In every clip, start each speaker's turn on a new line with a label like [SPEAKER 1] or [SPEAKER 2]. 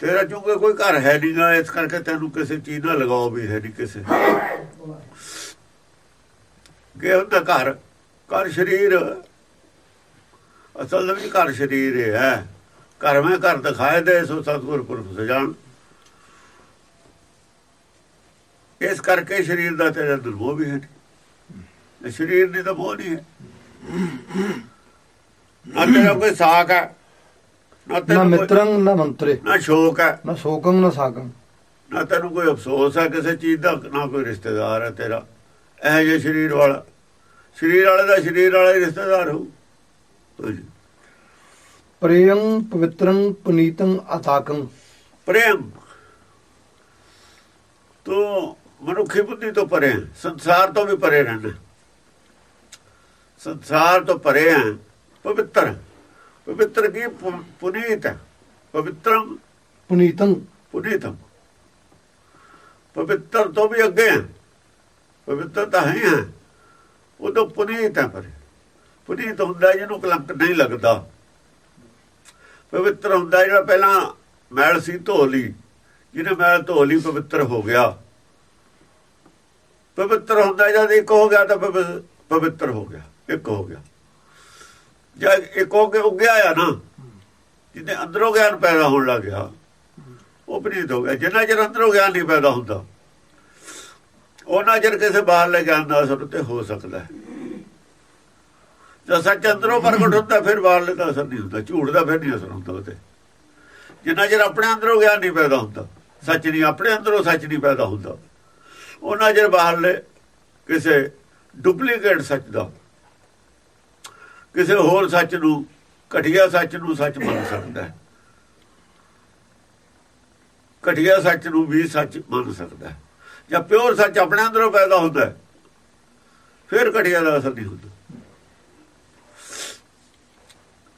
[SPEAKER 1] ਤੇਰਾ ਚੁੰਗੇ ਕੋਈ ਘਰ ਹੈ ਨਹੀਂਗਾ ਇਸ ਕਰਕੇ ਤੈਨੂੰ ਕਿਸੇ ਚੀਜ਼ ਨਾਲ ਲਗਾਓ ਵੀ ਹੈ ਨਹੀਂ ਕਿਸੇ। ਕਿ ਹੁੰਦਾ ਘਰ ਘਰ ਸਰੀਰ। ਅਸਲ ਵਿੱਚ ਘਰ ਸਰੀਰ ਹੈ। ਘਰ ਮੈਂ ਘਰ ਦਿਖਾਏ ਦੇ ਸੋ ਸਤਗੁਰ ਪੁਰਖ ਸਜਾਨ ਇਸ ਕਰਕੇ ਸਰੀਰ ਦਾ ਤੇਰਾ ਦੁਰਮੋਹ ਵੀ ਹੈ ਨਹੀਂ। ਸਰੀਰ ਦੀ ਤਾਂ ਮੋਹ ਨਹੀਂ ਹੈ। ਨਾ ਕੋਈ ਸਾਖ ਹੈ। ਨਾ
[SPEAKER 2] ਮਿੱਤਰੰ ਨਾ ਮੰਤਰੇ।
[SPEAKER 1] ਨਾ ਸ਼ੋਕ ਹੈ।
[SPEAKER 2] ਨਾ ਸ਼ੋਕੰ ਨਾ ਸਾਕੰ
[SPEAKER 1] ਨਾ ਤੈਨੂੰ ਕੋਈ ਅਫਸੋਸ ਹੈ ਕਿਸੇ ਚੀਜ਼ ਦਾ ਨਾ ਕੋਈ ਰਿਸ਼ਤੇਦਾਰ ਹੈ ਤੇਰਾ। ਇਹ ਜੇ ਸਰੀਰ ਵਾਲਾ। ਸਰੀਰ ਵਾਲੇ ਦਾ ਸਰੀਰ ਵਾਲਾ ਹੀ ਰਿਸ਼ਤੇਦਾਰ ਹੋ
[SPEAKER 2] ਪ੍ਰੇਯੰ ਪਵਿੱਤਰੰ ਪੁਨੀਤੰ ਅਤਾਕੰ
[SPEAKER 1] ਪ੍ਰੇਮ। ਤੂੰ ਮਨੁੱਖੀ ਬੁੱਧੀ ਤੋਂ ਪਰੇ ਸੰਸਾਰ ਤੋਂ ਵੀ ਪਰੇ ਰਹਿਣਾ ਸੰਸਾਰ ਤੋਂ ਪਰੇ ਹੈ। ਪਵਿੱਤਰ ਪਵਿੱਤਰ ਕੀ ਪੁਨੀਤ ਹੈ? ਪਵਿੱਤਰਮ
[SPEAKER 2] ਪੁਨੀਤੰ।
[SPEAKER 1] ਪੁਨੀਤਮ ਪਵਿੱਤਰ ਤੋਂ ਵੀ ਅੱਗੇ ਹੈ। ਪਵਿੱਤਰ ਤਾਂ ਹੈ ਹੀ ਉਹ ਤਾਂ ਪੁਨੀਤ ਹੈ ਪਰ। ਪੁਨੀਤ ਹੁੰਦਾ ਜਿਹਨੂੰ ਕਲੰਕ ਨਹੀਂ ਲੱਗਦਾ। ਪਵਿੱਤਰ ਹੁੰਦਾ ਜਿਹੜਾ ਪਹਿਲਾਂ ਮੈਲ ਸੀ ਧੋ ਲਈ। ਜਿਹਨੇ ਮੈਲ ਧੋ ਲਈ ਪਵਿੱਤਰ ਹੋ ਗਿਆ। ਪਵਿੱਤਰ ਹੁੰਦਾ ਜਦ ਇੱਕ ਹੋ ਗਿਆ ਤਾਂ ਪਵਿ- ਪਵਿੱਤਰ ਹੋ ਗਿਆ। ਇੱਕ ਹੋ ਗਿਆ। ਜਦ ਇੱਕ ਹੋ ਕੇ ਉੱਗਿਆ ਆ ਨਾ ਜਿਹਦੇ ਅੰਦਰੋਂ ਗਿਆਨ ਪੈਦਾ ਹੋਣ ਲੱਗ ਗਿਆ, ਉਹ ਪ੍ਰੀਤ ਹੋ ਗਿਆ। ਜਿੰਨਾ ਚਿਰ ਅੰਦਰੋਂ ਗਿਆਨ ਨਹੀਂ ਪੈਦਾ ਹੁੰਦਾ, ਉਹਨਾਂ ਚਿਰ ਕਿਸੇ ਬਾਹਰਲੇ ਗਿਆਨ ਦਾ ਅਸਰ ਉੱਤੇ ਹੋ ਸਕਦਾ ਹੈ। ਜਦ ਸੱਚ ਅੰਦਰੋਂ ਪ੍ਰਗਟ ਹੁੰਦਾ, ਫਿਰ ਬਾਹਰਲੇ ਦਾ ਅਸਰ ਨਹੀਂ ਹੁੰਦਾ, ਝੂਠ ਦਾ ਫਿਰ ਨਹੀਂ ਅਸਰ ਹੁੰਦਾ ਉਹਤੇ। ਜਿੰਨਾ ਚਿਰ ਆਪਣੇ ਅੰਦਰੋਂ ਗਿਆਨ ਨਹੀਂ ਪੈਦਾ ਹੁੰਦਾ, ਸੱਚ ਨਹੀਂ, ਆਪਣੇ ਅੰਦਰੋਂ ਸੱਚ ਨਹੀਂ ਪੈਦਾ ਹੁੰਦਾ, ਉਹਨਾਂ ਚਿਰ ਬਾਹਰਲੇ ਕਿਸੇ ਡੁਪਲੀਕੇਟ ਸੱਚ ਦਾ ਕਿਸੇ ਹੋਰ ਸੱਚ ਨੂੰ ਘਟੀਆ ਸੱਚ ਨੂੰ ਸੱਚ ਮੰਨ ਸਕਦਾ ਹੈ। ਘਟੀਆ ਸੱਚ ਨੂੰ ਵੀ ਸੱਚ ਮੰਨ ਸਕਦਾ ਜਾਂ ਪਿਓਰ ਸੱਚ ਆਪਣੇ ਅੰਦਰੋਂ ਪੈਦਾ ਹੁੰਦਾ ਹੈ। ਫਿਰ ਘਟੀਆ ਦਾ ਅਸਰ ਨਹੀਂ ਹੁੰਦਾ।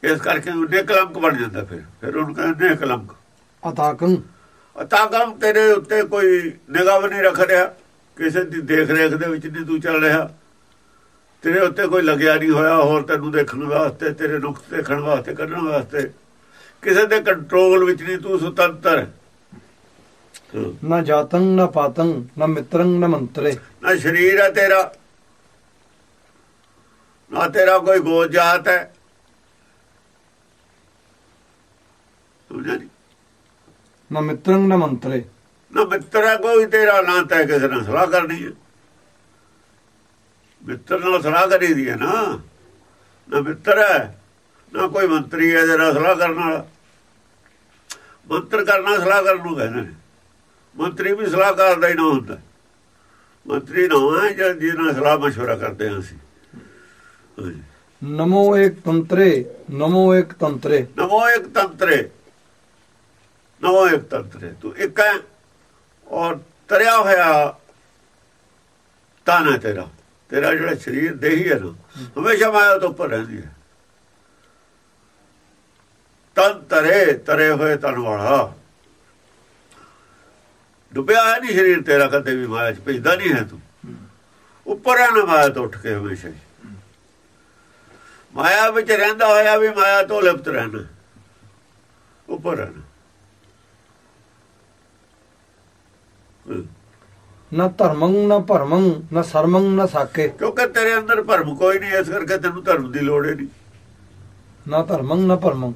[SPEAKER 1] ਇਸ ਕਰਕੇ ਉਹ ਨਿਕਲੰਕ ਬਣ ਜਾਂਦਾ ਫਿਰ। ਫਿਰ ਉਹਨੂੰ ਕਹਿੰਦੇ ਨਿਕਲੰਕ
[SPEAKER 2] ਅਤਾਕੰ।
[SPEAKER 1] ਅਤਾਕਮ ਤੇਰੇ ਉੱਤੇ ਕੋਈ ਨਿਗਾਹ ਨਹੀਂ ਰੱਖ ਰਿਹਾ। ਕਿਸੇ ਦੀ ਦੇਖ ਰੇਖ ਦੇ ਵਿੱਚ ਨਹੀਂ ਤੂੰ ਚੱਲ ਰਿਹਾ। ਤੇਰੇ ਉੱਤੇ ਕੋਈ ਲੱਗਿਆ ਨਹੀਂ ਹੋਇਆ ਹੋਰ ਤੈਨੂੰ ਦੇਖਣ ਵਾਸਤੇ ਤੇਰੇ ਨੁਕਸ ਦੇਖਣ ਵਾਸਤੇ ਕੱਢਣ ਵਾਸਤੇ। ਕਿਸੇ ਦੇ ਕੰਟਰੋਲ ਵਿੱਚ ਨਹੀਂ ਤੂੰ ਸੁਤੰਤਰ।
[SPEAKER 2] ਨਾ ਜਾਤੰ ਨਾ ਪਾਤੰ ਨਾ ਮਿੱਤਰੰ ਨਾ ਮੰਤਰੇ।
[SPEAKER 1] ਨਾ ਸਰੀਰ ਹੈ ਤੇਰਾ। ਨਾ ਤੇਰਾ ਕੋਈ ਗੋਤ ਜਾਤ ਹੈ। ਨੀ?
[SPEAKER 2] ਮਿੱਤਰੰ ਨਾ ਮੰਤਰੇ।
[SPEAKER 1] ਨਾ ਮਿੱਤਰ ਕੋਈ ਤੇਰਾ ਨਾ ਤੈ ਕਿਸੇ ਨਾਲ ਸਲਾਹ ਕਰਨੀ ਹੈ। ਮਿੱਤਰ ਨਾਲ ਸਲਾਹ ਕਰੀ ਦੀ ਹੈ ਨਾ। ਨਾ ਮਿੱਤਰ ਹੈ ਨਾ ਕੋਈ ਮੰਤਰੀ ਹੈ ਜਿਹੜਾ ਸਲਾਹ ਕਰਨ ਵਾਲਾ। ਮੰਤਰ ਕਰਨਾ ਸਲਾਹ ਕਰਨ ਨੂੰ ਕਹਿੰਦੇ ਨੇ। ਮੰਤਰੀ ਵੀ ਸਲਾਹ ਕਰਦਾ ਹੀ ਨਾ ਹੁੰਦਾ। ਮੰਤਰੀ ਨਾ ਹੈ ਜਿਹਦੇ ਨਾਲ ਸਲਾਹ ਮਸ਼ਵਰਾ ਕਰਦੇ ਹਾਂ ਅਸੀਂ।
[SPEAKER 2] ਨਮੋ ਏਕ ਤੰਤਰੇ ਨਮੋ ਏਕ ਤੰਤਰੇ।
[SPEAKER 1] ਨਮੋ ਇੱਕ ਤੰਤਰੇ। ਨਮੋ ਇੱਕ ਤੰਤਰੇ। ਤੂੰ ਇੱਕ ਹੈ ਔਰ ਤਰਿਆ ਹੋਇਆ ਤਨ ਤੇਰਾ। ਤੇਰਾ ਜਿਹੜਾ ਸਰੀਰ ਦੇਹੀ ਹੈ ਨਾ, ਹਮੇਸ਼ਾ ਮਾਇਆ ਤੋਂ ਉੱਪਰ ਰਹਿੰਦੀ ਹੈ। ਤਨ ਤਰੇ ਤਰੇ ਹੋਏ ਤਨ ਵਾਲਾ। ਡੁੱਬਿਆ ਹੈ ਨਹੀਂ ਸਰੀਰ ਤੇਰਾ, ਕਦੇ ਵੀ ਮਾਇਆ ਚ ਭਿੱਜਦਾ ਨਹੀਂ ਹੈ ਤੂੰ। ਉੱਪਰ ਹੈ ਨਾ ਮਾਇਆ ਤੋਂ ਉੱਠ ਕੇ ਹਮੇਸ਼ਾ ਮਾਇਆ ਵਿੱਚ ਰਹਿੰਦਾ ਹੋਇਆ ਵੀ ਮਾਇਆ ਤੋਂ ਲਿਪਤ ਰਹਿਣਾ। ਉੱਪਰ ਰਹਿਣਾ ਹਮ।
[SPEAKER 2] ਨਾ ਧਰਮੰ ਨਾ ਭਰਮੰ ਨਾ ਸਰਮੰ ਨਾ ਸਾਕੇ।
[SPEAKER 1] ਕਿਉਂਕਿ ਤੇਰੇ ਅੰਦਰ ਭਰਮ ਕੋਈ ਨਹੀਂ ਇਸ ਕਰਕੇ ਤੈਨੂੰ ਧਰਮ ਦੀ ਲੋੜ ਹੀ ਨਹੀਂ।
[SPEAKER 2] ਨਾ ਧਰਮੰ ਨਾ ਭਰਮੰ।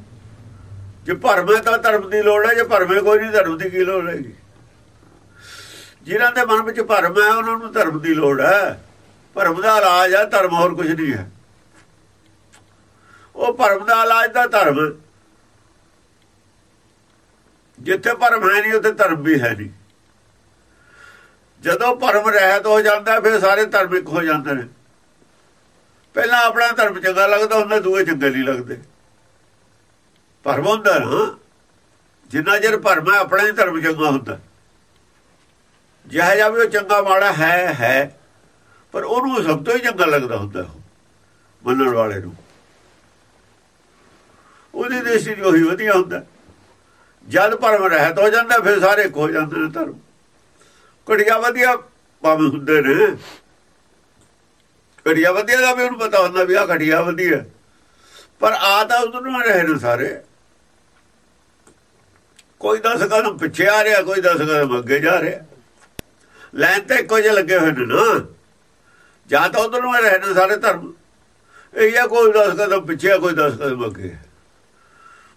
[SPEAKER 1] ਜੇ ਭਰਮ ਹੈ ਤਾਂ ਧਰਮ ਦੀ ਲੋੜ ਹੈ ਜੇ ਭਰਮ ਹੈ ਕੋਈ ਨਹੀਂ ਧਰਮ ਦੀ ਕੀ ਲੋੜ ਹੈਗੀ? ਜਿਨ੍ਹਾਂ ਦੇ ਮਨ ਵਿੱਚ ਭਰਮ ਹੈ ਉਹਨਾਂ ਨੂੰ ਧਰਮ ਦੀ ਲੋੜ ਹੈ। ਭਰਮ ਦਾ ਇਲਾਜ ਹੈ ਧਰਮ ਹੋਰ ਕੁਝ ਨਹੀਂ ਹੈ। ਉਹ ਭਰਮ ਦਾ ਇਲਾਜ ਦਾ ਧਰਮ। ਹੈ। ਜਿੱਥੇ ਭਰਮ ਹੈ ਨਹੀਂ ਉੱਥੇ ਧਰਮ ਵੀ ਹੈ ਨਹੀਂ। ਜਦੋਂ ਭਰਮ ਰਹਿਤ ਹੋ ਜਾਂਦਾ ਫਿਰ ਸਾਰੇ ਧਾਰਮਿਕ ਹੋ ਜਾਂਦੇ ਨੇ। ਪਹਿਲਾਂ ਆਪਣਾ ਧਰਮ ਚੰਗਾ ਲੱਗਦਾ ਹੁੰਦਾ ਦੂਏ ਚੰਗੇ ਨਹੀਂ ਲੱਗਦੇ। ਭਰਮ ਹੁੰਦਾ ਨਾ। ਜਿੰਨਾ ਚਿਰ ਭਰਮ ਹੈ ਆਪਣਾ ਹੀ ਧਰਮ ਚੰਗਾ ਹੁੰਦਾ। ਜਿਹਾ ਜਿਹਾ ਵੀ ਉਹ ਚੰਗਾ ਮਾੜਾ ਹੈ ਹੈ। ਪਰ ਉਹਨੂੰ ਸਭ ਤੋਂ ਹੀ ਚੰਗਾ ਲੱਗਦਾ ਹੁੰਦਾ ਉਹ ਮੰਨਣ ਵਾਲੇ ਨੂੰ। ਉਹਦੀ ਦੇਸ਼ੀ ਜੋ ਹੀ ਵਧੀਆ ਹੁੰਦਾ। ਜਦ ਭਰਮ ਰਹਿਤ ਹੋ ਜਾਂਦਾ ਫਿਰ ਸਾਰੇ ਇੱਕ ਹੋ ਜਾਂਦੇ ਨੇ ਧਰਮ। ਘੜੀਆ ਵਧੀਆ ਭਾਵੇਂ ਹੁੰਦੇ ਨੇ। ਘੜੀਆ ਵਧੀਆ ਦਾ ਵੀ ਉਹਨੂੰ ਪਤਾ ਹੁੰਦਾ ਵੀ ਆ ਘੜੀਆ ਵਧੀਆ। ਪਰ ਆ ਤਾਂ ਉਦੋਂ ਨੂੰ ਰਹੇ ਨੇ ਸਾਰੇ। ਕੋਈ 10 ਕਦਮ ਪਿੱਛੇ ਆ ਰਿਹਾ, ਕੋਈ 10 ਕਦਮ ਅੱਗੇ ਜਾ ਰਿਹਾ। ਲਾਈਨ ਤੇ ਇੱਕੋ ਜਿਹੇ ਲੱਗੇ ਹੋਏ ਨੇ ਨਾ। ਜਾਂ ਤਾਂ ਉਧਰ ਨੂੰ ਰਹੇ ਨੇ ਸਾਰੇ ਧਰਮ। ਇਹ ਆ, ਕੋਈ 10 ਕਦਮ ਪਿੱਛੇ ਆ, ਕੋਈ 10 ਕਦਮ ਅੱਗੇ।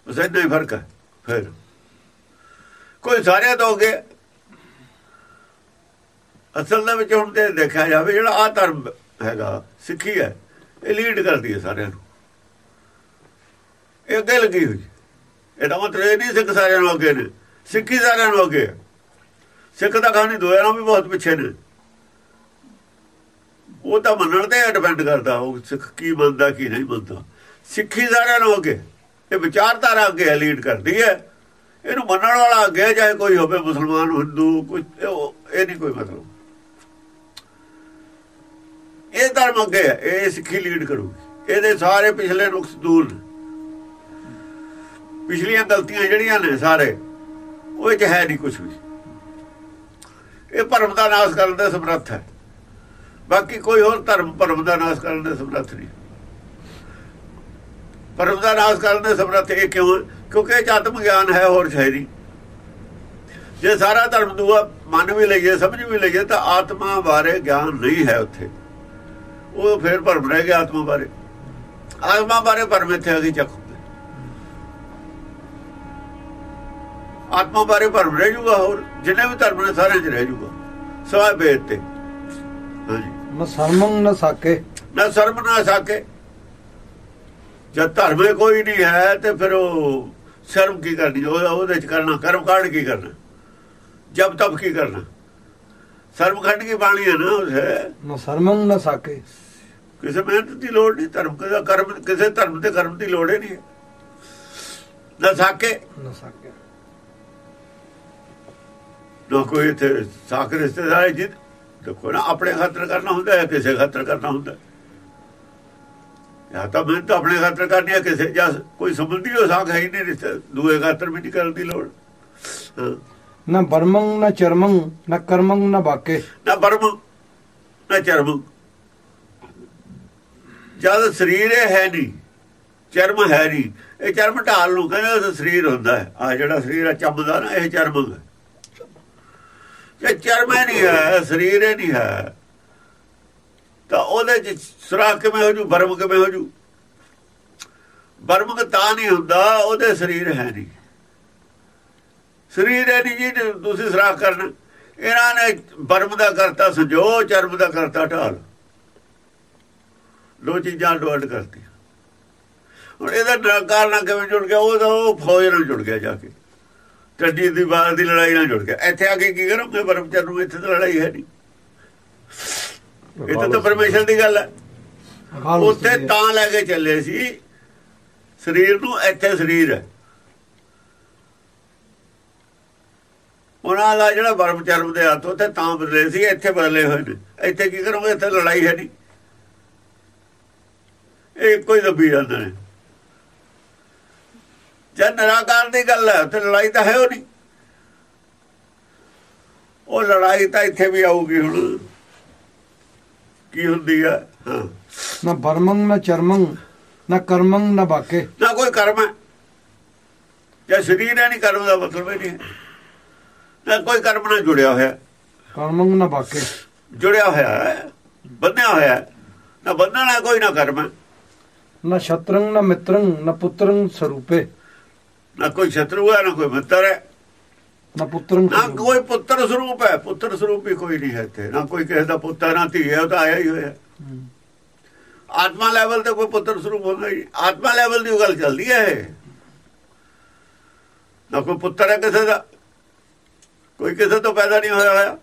[SPEAKER 1] ਬਸ ਇੰਨਾ ਹੀ ਫ਼ਰਕ ਹੈ, ਫਿਰ। ਕੋਈ ਸਾਰੇ ਤੋਂ ਅੱਗੇ ਅਸਲ ਦੇ ਵਿੱਚ ਹੁਣ ਤੇ ਦੇਖਿਆ ਜਾਵੇ ਜਿਹੜਾ ਆ ਧਰਮ ਹੈਗਾ, ਸਿੱਖੀ ਹੈ, ਇਹ ਲੀਡ ਕਰਦੀ ਹੈ ਸਾਰਿਆਂ ਨੂੰ। ਇਹ ਅੱਗੇ ਲੱਗੀ ਹੋਈ। ਇਹਦਾ ਮਤਲਬ ਇਹ ਨਹੀਂ ਸਿੱਖ ਸਾਰਿਆਂ ਨੂੰ ਅੱਗੇ ਨੇ। ਸਿੱਖੀ ਸਾਰਿਆਂ ਨੂੰ ਅੱਗੇ ਸਿੱਖ ਦਾ ਖਾਣੀ ਦੋਇਆ ਨੂੰ ਵੀ ਬਹੁਤ ਪਿੱਛੇ ਨੇ। ਉਹ ਤਾਂ ਮੰਨਣ ਤੇ ਡਿਪੈਂਡ ਕਰਦਾ, ਉਹ ਸਿੱਖ ਕੀ ਮੰਨਦਾ, ਕੀ ਨਹੀਂ ਮੰਨਦਾ। ਸਿੱਖੀ ਸਾਰਿਆਂ ਨੂੰ ਅੱਗੇ। ਇਹ ਵਿਚਾਰਧਾਰਾ ਅੱਗੇ ਲੀਡ ਕਰਦੀ ਹੈ। ਇਹਨੂੰ ਮੰਨਣ ਵਾਲਾ ਅੱਗੇ ਚਾਹੇ ਕੋਈ ਹੋਵੇ ਮੁਸਲਮਾਨ, ਹਿੰਦੂ ਕੋਈ ਇਹ ਨਹੀਂ ਕੋਈ ਮਤਲਬ। ਇਹ ਧਰਮ ਅੱਗੇ ਹੈ, ਇਹ ਸਿੱਖੀ ਲੀਡ ਕਰੂਗੀ। ਇਹਦੇ ਸਾਰੇ ਪਿਛਲੇ ਨੁਕਸ ਦੂਰ ਨੇ। ਪਿਛਲੀਆਂ ਗਲਤੀਆਂ ਜਿਹੜੀਆਂ ਨੇ ਸਾਰੇ, ਉਹ ਚ ਹੈ ਨਹੀਂ ਕੁਝ ਵੀ। ਇਹ ਭਰਮ ਦਾ ਨਾਸ਼ ਕਰਨ ਦੇ ਸਮਰੱਥ ਹੈ। ਬਾਕੀ ਕੋਈ ਹੋਰ ਧਰਮ ਭਰਮ ਦਾ ਨਾਸ਼ ਕਰਨ ਦੇ ਸਮਰੱਥ ਨਹੀਂ। ਭਰਮ ਦਾ ਨਾਸ਼ ਕਰਨ ਦੇ ਸਮਰੱਥ ਇਹ ਕਿਉਂ? ਕਿਉਂਕਿ ਇਹ ਆਤਮ ਗਿਆਨ ਹੈ, ਹੋਰ ਹੈ ਜੇ ਸਾਰਾ ਧਰਮ ਦੂਆ, ਮੰਨ ਵੀ ਲਈਏ, ਸਮਝ ਵੀ ਲਈਏ, ਤਾਂ ਆਤਮਾ ਬਾਰੇ ਗਿਆਨ ਨਹੀਂ ਹੈ ਉੱਥੇ। ਉਹ ਫਿਰ ਭਰਮ ਰਹਿ ਗਿਆ ਆਤਮਾ ਬਾਰੇ। ਆਤਮਾ ਬਾਰੇ ਭਰਮ ਇੱਥੇ ਆ ਗਈ ਚੱਕ। ਆਤਮਾ ਬਾਰੇ ਭਰਮ ਰਹਿ ਜੂਗਾ ਹੋਰ ਜਿੰਨੇ ਵੀ ਧਰਮ ਨੇ ਸਾਰੇ 'ਚ ਰਹਿ ਜੂਗਾ। ਸਵਾ ਬੇਦ ਤੇ। ਹਾਂਜੀ।
[SPEAKER 2] ਨਾ ਸਾਕੇ।
[SPEAKER 1] ਨਾ ਸਰਮ ਨਾ ਸਾਕੇ। ਜਦ ਧਰਮੇ ਕੋਈ ਨਹੀਂ ਹੈ ਤੇ ਫਿਰ ਉਹ ਸ਼ਰਮ ਕੀ ਕਰਨੀ? ਉਹਦੇ ਚ ਕਰਨਾ। ਕਰਮ ਕਾਂਡ ਕੀ ਕਰਨਾ? ਜਬ ਤਬ ਕੀ ਕਰਨਾ? ਸਰਮ ਖੰਡ ਕੀ ਬਾਣੀ ਹੈ ਨਾ ਉਹ ਹੈ?
[SPEAKER 2] ਨਾ ਸਰਮੰ ਨਾ ਸਾਕੇ।
[SPEAKER 1] ਕਿਸੇ ਮਿਹਨਤ ਦੀ ਲੋੜ ਨਹੀਂ ਧਰਮ ਦਾ ਕਰਮ ਕਿਸੇ ਧਰਮ ਤੇ ਕਰਮ ਦੀ ਲੋੜ ਹੀ ਨਹੀਂ। ਨਾ ਸਾਕੇ।
[SPEAKER 2] ਨਾ ਸਾਕੇ।
[SPEAKER 1] ਨਾ ਕੋਈ ਇੱਥੇ ਸਾਖ ਰਿਸ਼ਤੇਦਾਰ ਜੀ ਦੇਖੋ ਨਾ ਆਪਣੇ ਖਾਤਰ ਕਰਨਾ ਹੁੰਦਾ ਹੈ ਕਿਸੇ ਖਾਤਰ ਕਰਨਾ ਹੁੰਦਾ? ਜਾਂ ਤਾਂ ਮੈਂ ਤਾਂ ਆਪਣੇ ਖਾਤਰ ਕਰਨੀ ਹੈ ਕਿਸੇ ਜਾਂ ਕੋਈ ਸੰਬੰਧੀ ਹੋ ਸਾਖ ਹੈ ਹੀ ਨਹੀਂ ਰਿਸ਼ਤੇ ਦੂਏ ਖਾਤਰ ਵੀ ਨਹੀਂ ਕਰਨ ਦੀ ਲੋੜ।
[SPEAKER 2] ਨਾ ਬਰਮੰ ਨਾ ਚਰਮੰ ਨਾ ਕਰਮੰ ਨਾ ਬਾਕੇ।
[SPEAKER 1] ਨਾ ਬਰਮ ਨਾ ਚਰਮ ਜਦ ਸਰੀਰ ਇਹ ਹੈ ਨਹੀਂ, ਚਰਮ ਹੈ ਨਹੀਂ, ਇਹ ਚਰਮ ਢਾਲ ਨੂੰ ਕਹਿੰਦੇ ਸਰੀਰ ਹੁੰਦਾ ਹੈ। ਆ ਜਿਹੜਾ ਸਰੀਰ ਆ ਚਮਦਾ ਨਾ, ਇਹ ਚਰਮ ਹੈ। ਜੇ ਚਰਮ ਨਹੀਂ ਹੈ, ਸਰੀਰ ਹੀ ਨਹੀਂ ਹੈ, ਤਾਂ ਉਹਦੇ ਚ ਸੁਰਾਖ ਕਿਵੇਂ ਹੋ ਜੂ, ਬਰਮ ਕਿਵੇਂ ਹੋ ਜੂ? ਬਰਮ ਤਾਂ ਨਹੀਂ ਹੁੰਦਾ, ਉਹਦੇ ਸਰੀਰ ਹੈ ਨਹੀਂ। ਸਰੀਰ ਹੈ ਨਹੀਂ ਜੀ, ਤੁਸੀਂ ਸੁਰਾਖ ਕਰਨਾ। ਇਹਨਾਂ ਨੇ ਬਰਮ ਦਾ ਕਰਤਾ ਸੰਜੋ ਚਰਮ ਦਾ ਕਰਤਾ ਢਾਲ। ਦੋ ਚੀਜ਼ਾਂ ਡੋਲਡ ਕਰਤੀ ਹੁਣ ਇਹਦਾ ਨਿਰੰਕਾਰ ਨਾਲ ਕਿਵੇਂ ਜੁੜ ਗਿਆ ਉਹ ਤਾਂ ਉਹ ਫੌਜ ਨਾਲ ਜੁੜ ਗਿਆ ਜਾ ਕੇ। ਟੱਡੀ ਦੀ ਬਾਤ ਦੀ ਲੜਾਈ ਨਾਲ ਜੁੜ ਗਿਆ। ਇੱਥੇ ਆ ਕੇ ਕੀ ਕਰੋਗੇ ਬਰਮਚਰ ਨੂੰ ਇੱਥੇ ਤਾਂ ਲੜਾਈ ਹੈ ਨਹੀਂ। ਇਹ ਤਾਂ ਪਰਮੇਸ਼ਰ ਦੀ ਗੱਲ ਹੈ। ਉੱਥੇ ਤਾਂ ਲੈ ਕੇ ਚੱਲੇ ਸੀ। ਸਰੀਰ ਨੂੰ ਇੱਥੇ ਸਰੀਰ ਹੈ। ਉਹਨਾਂ ਦਾ ਜਿਹੜਾ ਬਰਮ ਚਰਮ ਦੇ ਹੱਥ ਉੱਥੇ ਤਾਂ ਬਦਲੇ ਸੀ ਇੱਥੇ ਬਦਲੇ ਹੋਏ ਨੇ। ਇੱਥੇ ਕੀ ਕਰੋਗੇ? ਇੱਥੇ ਲੜਾਈ ਹੈ ਨਹੀਂ। ਇਹ ਕੋਈ ਦੱਬੀ ਜਾਂਦੇ ਨੇ। ਜਦ ਨਿਰਾਕਾਰ ਦੀ ਗੱਲ ਹੈ ਤੇ ਲੜਾਈ ਤਾਂ ਹੈ ਉਹ ਨਹੀਂ ਉਹ ਲੜਾਈ ਤਾਂ ਇੱਥੇ ਵੀ ਆਊਗੀ ਹੁਣ। ਕੀ ਹੁੰਦੀ ਹੈ? ਹਾਂ।
[SPEAKER 2] ਨਾ ਬਰਮੰ ਨਾ ਚਰਮੰ ਨਾ ਕਰਮੰ ਨਾ ਬਾਕੇ।
[SPEAKER 1] ਨਾ ਕੋਈ ਕਰਮ ਹੈ। ਜੇ ਸਰੀਰ ਹੈ ਨਹੀਂ ਕਰਮ ਦਾ ਮਤਲਬ ਹੀ ਨਹੀਂ ਨਾ ਕੋਈ ਕਰਮ ਨਾਲ ਜੁੜਿਆ ਹੋਇਆ।
[SPEAKER 2] ਕਰਮੰ ਨਾ ਬਾਕੇ।
[SPEAKER 1] ਜੁੜਿਆ ਹੋਇਆ ਹੈ ਬੰਨਿਆ ਹੋਇਆ ਨਾ ਬੰਨਣਾ ਕੋਈ ਨਾ ਕਰਮ
[SPEAKER 2] ਨਾ ਸ਼ਤਰੰਗ ਨਾ ਮਿੱਤਰੰ ਨਾ ਪੁੱਤਰੰ ਸਰੂਪੇ।
[SPEAKER 1] ਨਾ ਕੋਈ ਸ਼ਤਰੂ ਹੈ ਨਾ ਕੋਈ ਮਿੱਤਰ ਹੈ।
[SPEAKER 2] ਨਾ ਪੁੱਤਰੰ
[SPEAKER 1] ਨਾ ਕੋਈ ਪੁੱਤਰ ਸਰੂਪ ਹੈ। ਪੁੱਤਰ ਸਰੂਪ ਹੀ ਕੋਈ ਨਹੀਂ ਹੈ ਇੱਥੇ। ਨਾ ਕੋਈ ਕਿਸੇ ਦਾ ਪੁੱਤਰ ਨਾ ਧੀ ਹੈ ਉਹ ਤਾਂ ਆਇਆ ਹੀ ਹੋਇਆ ਆਤਮਾ ਲੈਵਲ ਤੇ ਕੋਈ ਪੁੱਤਰ ਸਰੂਪ ਹੁੰਦਾ ਹੀ ਆਤਮਾ ਲੈਵਲ ਦੀ ਗੱਲ ਚੱਲਦੀ ਹੈ ਨਾ ਕੋਈ ਪੁੱਤਰ ਹੈ ਕਿਸੇ ਦਾ। ਕੋਈ ਕਿਸੇ ਤੋਂ ਪੈਦਾ ਨਹੀਂ ਹੋਇਆ ਹੋਇਆ।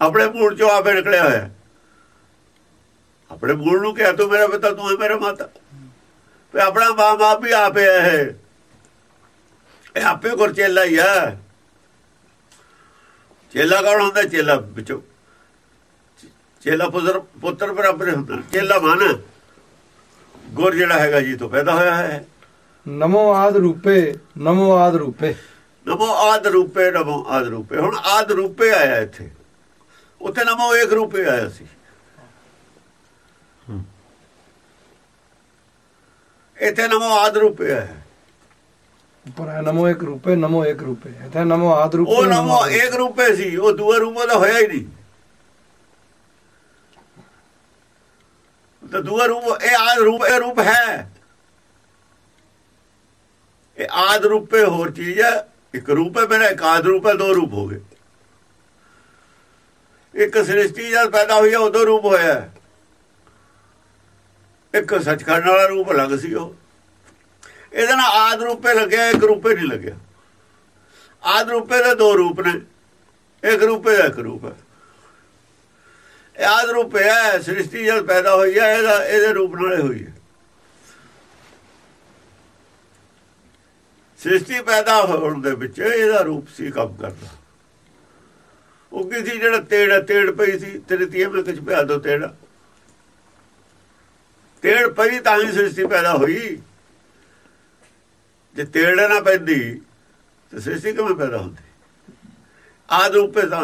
[SPEAKER 1] ਆਪਣੇ ਮੂਲ ਚੋਂ ਆਪੇ ਨਿਕਲਿਆ ਹੋਇਆ ਆਪਣੇ ਮੂਲ ਨੂੰ ਕਿਹਾ ਤੂੰ ਮੇਰਾ ਪਿਤਾ ਤੂੰ ਹੈ ਮੇਰਾ ਮਾਤਾ। ਤੇ ਆਪਣਾ ਮਾਂ ਬਾਪ ਵੀ ਆਪੇ ਹੈ ਇਹ। ਆਪੇ ਗੁਰ ਚੇਲਾ ਹੀ ਆ। ਚੇਲਾ ਕੌਣ ਹੁੰਦਾ? ਚੇਲਾ ਵਿੱਚੋਂ। ਚੇਲਾ ਪੁੱਤਰ ਪੁੱਤਰ ਬਰਾਬਰ ਹੁੰਦਾ। ਚੇਲਾ ਮਨ। ਗੁਰ ਜਿਹੜਾ ਹੈਗਾ ਜੀ ਤੋਂ ਪੈਦਾ ਹੋਇਆ ਹੈ।
[SPEAKER 2] ਨਮੋ ਆਦ ਰੂਪੇ ਨਮੋ ਆਦ ਰੂਪੇ।
[SPEAKER 1] ਨਮੋ ਆਦ ਰੂਪੇ ਨਮੋ ਆਦ ਰੂਪੇ। ਹੁਣ ਆਦ ਰੂਪੇ ਆਇਆ ਇੱਥੇ। ਉੱਥੇ ਨਮੋ ਇੱਕ ਰੂਪੇ ਆਇਆ ਸੀ। ਇੱਥੇ ਨਮੋ ਆਦ ਰੂਪੇ ਆਇਆ
[SPEAKER 2] ਪਰ ਹੈ ਨਮੋ ਇੱਕ ਰੂਪੇ ਨਮੋ ਇੱਕ ਰੂਪੇ। ਇੱਥੇ ਨਮੋ ਆਦ ਰੂਪੇ
[SPEAKER 1] ਉਹ ਨਮੋ। ਇੱਕ ਰੂਪੇ ਸੀ ਉਹ ਦੂਆ ਰੂਪ ਉਹਦਾ ਹੋਇਆ ਹੀ ਨਹੀਂ। ਤਾਂ ਦੂਆ ਰੂਪ ਇਹ ਆਦ ਰੂਪ ਇਹ ਰੂਪ ਹੈ। ਇਹ ਆਦ ਰੂਪੇ ਹੋਰ ਚੀਜ਼ ਹੈ ਇੱਕ ਰੂਪ ਹੈ ਮੇਰਾ ਇੱਕ ਆਦ ਰੂਪ ਹੈ ਦੋ ਰੂਪ ਹੋ ਗਏ। ਇੱਕ ਸ੍ਰਿਸ਼ਟੀ ਜਦ ਪੈਦਾ ਹੋਈ ਹੈ ਉਦੋਂ ਰੂਪ ਹੋਇਆ ਹੈ। ਇੱਕ ਸੱਚਖੰਡ ਵਾਲਾ ਰੂਪ ਅਲੱਗ ਸੀ ਉਹ। ਇਹਦੇ ਨਾਲ ਆਦ ਰੂਪੇ ਲੱਗਿਆ, ਇੱਕ ਰੂਪੇ ਨਹੀਂ ਲੱਗਿਆ। ਆਦ ਰੂਪੇ ਦੇ ਦੋ ਰੂਪ ਨੇ, ਇੱਕ ਰੂਪੇ ਦਾ ਇੱਕ ਰੂਪ ਹੈ। ਆਦ ਰੂਪੇ ਹੈ, ਸ੍ਰਿਸ਼ਟੀ ਜਦ ਪੈਦਾ ਹੋਈ ਹੈ, ਇਹਦਾ ਇਹਦੇ ਰੂਪ ਨਾਲੇ ਹੋਈ ਹੈ। ਸ੍ਰਿਸ਼ਟੀ ਪੈਦਾ ਹੋਣ ਦੇ ਵਿੱਚ ਇਹਦਾ ਰੂਪ ਸੀ ਕੰਮ ਕਰਦਾ ਉਹ ਕੀ ਸੀ ਜਿਹੜਾ ਤੇੜ ਤੇੜ ਪਈ ਸੀ ਤੇਰੇ ਤੀਏ ਵਿੱਚ ਕੁਝ ਪਿਆ ਦੋ ਤੇੜਾ। ਤੇੜ ਪਈ ਤਾਂ ਹੀ ਸ੍ਰਿਸ਼ਟੀ ਪੈਦਾ ਹੋਈ। ਜੇ ਤੇੜ ਨਾ ਪੈਂਦੀ, ਤੇ ਸ੍ਰਿਸ਼ਟੀ ਕਿਵੇਂ ਪੈਦਾ ਹੁੰਦੀ? ਆਦ ਰੂਪੇ ਤਾਂ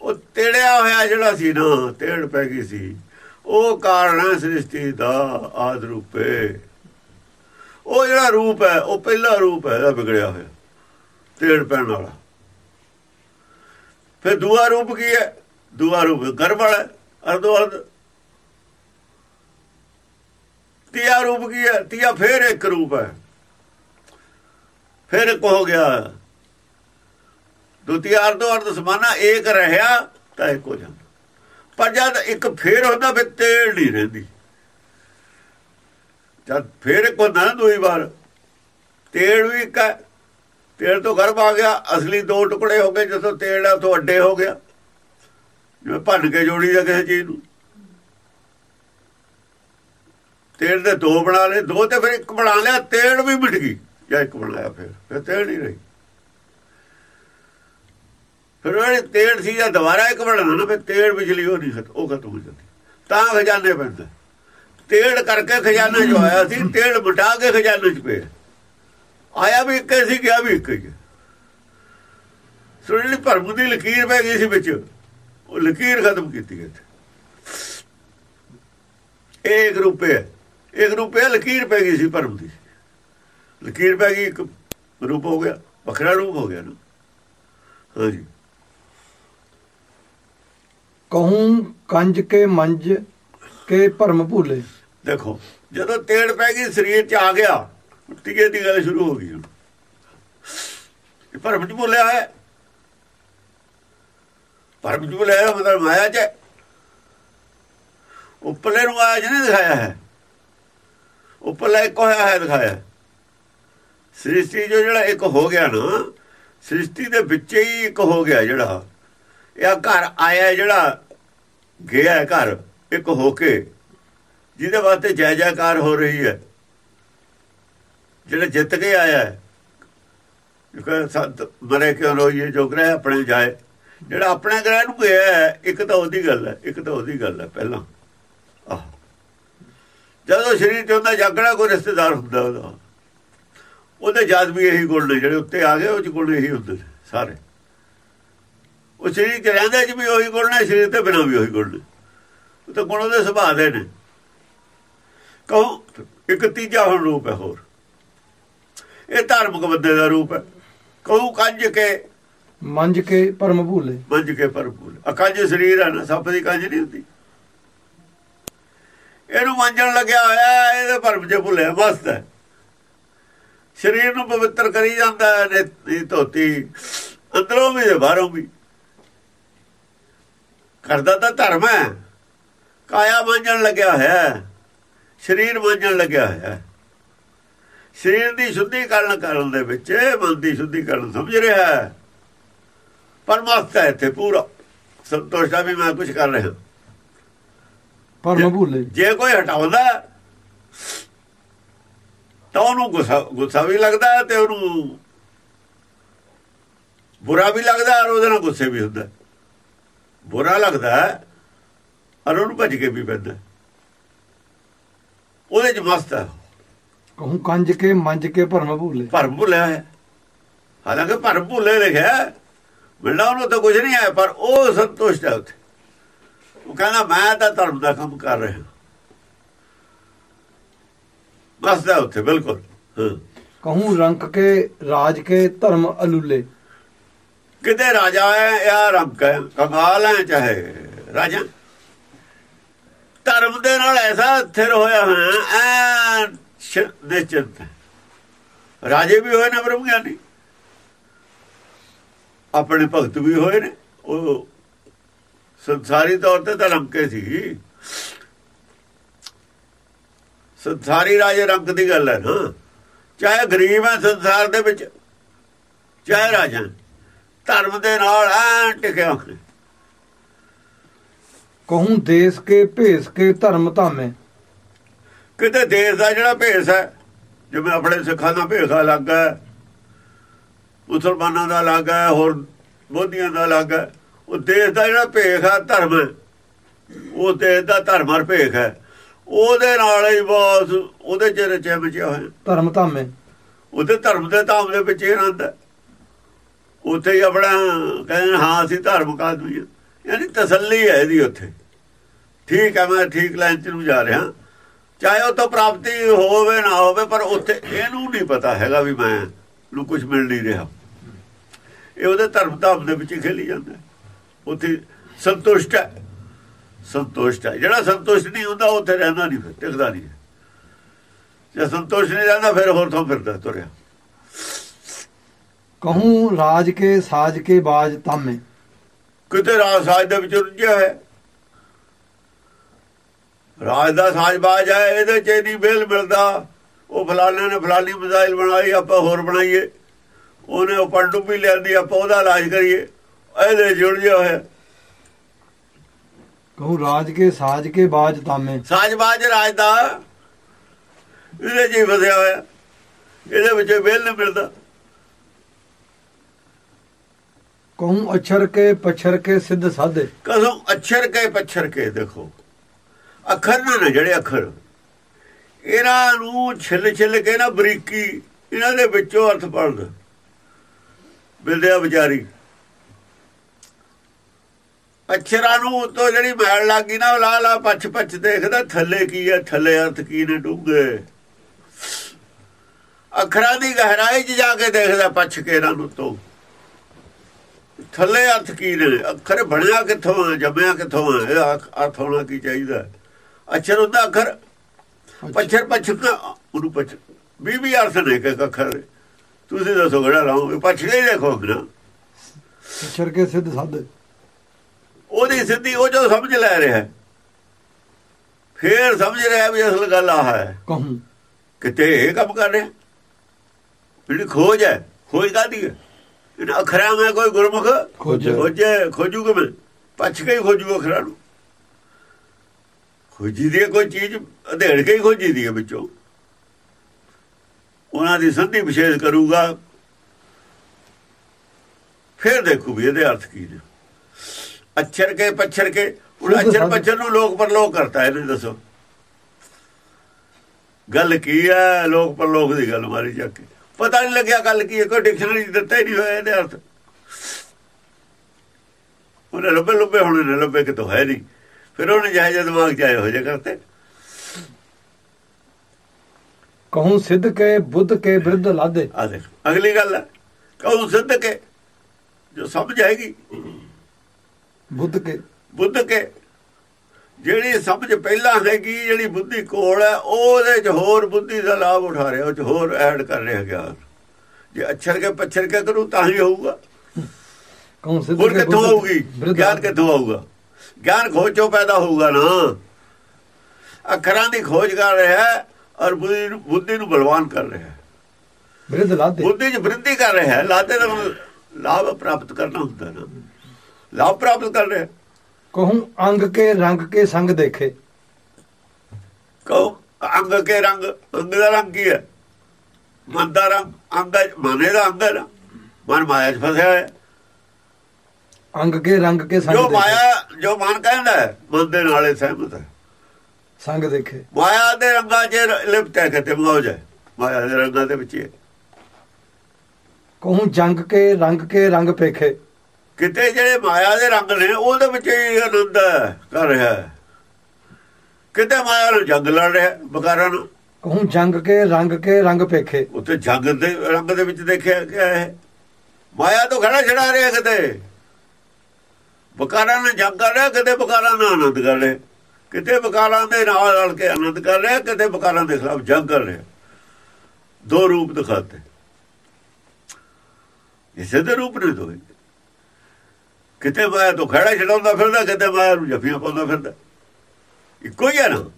[SPEAKER 1] ਉਹ ਤੇੜਿਆ ਹੋਇਆ ਜਿਹੜਾ ਸੀ ਨਾ, ਤੇੜ ਪੈ ਗਈ ਸੀ। ਉਹ ਕਾਰਨ ਹੈ ਸ੍ਰਿਸ਼ਟੀ ਦਾ ਆਦ ਰੂਪੇ। ਉਹ ਜਿਹੜਾ ਰੂਪ ਹੈ, ਉਹ ਪਹਿਲਾ ਰੂਪ ਹੈ, ਇਹਦਾ ਵਿਗੜਿਆ ਹੋਇਆ, ਤੇੜ ਪੈਣ ਵਾਲਾ। ਫਿਰ ਦੂਆ ਰੂਪ ਕੀ ਹੈ? ਦੂਆ ਰੂਪ ਗਰਭ ਵਾਲਾ ਅਰਧੋ ਅਰਧ ਤੀਆ ਰੂਪ ਕੀ ਹੈ? ਤੀਆ ਫੇਰ ਇੱਕ ਰੂਪ ਹੈ। ਫਿਰ ਇੱਕ ਹੋ ਗਿਆ। ਦੁਤੀਆ ਅਰਧੋ ਅਰਧ ਸਮਾਨਾ ਇੱਕ ਰਹਿਆ ਤਾਂ ਇੱਕ ਹੋ ਜਾਂਦਾ। ਪਰ ਜਦ ਇੱਕ ਫੇਰ ਹੁੰਦਾ, ਫਿਰ ਤੇੜ ਨਹੀਂ ਰਹਿੰਦੀ। ਜਦ ਫੇਰ ਇੱਕ ਹੁੰਦਾ ਨਾ ਦੂਈ ਵਾਰ ਤੇੜ ਵੀ ਇੱਕ ਹੈ। ਤੇੜ ਤੋਂ ਗਰਭ ਆ ਗਿਆ, ਅਸਲੀ ਦੋ ਟੁਕੜੇ ਹੋ ਗਏ, ਜਦੋਂ ਤੇੜ ਆ ਤੋਂ ਅੱਡੇ ਹੋ ਗਿਆ। ਜਿਵੇਂ ਭੰਨ ਕੇ ਜੋੜੀ ਦਾ ਕਿਸੇ ਚੀਜ਼ ਨੂੰ। ਤੇੜ ਦੇ ਦੋ ਬਣਾ ਲਏ, ਦੋ ਤੇ ਫਿਰ ਇੱਕ ਬਣਾ ਲਿਆ ਤੇੜ ਵੀ ਮਿਟ ਗਈ। ਜਾਂ ਇੱਕ ਬਣਾਇਆ ਫਿਰ ਫਿਰ ਤੇੜ ਨਹੀਂ ਰਹੀ। ਫਿਰ ਉਹ ਤੇੜ ਸੀ ਜਾਂ ਦੁਬਾਰਾ ਇੱਕ ਬਣਾਉਣਾ ਨਾ ਫਿਰ ਤੇੜ ਬਿਜਲੀ ਉਹ ਨਹੀਂ ਖਤ, ਉਹ ਖਤਮ ਹੋ ਜਾਂਦੀ। ਤਾਂ ਖਜ਼ਾਨੇ ਪੈਂਦੇ। ਤੇੜ ਕਰਕੇ ਖਜ਼ਾਨਾ ਜੋ ਆਇਆ ਸੀ ਤੇੜ ਮਿਟਾ ਕੇ ਖਜ਼ਾਨੇ 'ਚ ਪਏ ਆਇਆ ਵੀ ਇੱਕ ਸੀ, ਗਿਆ ਵੀ ਇੱਕ ਹੀ ਹੈ। ਸੋ ਭਰਮ ਦੀ ਲਕੀਰ ਪੈ ਗਈ ਸੀ ਵਿੱਚ। ਉਹ ਲਕੀਰ ਖਤਮ ਕੀਤੀ ਇੱਥੇ। ਇਹ ਇੱਕ ਰੂਪੇ ਹੈ। ਇੱਕ ਰੂਪੇ ਲਕੀਰ ਪੈ ਗਈ ਸੀ ਭਰਮ ਦੀ। ਲਕੀਰ ਪੈ ਗਈ ਇੱਕ ਰੂਪ ਹੋ ਗਿਆ ਵੱਖਰਾ ਰੂਪ ਹੋ ਗਿਆ ਨਾ। ਹਾਂਜੀ।
[SPEAKER 2] ਕਹੂੰ ਕੰਜ ਕੇ ਮੰਜ ਕੇ ਭਰਮ ਭੂਲੇ।
[SPEAKER 1] ਦੇਖੋ ਜਦੋਂ ਤੇੜ ਪੈ ਗਈ ਸਰੀਰ 'ਚ ਆ ਗਿਆ ਟਿਕੇ ਦੀ ਗੱਲ ਸ਼ੁਰੂ ਹੋ ਗਈ ਹੁਣ। ਇਹ ਭਰਮ 'ਚ ਬੋਲਿਆ ਹੈ ਭਰਮ 'ਚ ਬੋਲਿਆ ਮਤਲਬ ਮਾਇਆ 'ਚ। ਉੱਪਰਲੇ ਨੂੰ ਆਇਆ ਜਿਹਨੇ ਦਿਖਾਇਆ ਹੈ। ਉੱਪਰਲਾ ਇੱਕ ਹੋਇਆ ਹੈ ਦਿਖਾਇਆ। ਸ੍ਰਿਸ਼ਟੀ ਜੋ ਜਿਹੜਾ ਇੱਕ ਹੋ ਗਿਆ ਨਾ, ਸ੍ਰਿਸ਼ਟੀ ਦੇ ਵਿੱਚ ਹੀ ਇੱਕ ਹੋ ਗਿਆ ਜਿਹੜਾ। ਇਹ ਆਹ ਘਰ ਆਇਆ ਜਿਹੜਾ, ਗਿਆ ਘਰ, ਇੱਕ ਹੋ ਕੇ। ਜਿਹਦੇ ਵਾਸਤੇ ਜੈ ਜੈਕਾਰ ਹੋ ਰਹੀ ਹੈ। ਜਿਹੜਾ ਜਿੱਤ ਕੇ ਆਇਆ ਹੈ। ਸੰਤ ਮਰੇ ਕਿਉਂ ਰੋਈਏ ਜੋ ਗ੍ਰਹਿ ਆਪਣੇ ਜਾਏ। ਜਿਹੜਾ ਆਪਣੇ ਗ੍ਰਹਿ ਨੂੰ ਗਿਆ ਇੱਕ ਤਾਂ ਉਹਦੀ ਗੱਲ ਹੈ, ਇੱਕ ਤਾਂ ਉਹਦੀ ਗੱਲ ਹੈ, ਪਹਿਲਾਂ। ਜਦੋਂ ਸਰੀਰ ਤੇ ਹੁੰਦਾ ਜਾਗਣਾ ਕੋਈ ਰਿਸ਼ਤੇਦਾਰ ਹੁੰਦਾ ਉਹਦਾ। ਉਹਦੇ ਜਦ ਵੀ ਇਹੀ ਗੁਣ ਨੇ ਜਿਹੜੇ ਉੱਤੇ ਆ ਗਏ ਉਹ ਚ ਗੁਣ ਇਹੀ ਹੁੰਦੇ ਨੇ ਸਾਰੇ। ਉਹ ਸਰੀਰ ਚ ਰਹਿੰਦੇ ਚ ਵੀ ਉਹੀ ਗੁਣ ਨੇ ਸਰੀਰ ਤੇ ਬਿਨਾਂ ਵੀ ਉਹੀ ਗੁਣ ਨੇ। ਉਹ ਤਾਂ ਗੁਣ ਉਹਦੇ ਸੁਭਾਅ ਦੇ ਨੇ। ਕਹੋ ਇੱਕ ਤੀਜਾ ਹੁਣ ਰੂਪ ਹੈ ਹੋਰ। ਇਹ ਧਾਰਮਿਕ ਬੰਦੇ ਦਾ ਰੂਪ ਹੈ। ਕਹੂ ਕੰਜ ਕੇ
[SPEAKER 2] ਮੰਜ ਕੇ ਭਰਮ ਭੂਲੇ।
[SPEAKER 1] ਮੰਜ ਕੇ ਭਰਪੂਰ ਅਕੰਜ ਸਰੀਰ ਹੈ ਨਾ ਸੱਪ ਦੀ ਕੰਜ ਨਹੀਂ ਹੁੰਦੀ। ਇਹਨੂੰ ਮੰਜਣ ਲੱਗਿਆ ਹੋਇਆ ਇਹਦੇ ਭਰਮ ਚ ਭੁੱਲਿਆ ਮਸਤ ਹੈ। ਸਰੀਰ ਨੂੰ ਪਵਿੱਤਰ ਕਰੀ ਜਾਂਦਾ ਹੈ ਨੇਤੀ ਧੋਤੀ, ਅੰਦਰੋਂ ਵੀ ਤੇ ਬਾਹਰੋਂ ਵੀ। ਕਰਦਾ ਤਾਂ ਧਰਮ ਹੈ। ਕਾਇਆ ਮੰਜਣ ਲੱਗਿਆ ਹੋਇਆ ਹੈ, ਸਰੀਰ ਮੰਜਣ ਲੱਗਿਆ ਹੋਇਆ ਹੈ। ਸਰੀਰ ਦੀ ਸ਼ੁੱਧੀ ਕਰਨ ਕਰਨ ਦੇ ਵਿੱਚ ਮਨ ਦੀ ਸ਼ੁੱਧੀ ਕਰਨ ਸਮਝ ਰਿਹਾ ਹੈ। ਪਰਮਾਤਮਾ ਹੈ ਇੱਥੇ ਪੂਰਾ। ਸੰਤੋਸ਼ਾ ਵੀ ਮੈਂ ਕੁਝ ਕਰ ਰਿਹਾ।
[SPEAKER 2] ਭਰਮ ਭੂਲੇ
[SPEAKER 1] ਜੇ ਕੋਈ ਹਟਾਉਂਦਾ ਤਾਂ ਉਹਨੂੰ ਗੁੱਸਾ ਗੁੱਸਾ ਵੀ ਲੱਗਦਾ ਤੇ ਉਹਨੂੰ ਬੁਰਾ ਵੀ ਲੱਗਦਾ ਔਰ ਉਹਦੇ ਨਾਲ ਗੁੱਸੇ ਵੀ ਹੁੰਦਾ। ਬੁਰਾ ਲੱਗਦਾ ਔਰ ਉਹਨੂੰ ਭੱਜ ਕੇ ਵੀ ਪੈਂਦਾ। ਉਹਦੇ ਚ ਮਸਤ ਹੈ
[SPEAKER 2] ਕਹੂੰ ਕੰਜ ਕੇ ਮੰਜ ਕੇ ਭਰਮ ਭੂਲੇ
[SPEAKER 1] ਭਰਮ ਭੁੱਲਿਆ ਹੈ ਹਾਲਾਂਕਿ ਭਰਮ ਭੁੱਲੇ ਲਿਖਿਆ। ਮਿਲਣਾ ਉਹਨੂੰ ਤਾਂ ਕੁਝ ਨਹੀਂ ਆਇਆ ਪਰ ਉਹ ਸੰਤੁਸ਼ਟ ਹੈ ਉੱਥੇ। ਉਹ ਕਹਿੰਦਾ ਮੈਂ ਤਾਂ ਧਰਮ ਦਾ ਕੰਮ ਕਰ ਰਿਹਾ। ਬਸ ਦਾ ਉੱਥੇ ਬਿਲਕੁਲ।
[SPEAKER 2] ਕਹੂੰ ਰੰਕ ਕੇ ਰਾਜ ਕੇ ਧਰਮ ਅਲੂਲੇ।
[SPEAKER 1] ਕਿਤੇ ਰਾਜਾ ਹੈ ਜਾਂ ਰੰਕ ਕਮਾਲ ਹੈ ਚਾਹੇ। ਰਾਜਾ ਧਰਮ ਦੇ ਨਾਲ ਐਸਾ ਥਿਰ ਹੋਇਆ ਹੈ ਐ ਨਿਸ਼ਚਿਤ ਰਾਜੇ ਵੀ ਹੋਏ ਨੇ ਬ੍ਰਹਮ ਗਿਆਨੀ। ਆਪਣੇ ਭਗਤ ਵੀ ਹੋਏ ਨੇ ਉਹ ਸੰਸਾਰੀ ਤੌਰ ਤੇ ਤਾਂ ਰੰਕੇ ਸੀ। ਸੰਸਾਰੀ ਰਾਜੇ ਰੰਕ ਦੀ ਗੱਲ ਹੈ ਨਾ। ਚਾਹੇ ਗਰੀਬ ਹੈ ਸੰਸਾਰ ਦੇ ਵਿੱਚ ਚਾਹੇ ਰਾਜਾ ਧਰਮ ਦੇ ਨਾਲ ਐ ਟਿਕਿਆ
[SPEAKER 2] ਕਹੂੰ ਦੇਸ਼ ਕੇ ਭੇਸ ਕੇ ਧਰਮ ਧਾਮੇ।
[SPEAKER 1] ਕਿਤੇ ਦੇਸ਼ ਦਾ ਜਿਹੜਾ ਭੇਸ ਹੈ ਜਿਵੇਂ ਆਪਣੇ ਸਿੱਖਾਂ ਦਾ ਭੇਸ ਅਲੱਗ ਹੈ ਮੁਸਲਮਾਨਾਂ ਦਾ ਅਲੱਗ ਹੈ ਹੋਰ ਬੋਧੀਆਂ ਦਾ ਅਲੱਗ ਹੈ। ਉਹ ਦੇਸ਼ ਦਾ ਜਿਹੜਾ ਭੇਖ ਹੈ ਧਰਮ ਉਹ ਦੇਸ਼ ਦਾ ਧਰਮ ਹਰ ਭੇਖ ਹੈ। ਉਹਦੇ ਨਾਲ ਹੀ ਬਸ ਉਹਦੇ ਚ ਰਚਿਆ ਬਚਿਆ ਹੋਇਆ।
[SPEAKER 2] ਧਰਮ ਧਾਮੇ
[SPEAKER 1] ਉਹਦੇ ਧਰਮ ਦੇ ਧਾਮ ਦੇ ਵਿੱਚ ਹੈ ਉੱਥੇ ਹੀ ਆਪਣਾ ਕਹਿੰਦੇ ਹਾਂ ਅਸੀਂ ਧਾਰਮਿਕ ਆਦਮੀ ਹਾਂ। ਯਾਨੀ ਤਸੱਲੀ ਹੈ ਇਹਦੀ ਉੱਥੇ। ਠੀਕ ਹੈ ਮੈਂ ਠੀਕ ਲਾਈਨ 'ਚ ਨੂੰ ਜਾ ਰਿਹਾ। ਚਾਹੇ ਉਹ ਤੋਂ ਪ੍ਰਾਪਤੀ ਹੋਵੇ ਨਾ ਹੋਵੇ ਪਰ ਉੱਥੇ ਇਹਨੂੰ ਨਹੀਂ ਪਤਾ ਹੈਗਾ ਵੀ ਮੈਂ ਨੂੰ ਕੁਝ ਮਿਲ ਨਹੀਂ ਰਿਹਾ। ਇਹ ਉਹਦੇ ਧਰਮ ਧਾਮ ਦੇ ਵਿੱਚ ਖੇਲੀ ਜਾਂਦਾ। ਉੱਥੇ ਸੰਤੁਸ਼ਟ ਹੈ। ਸੰਤੁਸ਼ਟ ਹੈ। ਜਿਹੜਾ ਸੰਤੁਸ਼ਟ ਨਹੀਂ ਹੁੰਦਾ ਉੱਥੇ ਰਹਿੰਦਾ ਨਹੀਂ ਫਿਰ ਟਿਕਦਾ ਨਹੀਂ ਜੇ ਸੰਤੁਸ਼ਟ ਨਹੀਂ ਰਹਿੰਦਾ ਫਿਰ ਹੋਰ ਤੋਂ ਫਿਰਦਾ ਤੁਰਿਆ।
[SPEAKER 2] ਕਹੂੰ ਰਾਜ ਕੇ ਸਾਜ ਕੇ ਬਾਜ ਤਾਮੇ।
[SPEAKER 1] ਕਿਤੇ ਰਾਜ ਸਾਜ ਦੇ ਵਿੱਚ ਰੁੱਝਿਆ ਹੈ। ਰਾਜ ਦਾ ਸਾਜ ਬਾਜ ਹੈ ਇਹਦੇ ਚ ਨਹੀਂ ਬੇਲ ਮਿਲਦਾ। ਉਹ ਫਲਾਣੇ ਨੇ ਫਲਾਣੀ ਮਜ਼ਾਇਲ ਬਣਾਈ ਆਪਾਂ ਹੋਰ ਬਣਾਈਏ। ਉਹਨੇ ਉਹ ਪੰਡੂਬੀ ਲਿਆਂਦੀ ਆਪਾਂ ਉਹਦਾ ਇਲਾਜ ਕਰੀਏ। ਇਹਦੇ ਜੁੜ ਗਿਆ ਹੋਇਆ
[SPEAKER 2] ਕਹੂੰ ਰਾਜ ਕੇ ਸਾਜ ਕੇ ਬਾਜ ਤਾਮੇ।
[SPEAKER 1] ਸਾਜ ਬਾਜ ਰਾਜ ਦਾ ਇਹਦੇ ਜੀ ਫਸਿਆ ਹੋਇਆ। ਇਹਦੇ ਵਿੱਚ ਬੇਲ ਨਹੀਂ ਮਿਲਦਾ।
[SPEAKER 2] ਕਹੂੰ ਅਛਰ ਕੇ ਪਛਰ ਕੇ ਸਿੱਧ ਸਾਧੇ।
[SPEAKER 1] ਕਦੋਂ ਅਛਰ ਕੇ ਪਛਰ ਕੇ ਦੇਖੋ। ਅੱਖਰ ਨਾ ਨਾ ਜਿਹੜੇ ਅੱਖਰ। ਇਹਨਾਂ ਨੂੰ ਛਿੱਲ ਛਿੱਲ ਕੇ ਨਾ ਬਰੀਕੀ ਇਹਨਾਂ ਦੇ ਵਿੱਚੋਂ ਅਰਥ ਪੜਦ ਬਿਲਦਿਆ ਵਿਚਾਰੀ। ਅਛਰਾਂ ਨੂੰ ਤੋਂ ਜਿਹੜੀ ਮੈਲ ਲੱਗੀ ਨਾ ਲਾ ਲਾ ਪੱਛ ਪੱਛ ਦੇਖਦਾ ਥੱਲੇ ਕੀ ਹੈ ਥੱਲੇ ਅਰਥ ਕੀ ਨੇ ਡੂੰਗੇ ਅੱਖਰਾਂ ਦੀ ਗਹਿਰਾਈ 'ਚ ਜਾ ਕੇ ਦੇਖਦਾ ਪੱਛ ਕੇ ਇਹਨਾਂ ਨੂੰ ਤੋਂ ਥੱਲੇ ਅਰਥ ਕੀ ਨੇ? ਅੱਖਰ ਬਣਿਆ ਕਿੱਥੋਂ ਆ ਜੰਮਿਆ ਕਿੱਥੋਂ ਆ? ਇਹ ਅਰਥ ਹੋਣਾ ਕੀ ਚਾਹੀਦਾ? ਅਛਰ ਹੁੰਦਾ ਅੱਖਰ। ਪੱਛਰ ਪੱਛਰ ਉਹਨੂੰ ਪੱਛ ਵੀ ਵੀ ਅਰਥ ਨੇ ਕਿ ਅੱਖਰ ਤੁਸੀਂ ਦੱਸੋ ਕਿਹੜਾ ਲਾਉਂਗੇ ਪੱਛ ਕੇ ਦੇਖੋ ਨਾ
[SPEAKER 2] ਅਛਰ ਕੇ ਸਿੱਧ ਸਾਧੇ।
[SPEAKER 1] ਉਹਦੀ ਸਿੱਧੀ ਉਹ ਜੋ ਸਮਝ ਲੈ ਰਿਹਾ ਫੇਰ ਸਮਝ ਰਿਹਾ ਵੀ ਅਸਲ ਗੱਲ ਆ ਹੈ।
[SPEAKER 2] ਕਹੂੰ।
[SPEAKER 1] ਕਿਤੇ ਇਹ ਕੰਮ ਕਰ ਰਿਹਾ। ਜਿਹੜੀ ਖੋਜ ਹੈ ਖੋਜ ਕਾਦੀ ਹੈ? ਇਹਨਾਂ ਅੱਖਰਾਂ ਮੈਂ ਕੋਈ ਗੁਰਮੁਖ
[SPEAKER 2] ਖੋਜ
[SPEAKER 1] ਖੋਜੇ ਖੋਜੂ ਕਿਵੇਂ ਪੱਛ ਕੇ ਹੀ ਖੋਜੂ ਅੱਖਰਾਂ ਨੂੰ। ਖੋਜੀ ਦੀ ਕੋਈ ਚੀਜ਼ ਅਧੇੜ ਕੇ ਹੀ ਖੋਜੀ ਦੀ ਹੈ ਵਿੱਚੋਂ। ਉਹਨਾਂ ਦੀ ਸੰਧੀ ਵਿਸ਼ੇਸ਼ ਕਰੂਗਾ। ਫਿਰ ਦੇਖੂ ਵੀ ਇਹਦੇ ਅਰਥ ਕੀ ਨੇ। ਅਛਰ ਕੇ ਪੱਛਰ ਕੇ ਹੁਣ ਅਛਰ ਪੱਛਰ ਨੂੰ ਲੋਕ ਪਰਲੋਕ ਕਰਤਾ ਇਹਨੇ ਦੱਸੋ। ਗੱਲ ਕੀ ਹੈ ਲੋਕ ਪਰਲੋਕ ਦੀ ਗੱਲ ਮਾਰੀ ਜਾ ਕੇ। ਪਤਾ ਨਹੀਂ ਲੱਗਿਆ ਗੱਲ ਕੀ ਹੈ ਕੋਈ ਡਿਕਸ਼ਨਰੀ ਦਿੱਤਾ ਹੀ ਨਹੀਂ ਹੋਇਆ ਇਹਦੇ ਅਰਥ। ਉਹਨੇ ਲੱਭੇ ਲੱਭੇ ਹੁਣ ਨੇ ਲੱਭੇ ਕਿਤੋਂ ਹੈ ਨਹੀਂ। ਫਿਰ ਉਹਨੇ ਜਾਇ ਜਦ ਦਿਮਾਗ ਚ ਆਏ ਹੋ ਜੇ ਕਰਤੇ।
[SPEAKER 2] ਕਹੂੰ ਸਿੱਧ ਕੇ ਬੁੱਧ ਕੇ ਵਿਰਧ ਲਾਦੇ।
[SPEAKER 1] ਆ ਦੇਖ ਅਗਲੀ ਗੱਲ ਹੈ ਕਹੂੰ ਸਿੱਧ ਕੇ ਜੋ ਸਮਝ ਆਏਗੀ।
[SPEAKER 2] ਬੁੱਧ ਕੇ।
[SPEAKER 1] ਬੁੱਧ ਕੇ। ਜਿਹੜੀ ਸਮਝ ਪਹਿਲਾਂ ਹੈਗੀ ਜਿਹੜੀ ਬੁੱਧੀ ਕੋਲ ਹੈ ਉਹਦੇ ਚ ਹੋਰ ਬੁੱਧੀ ਦਾ ਲਾਭ ਉਠਾ ਰਿਹਾ ਉਹ ਚ ਹੋਰ ਐਡ ਕਰ ਰਿਹਾ ਗਿਆਨ ਜੇ ਅਛਰ ਕੇ ਪੱਛਰ ਕੇ ਕਰੂ ਤਾਂ ਹੀ ਹੋਊਗਾ।
[SPEAKER 2] ਕਹੂੰ ਸਿੱਧ ਕੇ
[SPEAKER 1] ਕਿੱਥੋਂ
[SPEAKER 2] ਵਿਰਧ
[SPEAKER 1] ਗਿਆਨ। ਕਿੱਥੋਂ ਆਊਗਾ? ਗਿਆਨ ਖੋਜੋਂ ਪੈਦਾ ਹੋਊਗਾ ਨਾ। ਅੱਖਰਾਂ ਦੀ ਖੋਜ ਕਰ ਰਿਹਾ ਹੈ ਔਰ ਬੁੱਧੀ ਨੂੰ ਬੁੱਧੀ ਨੂੰ ਬਲਵਾਨ ਕਰ ਰਿਹਾ ਹੈ। ਬੁੱਧੀ 'ਚ ਵ੍ਰਿੱਧੀ ਕਰ ਰਿਹਾ ਹੈ। ਲਾਦੇ ਦਾ ਲਾਭ ਪ੍ਰਾਪਤ ਕਰਨਾ ਹੁੰਦਾ ਨਾ। ਲਾਭ ਪ੍ਰਾਪਤ ਕਰ ਰਿਹਾ।
[SPEAKER 2] ਕਹੂੰ ਅੰਗ ਕੇ ਰੰਗ ਕੇ ਸੰਗ ਦੇਖੇ।
[SPEAKER 1] ਕਹੋ ਅੰਗ ਕੇ ਰੰਗ ਅੰਗ ਦਾ ਰੰਗ ਕੀ ਹੈ? ਮਨ ਦਾ ਰੰਗ ਅੰਗ ਮਨੇ ਦਾ ਅੰਗ ਹੈ ਮਨ ਮਾਇਆ 'ਚ ਫਸਿਆ ਹੈ
[SPEAKER 2] ਅੰਗ ਕੇ ਰੰਗ ਕੇ ਸੰਗ
[SPEAKER 1] ਜੋ ਮਾਇਆ ਜੋ ਮਨ ਕਹਿੰਦਾ ਮਨ ਦੇ ਨਾਲੇ ਸਹਿਮਤ ਹੈ।
[SPEAKER 2] ਸੰਗ ਦੇਖੇ।
[SPEAKER 1] ਮਾਇਆ ਦੇ ਰੰਗਾਂ 'ਚ ਲਿਪਟ ਹੈ ਕਿਤੇ ਮੌਜ ਹੈ ਮਾਇਆ ਦੇ ਰੰਗਾਂ ਦੇ ਵਿੱਚ।
[SPEAKER 2] ਕਹੂੰ ਜੰਗ ਕੇ ਰੰਗ ਕੇ ਰੰਗ ਪੇਖੇ।
[SPEAKER 1] ਕਿਤੇ ਜਿਹੜੇ ਮਾਇਆ ਦੇ ਰੰਗ ਨੇ ਉਹਦੇ ਵਿੱਚ ਹੀ ਆਨੰਦ ਕਰ ਰਿਹਾ। ਕਿਤੇ ਮਾਇਆ ਨਾਲ ਜੰਗ ਲੜ ਰਿਹਾ ਬਕਾਰਾਂ ਨੂੰ।
[SPEAKER 2] ਕਹੂੰ ਜੰਗ ਕੇ ਰੰਗ ਕੇ ਰੰਗ ਪੇਖੇ।
[SPEAKER 1] ਉੱਥੇ ਜੰਗ ਦੇ ਰੰਗ ਦੇ ਵਿੱਚ ਦੇਖਿਆ ਗਿਆ ਹੈ। ਮਾਇਆ ਤੋਂ ਖੜਾ ਛੜਾ ਰਿਹਾ ਕਿਤੇ। ਬਕਾਰਾਂ ਨਾਲ ਜੰਗ ਕਰ ਰਿਹਾ ਕਿਤੇ ਬਕਾਰਾਂ ਨਾਲ ਆਨੰਦ ਕਰ ਰਿਹਾ ਕਿਤੇ ਬਕਾਰਾਂ ਦੇ ਨਾਲ ਰਲ ਕੇ ਆਨੰਦ ਕਰ ਰਿਹਾ ਕਿਤੇ ਬਕਾਰਾਂ ਦੇ ਖਿਲਾਫ ਜੰਗ ਕਰ ਰਿਹਾ ਦੋ ਰੂਪ ਦਿਖਾਤੇ। ਇਸੇ ਦੇ ਰੂਪ ਨੇ ਦੋਏ ਕਿਤੇ ਮਾਇਆ ਤੋਂ ਖੜਾ ਛਡਾਉਂਦਾ ਫਿਰਦਾ, ਕਿਤੇ ਮਾਇਆ ਨੂੰ ਜੱਫੀਆਂ ਪਾਉਂਦਾ ਫਿਰਦਾ। ਇੱਕੋ ਹੀ ਹੈ ਨਾ।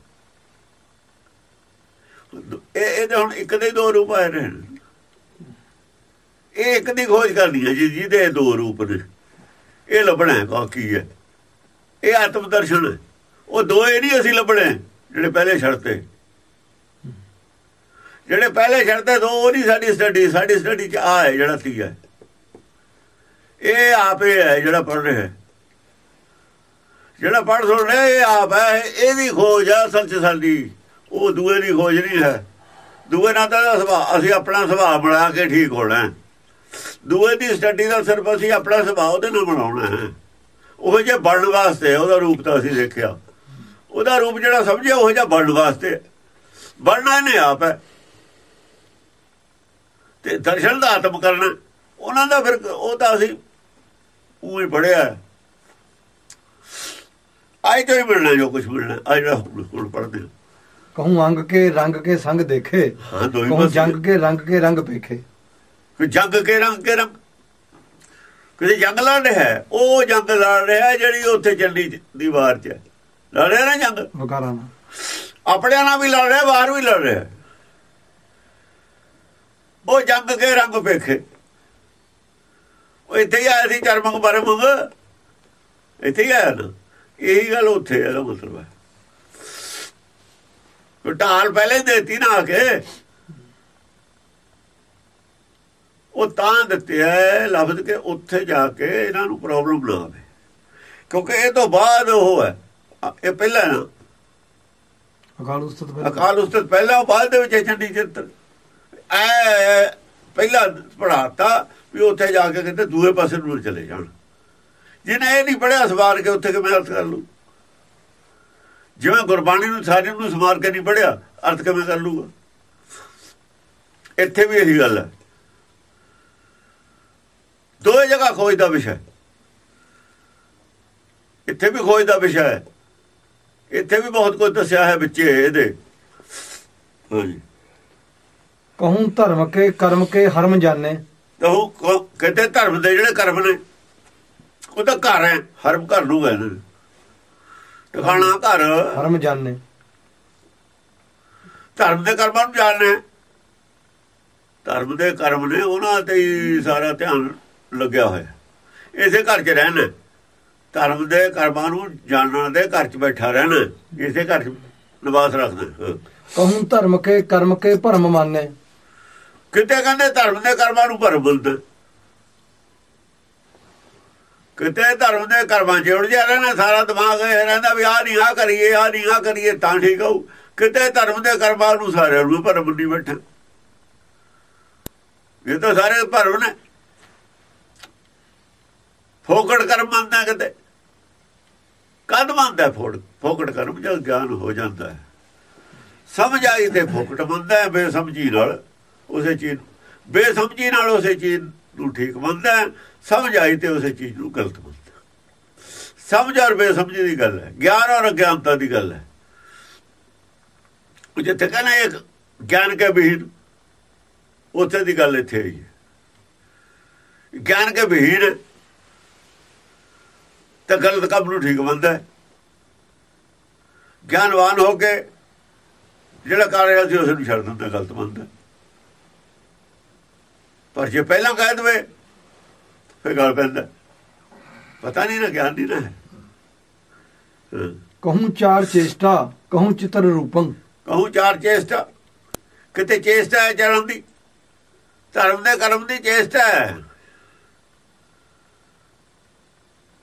[SPEAKER 1] ਇਹ ਇਹ ਹੁਣ ਇੱਕ ਦੇ ਦੋ ਰੂਪ ਆਏ ਨੇ। ਇਹ ਇੱਕ ਦੀ ਖੋਜ ਕਰਨੀ ਹੈ ਜੀ, ਜਿਹਦੇ ਦੋ ਰੂਪ ਨੇ। ਇਹ ਲੱਭਣਾ ਹੈ ਹੈ। ਇਹ ਆਤਮ ਦਰਸ਼ਨ ਹੈ। ਉਹ ਇਹ ਨਹੀਂ ਅਸੀਂ ਲੱਭਣੇ, ਜਿਹੜੇ ਪਹਿਲੇ ਛੜਤੇ ਜਿਹੜੇ ਪਹਿਲੇ ਛੜਤੇ ਦੋ ਉਹ ਨਹੀਂ ਸਾਡੀ ਸਟੱਡੀ ਸਾਡੀ ਸਟੱਡੀ ਚ ਆ ਹੈ ਜਿਹੜਾ ਤੀਆ ਹੈ। ਇਹ ਆਪੇ ਹੈ ਜਿਹੜਾ ਪੜ ਰਿਹਾ ਜਿਹੜਾ ਪੜ ਸੁਣ ਰਿਹਾ, ਇਹ ਆਪ ਹੈ। ਇਹਦੀ ਖੋਜ ਆ ਅਸਲ ਚ ਸਾਡੀ। ਉਹ ਦੂਏ ਦੀ ਖੋਜ ਨਹੀਂ ਹੈ। ਦੂਏ ਨਾਲ ਤਾਂ ਸੁਭਾਅ, ਅਸੀਂ ਆਪਣਾ ਸੁਭਾਅ ਬਣਾ ਕੇ ਠੀਕ ਹੋਣਾ ਦੂਏ ਦੀ ਸਟੱਡੀ ਦਾ ਸਿਰਫ ਅਸੀਂ ਆਪਣਾ ਸੁਭਾਅ ਉਹਦੇ ਨਾਲ ਬਣਾਉਣਾ ਹੈ। ਉਹ ਜੇ ਬਣਨ ਵਾਸਤੇ ਉਹਦਾ ਰੂਪ ਤਾਂ ਅਸੀਂ ਦੇਖਿਆ। ਉਹਦਾ ਰੂਪ ਜਿਹੜਾ ਸਮਝਿਆ, ਉਹ ਜਿਹਾ ਬਣਨ ਵਾਸਤੇ ਬਣਨਾ ਨੇ ਆਪ ਹੈ। ਤੇ ਦਰਸ਼ਨ ਦਾ ਆਤਮ ਕਰਨਾ, ਉਹਨਾਂ ਦਾ ਫਿਰ ਉਹ ਤਾਂ ਅਸੀਂ ਉਹ ਹੀ ਪੜਿਆ ਆਈ ਤੋਂ ਹੀ ਮਿਲਣਾ ਜੋ ਕੁਝ ਮਿਲਣਾ ਆ ਜਿਹੜਾ ਹੁਣ ਪੜਦੇ
[SPEAKER 2] ਕਹੂੰ ਅੰਗ ਕੇ ਰੰਗ ਕੇ ਸੰਗ ਦੇਖੇ ਕਹੂੰ ਜੰਗ ਕੇ ਰੰਗ ਕੇ ਰੰਗ ਪੇਖੇ
[SPEAKER 1] ਕਿ ਜੰਗ ਕੇ ਰੰਗ ਕੇ ਰੰਗ ਕਿਤੇ ਜੰਗ ਲੜ ਰਿਹਾ ਉਹ ਜੰਗ ਲੜ ਰਿਹਾ ਜਿਹੜੀ ਉੱਥੇ ਚੱਲੀ ਦੀਵਾਰ 'ਚ। ਲੜ ਰਿਹਾ ਨਾ ਜੰਗ?
[SPEAKER 2] ਵਕਾਰਾਂ ਨਾਲ।
[SPEAKER 1] ਆਪਣਿਆਂ ਨਾਲ ਵੀ ਲੜ ਰਿਹਾ ਬਾਹਰ ਵੀ ਲੜ ਰਿਹਾ। ਉਹ ਜੰਗ ਕੇ ਰੰਗ ਵੇਖੇ। ਉਹ ਇੱਥੇ ਹੀ ਆਇਆ ਸੀ ਚਰਮੰਗ ਬਰਮੰਗ ਇੱਥੇ ਹੀ ਆਇਆ ਨਾ। ਇਹੀ ਗੱਲ ਉੱਥੇ ਇਹਦਾ ਮਤਲਬ ਹੈ। ਢਾਲ ਪਹਿਲੇ ਦੇਤੀ ਨਾ ਕੇ। ਉਹ ਤਾਂ ਦਿੱਤੇ ਹੈ ਲਫ਼ਜ਼ ਕੇ ਉੱਥੇ ਜਾ ਕੇ ਇਹਨਾਂ ਨੂੰ ਪ੍ਰੋਬਲਮ ਨਾ ਆਵੇ। ਕਿਉਂਕਿ ਇਹ ਤੋਂ ਬਾਅਦ ਉਹ ਹੈ। ਇਹ ਪਹਿਲਾਂ ਨਾ।
[SPEAKER 2] ਅਕਾਲ ਉਸਤਤ ਪਹਿਲਾਂ।
[SPEAKER 1] ਅਕਾਲ ਉਸਤਤ ਪਹਿਲਾਂ ਉਹ ਬਾਅਦ ਦੇ ਵਿੱਚ ਚੰਡੀ ਚਿੱਤਰ ਐ ਪਹਿਲਾਂ ਪੜਾਤਾ ਵੀ ਉੱਥੇ ਜਾ ਕੇ ਕਿਤੇ ਦੂਏ ਪਾਸੇ ਨੂੰ ਚਲੇ ਜਾਣ। ਜਿਹਨੇ ਇਹ ਨਹੀਂ ਪੜਿਆ ਸਵਾਰ ਕੇ ਉੱਥੇ ਕਿਵੇਂ ਅਰਥ ਕਰ ਲੂ ਜਿਵੇਂ ਗੁਰਬਾਣੀ ਨੂੰ, ਸਾਰੇ ਨੂੰ ਸਵਾਰ ਕੇ ਨਹੀਂ ਪੜਿਆ ਅਰਥ ਕਿਵੇਂ ਕਰ ਲੂਗਾ ਇੱਥੇ ਵੀ ਇਹੀ ਗੱਲ ਹੈ। ਦੋਏ ਜਗ੍ਹਾ ਖੋਜ ਦਾ ਵਿਸ਼ਾ ਇੱਥੇ ਵੀ ਖੋਜ ਦਾ ਵਿਸ਼ਾ ਹੈ। ਇੱਥੇ ਵੀ ਬਹੁਤ ਕੁਝ ਦੱਸਿਆ ਹੈ ਵਿੱਚੇ ਇਹਦੇ। ਹਾਂਜੀ।
[SPEAKER 2] ਕਹੂੰ ਧਰਮ ਕੇ ਕਰਮ ਕੇ ਹਰਮ ਜਾਣੇ।
[SPEAKER 1] ਤਾਂ ਉਹ ਕਹਿੰਦੇ ਧਰਮ ਦੇ ਜਿਹੜੇ ਕਰਮ ਨੇ ਉਹ ਤਾਂ ਘਰ ਹੈ ਹਰਮ ਘਰ ਨੂੰ ਕਹਿੰਦੇ ਨੇ। ਟਿਕਾਣਾ ਘਰ।
[SPEAKER 2] ਹਰਮ ਜਾਣੇ
[SPEAKER 1] ਧਰਮ ਦੇ ਕਰਮਾਂ ਨੂੰ ਜਾਣਨਾ। ਧਰਮ ਦੇ ਕਰਮ ਨੇ ਉਹਨਾਂ ਤੇ ਹੀ ਸਾਰਾ ਧਿਆਨ ਲੱਗਿਆ ਹੋਇਆ। ਇਸੇ ਘਰ 'ਚ ਰਹਿਣਾ ਧਰਮ ਦੇ ਕਰਮਾਂ ਨੂੰ ਜਾਣਨ ਦੇ ਘਰ 'ਚ ਬੈਠਾ ਰਹਿਣਾ ਇਸੇ ਘਰ 'ਚ ਨਿਵਾਸ ਰੱਖਣਾ।
[SPEAKER 2] ਕਹੂੰ ਧਰਮ ਕੇ ਕਰਮ ਕੇ ਭਰਮ ਮੰਨੇ।
[SPEAKER 1] ਕਿਤੇ ਕਹਿੰਦੇ ਧਰਮ ਦੇ ਕਰਮਾਂ ਨੂੰ ਭਰਮ ਬੁਲਦ ਕਿਤੇ ਧਰਮ ਦੇ ਕਰਮਾਂ 'ਚ ਉਲਝਿਆ ਰਹਿਣਾ, ਸਾਰਾ ਦਿਮਾਗ ਇਹ ਰਹਿੰਦਾ ਵੀ ਆਹ ਨਹੀਂ ਆਹ ਕਰੀਏ, ਆਹ ਨਹੀਂ ਆਹ ਕਰੀਏ, ਤਾਂ ਠੀਕ ਹੋਊ। ਕਿਤੇ ਧਰਮ ਦੇ ਕਰਮਾਂ ਨੂੰ ਸਾਰਿਆਂ ਨੂੰ ਭਰਮ ਨਹੀਂ ਬੈਠਾ। ਇਹ ਤਾਂ ਸਾਰੇ ਭਰਮ ਨੇ। ਫੋਕੜ ਕਰਮ ਮੰਨਦਾ ਕਿਤੇ। ਕਦ ਮੰਨਦਾ ਫੋੜ ਫੋਕੜ ਕਰਮ? ਜਦ ਗਿਆਨ ਹੋ ਜਾਂਦਾ ਸਮਝ ਆਈ ਤੇ ਫੋਕਟ ਮੰਨਦਾ ਹੈ ਬੇਸਮਝੀ ਨਾਲ। ਉਸੇ ਚੀਜ਼ ਨੂੰ- ਬੇਸਮਝੀ ਨਾਲ ਉਸੇ ਚੀਜ਼ ਨੂੰ ਠੀਕ ਮੰਨਦਾ ਸਮਝ ਆਈ ਤੇ ਉਸੇ ਚੀਜ਼ ਨੂੰ ਗਲਤ ਮੰਨਦਾ ਸਮਝ ਔਰ ਬੇਸਮਝੀ ਦੀ ਗੱਲ ਹੈ, ਗਿਆਨ ਔਰ ਅਗਿਆਨਤਾ ਦੀ ਗੱਲ ਹੈ। ਜਿੱਥੇ ਕਹਿੰਦਾ ਇੱਕ ਗਿਆਨ ਕੇ ਵਿਹੀਨ ਉੱਥੇ ਦੀ ਗੱਲ ਇੱਥੇ ਆਈ ਹੈ। ਗਿਆਨ ਕੇ ਵਿਹੀਨ ਤਾਂ ਗਲਤ ਕੰਮ ਨੂੰ ਠੀਕ ਮੰਨਦਾ ਗਿਆਨਵਾਨ ਹੋ ਕੇ ਜਿਹੜਾ ਕਰ ਰਿਹਾ ਸੀ ਉਸ ਨੂੰ ਛੱਡ ਦਿੰਦਾ, ਗਲਤ ਮੰਨਦਾ ਪਰ ਜੇ ਪਹਿਲਾਂ ਕਹਿ ਦਵੇ ਫਿਰ ਗੱਲ ਪੈਂਦਾ। ਪਤਾ ਨਹੀਂ ਨਾ ਗਿਆਨ ਨਹੀਂ ਨਾ।
[SPEAKER 2] ਕਹੂੰ ਚਾਰ ਚੇਸ਼ਟਾ ਕਹੂੰ ਚਿਤਰ ਰੂਪੰ।
[SPEAKER 1] ਕਹੂੰ ਚਾਰ ਚੇਸ਼ਟਾ। ਕਿਤੇ ਚੇਸ਼ਟਾ ਹੈ ਚਰਨ ਦੀ? ਧਰਮ ਦੇ ਕਰਮ ਦੀ ਚੇਸ਼ਟਾ ਹੈ।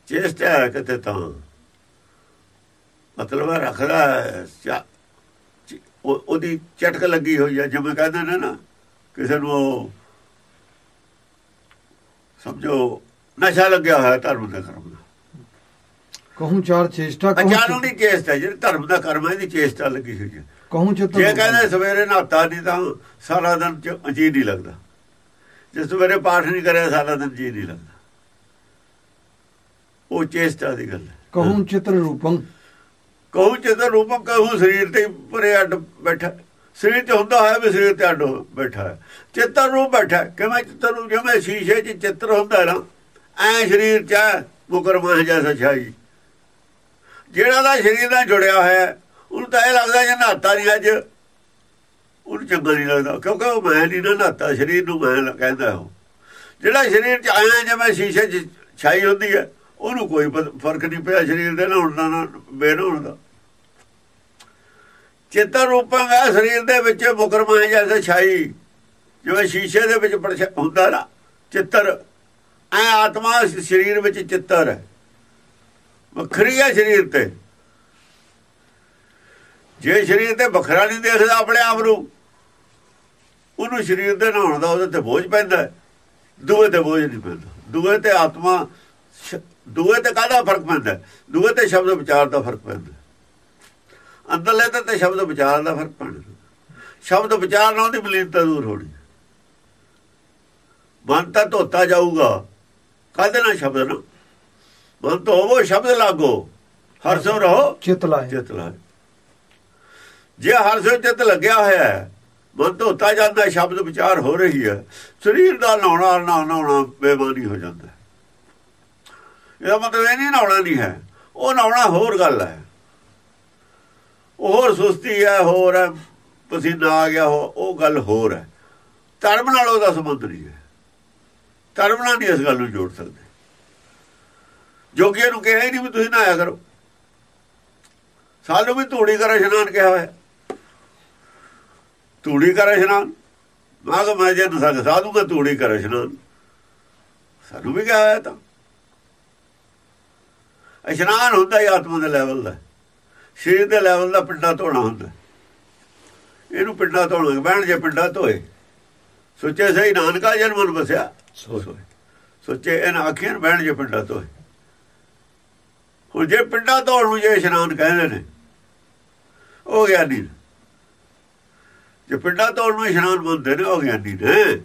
[SPEAKER 1] ਚੇਸ਼ਟਾ ਹੈ ਕਿਤੇ ਤਾਂ। ਮਤਲਬ ਰੱਖਦਾ ਉਹਦੀ ਚਟਕ ਲੱਗੀ ਹੋਈ ਹੈ ਜਿਵੇਂ ਕਹਿੰਦੇ ਨੇ ਨਾ ਕਿਸੇ ਨੂੰ ਉਹ ਸਮਝੋ ਨਸ਼ਾ ਲੱਗਿਆ ਹੋਇਆ ਧਰਮ ਦੇ ਕਰਮ ਦਾ।
[SPEAKER 2] ਕਹੂੰ ਚਾਰ ਚੇਸ਼ਟਾ ਕਹੂੰ
[SPEAKER 1] ਅਚਾਨਕ ਦੀ ਚੇਸ਼ਟਾ ਜਿਹੜੀ ਧਰਮ ਦਾ ਕਰਮ ਹੈ ਇਹਦੀ ਚੇਸ਼ਟਾ ਲੱਗੀ ਹੋਈ ਹੈ।
[SPEAKER 2] ਕਹੂੰ ਚਿਤ
[SPEAKER 1] ਜੇ
[SPEAKER 2] ਰੂਪੰ
[SPEAKER 1] ਕਹਿੰਦੇ ਸਵੇਰੇ ਨਹਾਤਾ ਨਹੀਂ ਤਾਂ ਸਾਰਾ ਦਿਨ ਚ ਜੀ ਨਹੀਂ ਲੱਗਦਾ। ਜੇ ਸਵੇਰੇ ਪਾਠ ਨਹੀਂ ਕਰਿਆ ਸਾਰਾ ਦਿਨ ਜੀ ਨਹੀਂ ਲੱਗਦਾ। ਉਹ ਚੇਸ਼ਟਾ ਦੀ ਗੱਲ ਹੈ।
[SPEAKER 2] ਕਹੂੰ ਚਿਤ੍ਰ ਰੂਪੰ।
[SPEAKER 1] ਕਹੂ ਚਿਤ ਰੂਪਮ ਕਹੂ ਸਰੀਰ ਤੇ ਪਰੇ ਅੱਡ ਬੈਠਾ ਸਰੀਰ ਤੇ ਹੁੰਦਾ ਹੈ ਵੀ ਸਰੀਰ ਤੇ ਅੱਡ ਬੈਠਾ ਹੈ। ਚਿੱਤਰ ਨੂੰ ਬੈਠਾ ਕਿਵੇਂ ਚਿੱਤਰ ਨੂੰ? ਜਿਵੇਂ ਸ਼ੀਸ਼ੇ 'ਚ ਚਿੱਤਰ ਹੁੰਦਾ ਨਾ ਐ ਸਰੀਰ 'ਚ ਹੈ, ਜੈਸਾ ਛਾਈ ਜਿਹੜਾ ਦਾ ਸਰੀਰ ਨਾਲ ਜੁੜਿਆ ਹੋਇਆ ਉਹਨੂੰ ਤਾਂ ਇਹ ਲੱਗਦਾ ਜੇ ਨਹਾਤਾ ਨਹੀਂ ਅੱਜ। ਉਹਨੂੰ ਚੰਗਾ ਨਹੀਂ ਲੱਗਦਾ ਕਿਉਂਕਿ ਉਹ ਮੈਂ ਨਹੀਂ ਨਾ ਨਹਾਤਾ ਸਰੀਰ ਨੂੰ ਮੈਂ ਕਹਿੰਦਾ ਉਹ। ਜਿਹੜਾ ਸਰੀਰ 'ਚ ਆਇਆ ਜਿਵੇਂ ਸ਼ੀਸ਼ੇ 'ਚ ਛਾਈ ਹੁੰਦੀ ਹੈ ਉਹਨੂੰ ਕੋਈ ਫ਼ਰਕ ਨਹੀਂ ਪਿਆ ਸਰੀਰ ਦੇ ਨਹਾਉਣ ਦਾ ਨਾ ਬੇਨਹਾਉਣ ਦਾ। ਚਿੱਤਰ ਰੂਪਾਂ ਹੈ ਸਰੀਰ ਦੇ ਵਿੱਚ ਮੁਕਰਮਾ ਜੈਸੇ ਛਾਈ। ਜਿਵੇਂ ਸ਼ੀਸ਼ੇ ਦੇ ਵਿੱਚ ਪਰਛ- ਹੁੰਦਾ ਨਾ, ਚਿੱਤਰ। ਐ ਆਤਮਾ ਸਰੀਰ ਵਿੱਚ ਚਿੱਤਰ ਹੈ। ਵੱਖਰੀ ਹੈ ਸਰੀਰ ਤੇ। ਜੇ ਸਰੀਰ ਤੇ ਵੱਖਰਾ ਨਹੀਂ ਦੇਖਦਾ ਆਪਣੇ ਆਪ ਨੂੰ, ਉਹਨੂੰ ਸਰੀਰ ਦੇ ਨਹਾਉਣ ਦਾ ਉਹਦੇ ਤੇ ਬੋਝ ਪੈਂਦਾ ਦੂਏ ਤੇ ਬੋਝ ਨਹੀਂ ਪੈਂਦਾ। ਦੂਏ ਤੇ ਆਤਮਾ ਦੂਏ ਤੇ ਕਾਹਦਾ ਫ਼ਰਕ ਪੈਂਦਾ ਦੂਏ ਤੇ ਸ਼ਬਦ ਵਿਚਾਰ ਦਾ ਫ਼ਰਕ ਪੈਂਦਾ ਅੰਦਰਲੇ ਤੇ ਤੇ ਸ਼ਬਦ ਵਿਚਾਰ ਦਾ ਫ਼ਰਕ ਪੈਣਾ। ਸ਼ਬਦ ਵਿਚਾਰ ਨਾਲ ਉਹਦੀ ਬਲੀਨਤਾ ਦੂਰ ਹੋਣੀ। ਮਨ ਤਾਂ ਧੋਤਾ ਜਾਊਗਾ। ਕਾਹਦੇ ਨਾਲ ਸ਼ਬਦ ਨਾਲ ਮਨ ਤੋਂ ਉਹ ਸ਼ਬਦ ਲਾਗੋ। ਹਰਸੋ ਰਹੋ
[SPEAKER 2] ਚਿਤ ਲਾਏ।
[SPEAKER 1] ਚਿਤ ਲਾਏ। ਜੇ ਹਰਸੋ ਚਿਤ ਲੱਗਿਆ ਹੋਇਆ ਹੈ ਮਨ ਧੋਤਾ ਜਾਂਦਾ ਸ਼ਬਦ ਵਿਚਾਰ ਹੋ ਰਹੀ ਹੈ ਸਰੀਰ ਦਾ ਨਹਾਉਣਾ ਨਾ ਨਹਾਉਣਾ ਬੇਮਾਨੀ ਹੋ ਜਾਂਦਾ। ਇਹਦਾ ਮਤਲਬ ਇਹ ਨਹੀਂ ਨਹਾਉਣਾ ਨਹੀਂ ਹੈ ਉਹ ਨਹਾਉਣਾ ਹੋਰ ਗੱਲ ਹੈ। ਹੋਰ ਸੁਸਤੀ ਹੈ, ਹੋਰ ਹੈ, ਪਸੀਨਾ ਆ ਗਿਆ ਹੋ ਉਹ ਗੱਲ ਹੋਰ ਹੈ। ਧਰਮ ਨਾਲ ਉਹਦਾ ਸੰਬੰਧ ਨਹੀਂ ਹੈ। ਧਰਮ ਨਾਲ ਨਹੀਂ ਇਸ ਗੱਲ ਨੂੰ ਜੋੜ ਸਕਦੇ। ਜੋਗੀਆਂ ਨੂੰ ਕਿਹਾ ਹੀ ਨਹੀਂ ਵੀ ਤੁਸੀਂ ਨਹਾਇਆ ਕਰੋ। ਸਾਨੂੰ ਵੀ ਧੂੜੀ ਕਰ ਇਸ਼ਨਾਨ ਕਿਹਾ ਹੋਇਆ। ਧੂੜੀ ਕਰ ਇਸ਼ਨਾਨ। ਮੈਂ ਕਿਹਾ, ਮੈਂ ਜੇ ਨਸਕ ਸਾਧੂ ਦਾ ਧੂੜੀ ਕਰ ਇਸ਼ਨਾਨ। ਸਾਨੂੰ ਵੀ ਕਿਹਾ ਹੋਇਆ ਤਾਂ। ਇਸ਼ਨਾਨ ਹੁੰਦਾ ਹੀ ਆਤਮਾ ਦੇ ਲੈਵਲ ਦਾ। ਸਰੀਰ ਦੇ ਲੈਵਲ ਦਾ ਪਿੰਡਾ ਧੋਣਾ ਹੁੰਦਾ। ਇਹਨੂੰ ਪਿੰਡਾ ਧੋਣਾ ਬਹਿਣ ਜੇ ਪਿੰਡਾ ਧੋਏ। ਸੋਚੇ ਸਹੀ ਨਾਨਕਾ ਜਨ ਮਨ ਬਸਿਆ ਸੋਏ। ਸੋਚੇ ਇਹਨਾਂ ਅੱਖੀਆਂ ਨੂੰ ਬਹਿਣ ਜੇ ਪਿੰਡਾ ਧੋਏ। ਹੁਣ ਜੇ ਪਿੰਡਾ ਧੋਣ ਨੂੰ ਜੇ ਇਸ਼ਨਾਨ ਕਹਿੰਦੇ ਨੇ ਉਹ ਗਿਆਨੀ ਜੇ ਪਿੰਡਾ ਧੋਣ ਨੂੰ ਇਸ਼ਨਾਨ ਮੰਨਦੇ ਨੇ ਉਹ ਗਿਆਨੀ ਨੇ।